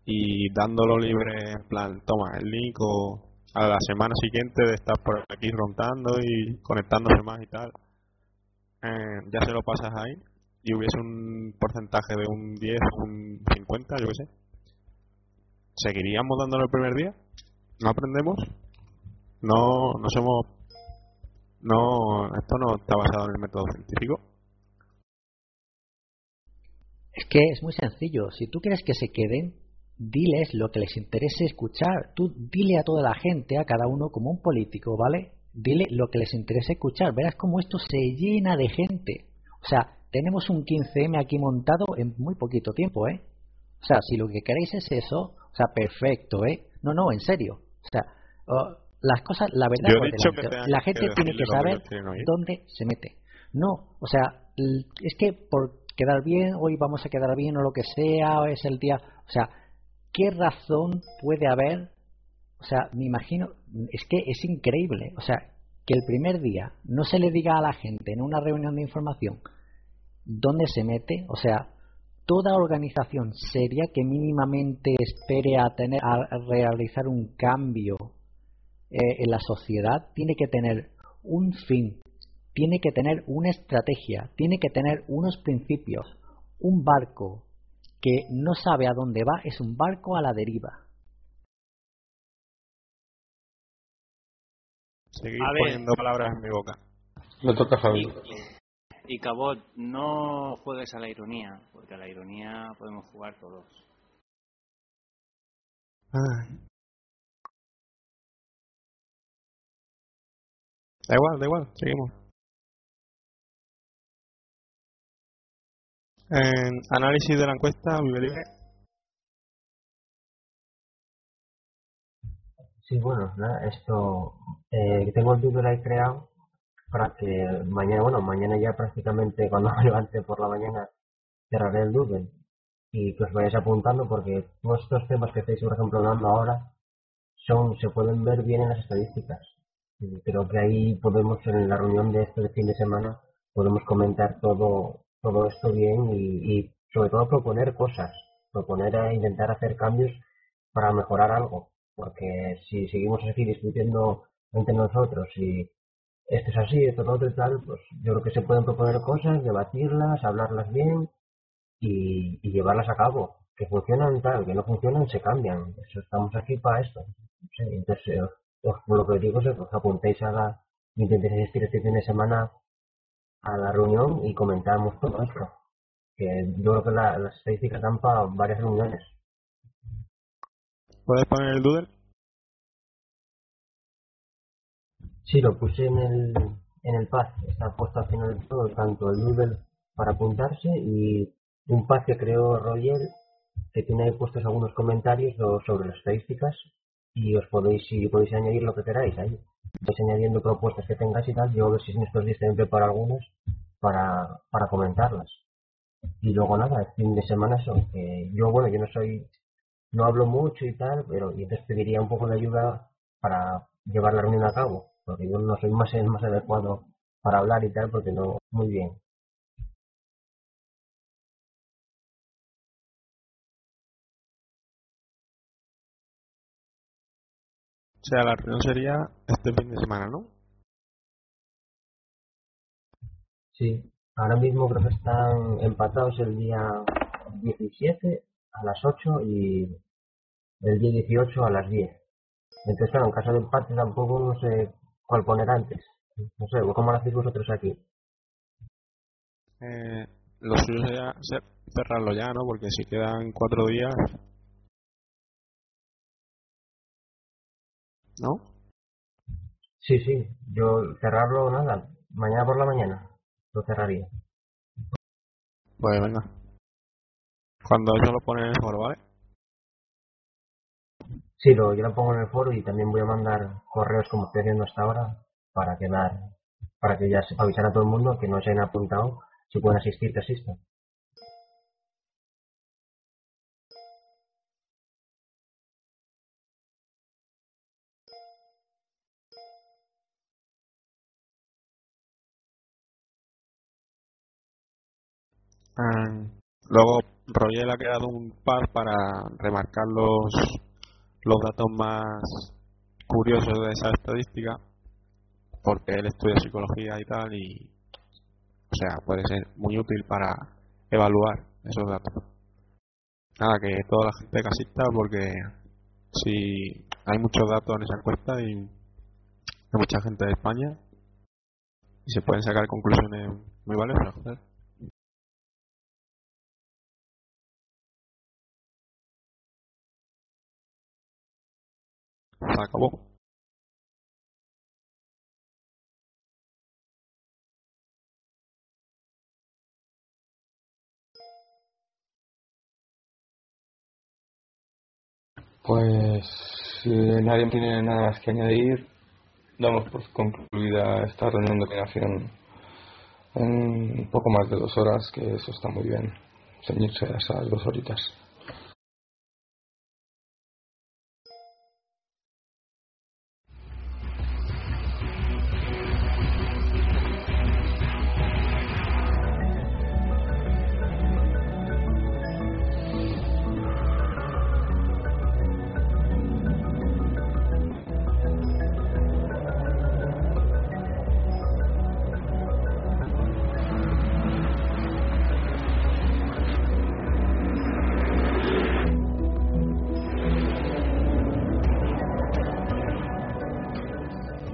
Y dándolo libre, en plan, toma el link o a la semana siguiente de estar por aquí rondando y conectándose más y tal, eh, ya se lo pasas ahí y hubiese un porcentaje de un 10, un 50, yo qué sé. ¿Seguiríamos dándolo el primer día? ¿No aprendemos? No, no somos... No, esto no está basado en el método científico.
Es que es muy sencillo. Si tú quieres que se queden, diles lo que les interese escuchar. Tú dile a toda la gente, a cada uno como un político, ¿vale? Dile lo que les interese escuchar. Verás cómo esto se llena de gente. O sea, tenemos un 15M aquí montado en muy poquito tiempo, ¿eh? O sea, si lo que queréis es eso, o sea, perfecto, ¿eh? No, no, en serio. O sea, las cosas, la verdad,
Yo he dicho que tengan
la gente tiene que saber dónde se mete. No, o sea, es que por quedar bien, hoy vamos a quedar bien o lo que sea, o es el día, o sea, ¿qué razón puede haber? O sea, me imagino, es que es increíble, o sea, que el primer día no se le diga a la gente en una reunión de información dónde se mete, o sea, toda organización seria que mínimamente espere a tener a realizar un cambio eh, en la sociedad tiene que tener un fin, tiene que tener una estrategia, tiene que tener unos principios. Un barco que no sabe a dónde va es un barco a la deriva.
Seguir
A ver.
poniendo palabras en mi boca.
Le toca a Javi.
Y Cabot, no juegues a la ironía, porque a la ironía podemos jugar todos.
Ay. Da igual, da igual, seguimos. En análisis de la encuesta, Vive Libre.
Sí, bueno, nada, esto, eh, tengo el Doodle ahí creado para que mañana, bueno, mañana ya prácticamente cuando me levante por la mañana cerraré el Doodle y que os vayáis apuntando porque todos estos temas que estáis, por ejemplo, hablando ahora son, se pueden ver bien en las estadísticas. Creo que ahí podemos, en la reunión de este fin de semana, podemos comentar todo, todo esto bien y, y sobre todo proponer cosas. proponer e intentar hacer cambios para mejorar algo. Porque si seguimos así discutiendo entre nosotros y esto es así, esto es otro y tal, pues yo creo que se pueden proponer cosas, debatirlas, hablarlas bien y, llevarlas a cabo. Que funcionan tal, que no funcionan, se cambian. Eso estamos aquí para esto. Sí, entonces, eh, os- lo que digo es que os apuntéis a la, intentéis asistir este fin de semana a la reunión y comentamos todo esto. Que yo creo que la- las estadísticas dan para varias reuniones.
¿Puedes poner el doodle?
Sí, lo puse en el, en el pad. Está puesto al final de todo, tanto el Doodle para apuntarse y un pad que creó Roger que tiene ahí puestos algunos comentarios so- sobre las estadísticas y os podéis, si podéis añadir lo que queráis ahí. Vais añadiendo propuestas que tengáis y tal. Yo a ver si en estos días también algunas para, para comentarlas. Y luego nada, el fin de semana eso, que yo bueno, yo no soy, no hablo mucho y tal, pero y entonces pediría un poco de ayuda para llevar la reunión a cabo, porque yo no soy más el más adecuado para hablar y tal, porque no, muy bien.
O sea, la reunión sería este fin de semana, ¿no?
Sí, ahora mismo creo que están empatados el día 17 a las 8 y el día 18 a las 10. Entonces, claro, en caso de empate tampoco no sé cuál poner antes. No sé, ¿cómo lo hacéis vosotros aquí?
Eh, lo suyo sería ser- cerrarlo ya, ¿no? Porque si quedan cuatro días... ¿No?
Sí, sí, yo cerrarlo nada, mañana por la mañana lo cerraría.
Pues venga. Cuando eso lo pone en el foro, ¿vale?
Sí, lo, yo lo pongo en el foro y también voy a mandar correos como estoy haciendo hasta ahora para quedar, para que ya se avisar a todo el mundo que no se hayan apuntado, si pueden asistir, que asistan.
Ah, luego, Roger ha creado un par para remarcar los, los datos más curiosos de esa estadística, porque él estudia psicología y tal, y, o sea, puede ser muy útil para evaluar esos datos. Nada, que toda la gente que asista, porque si hay muchos datos en esa encuesta y hay mucha gente de España, y se pueden sacar conclusiones muy valiosas, Se acabó.
Pues si nadie tiene nada más que añadir, damos por concluida esta reunión de opinación en un poco más de dos horas, que eso está muy bien, ceñirse a esas dos horitas.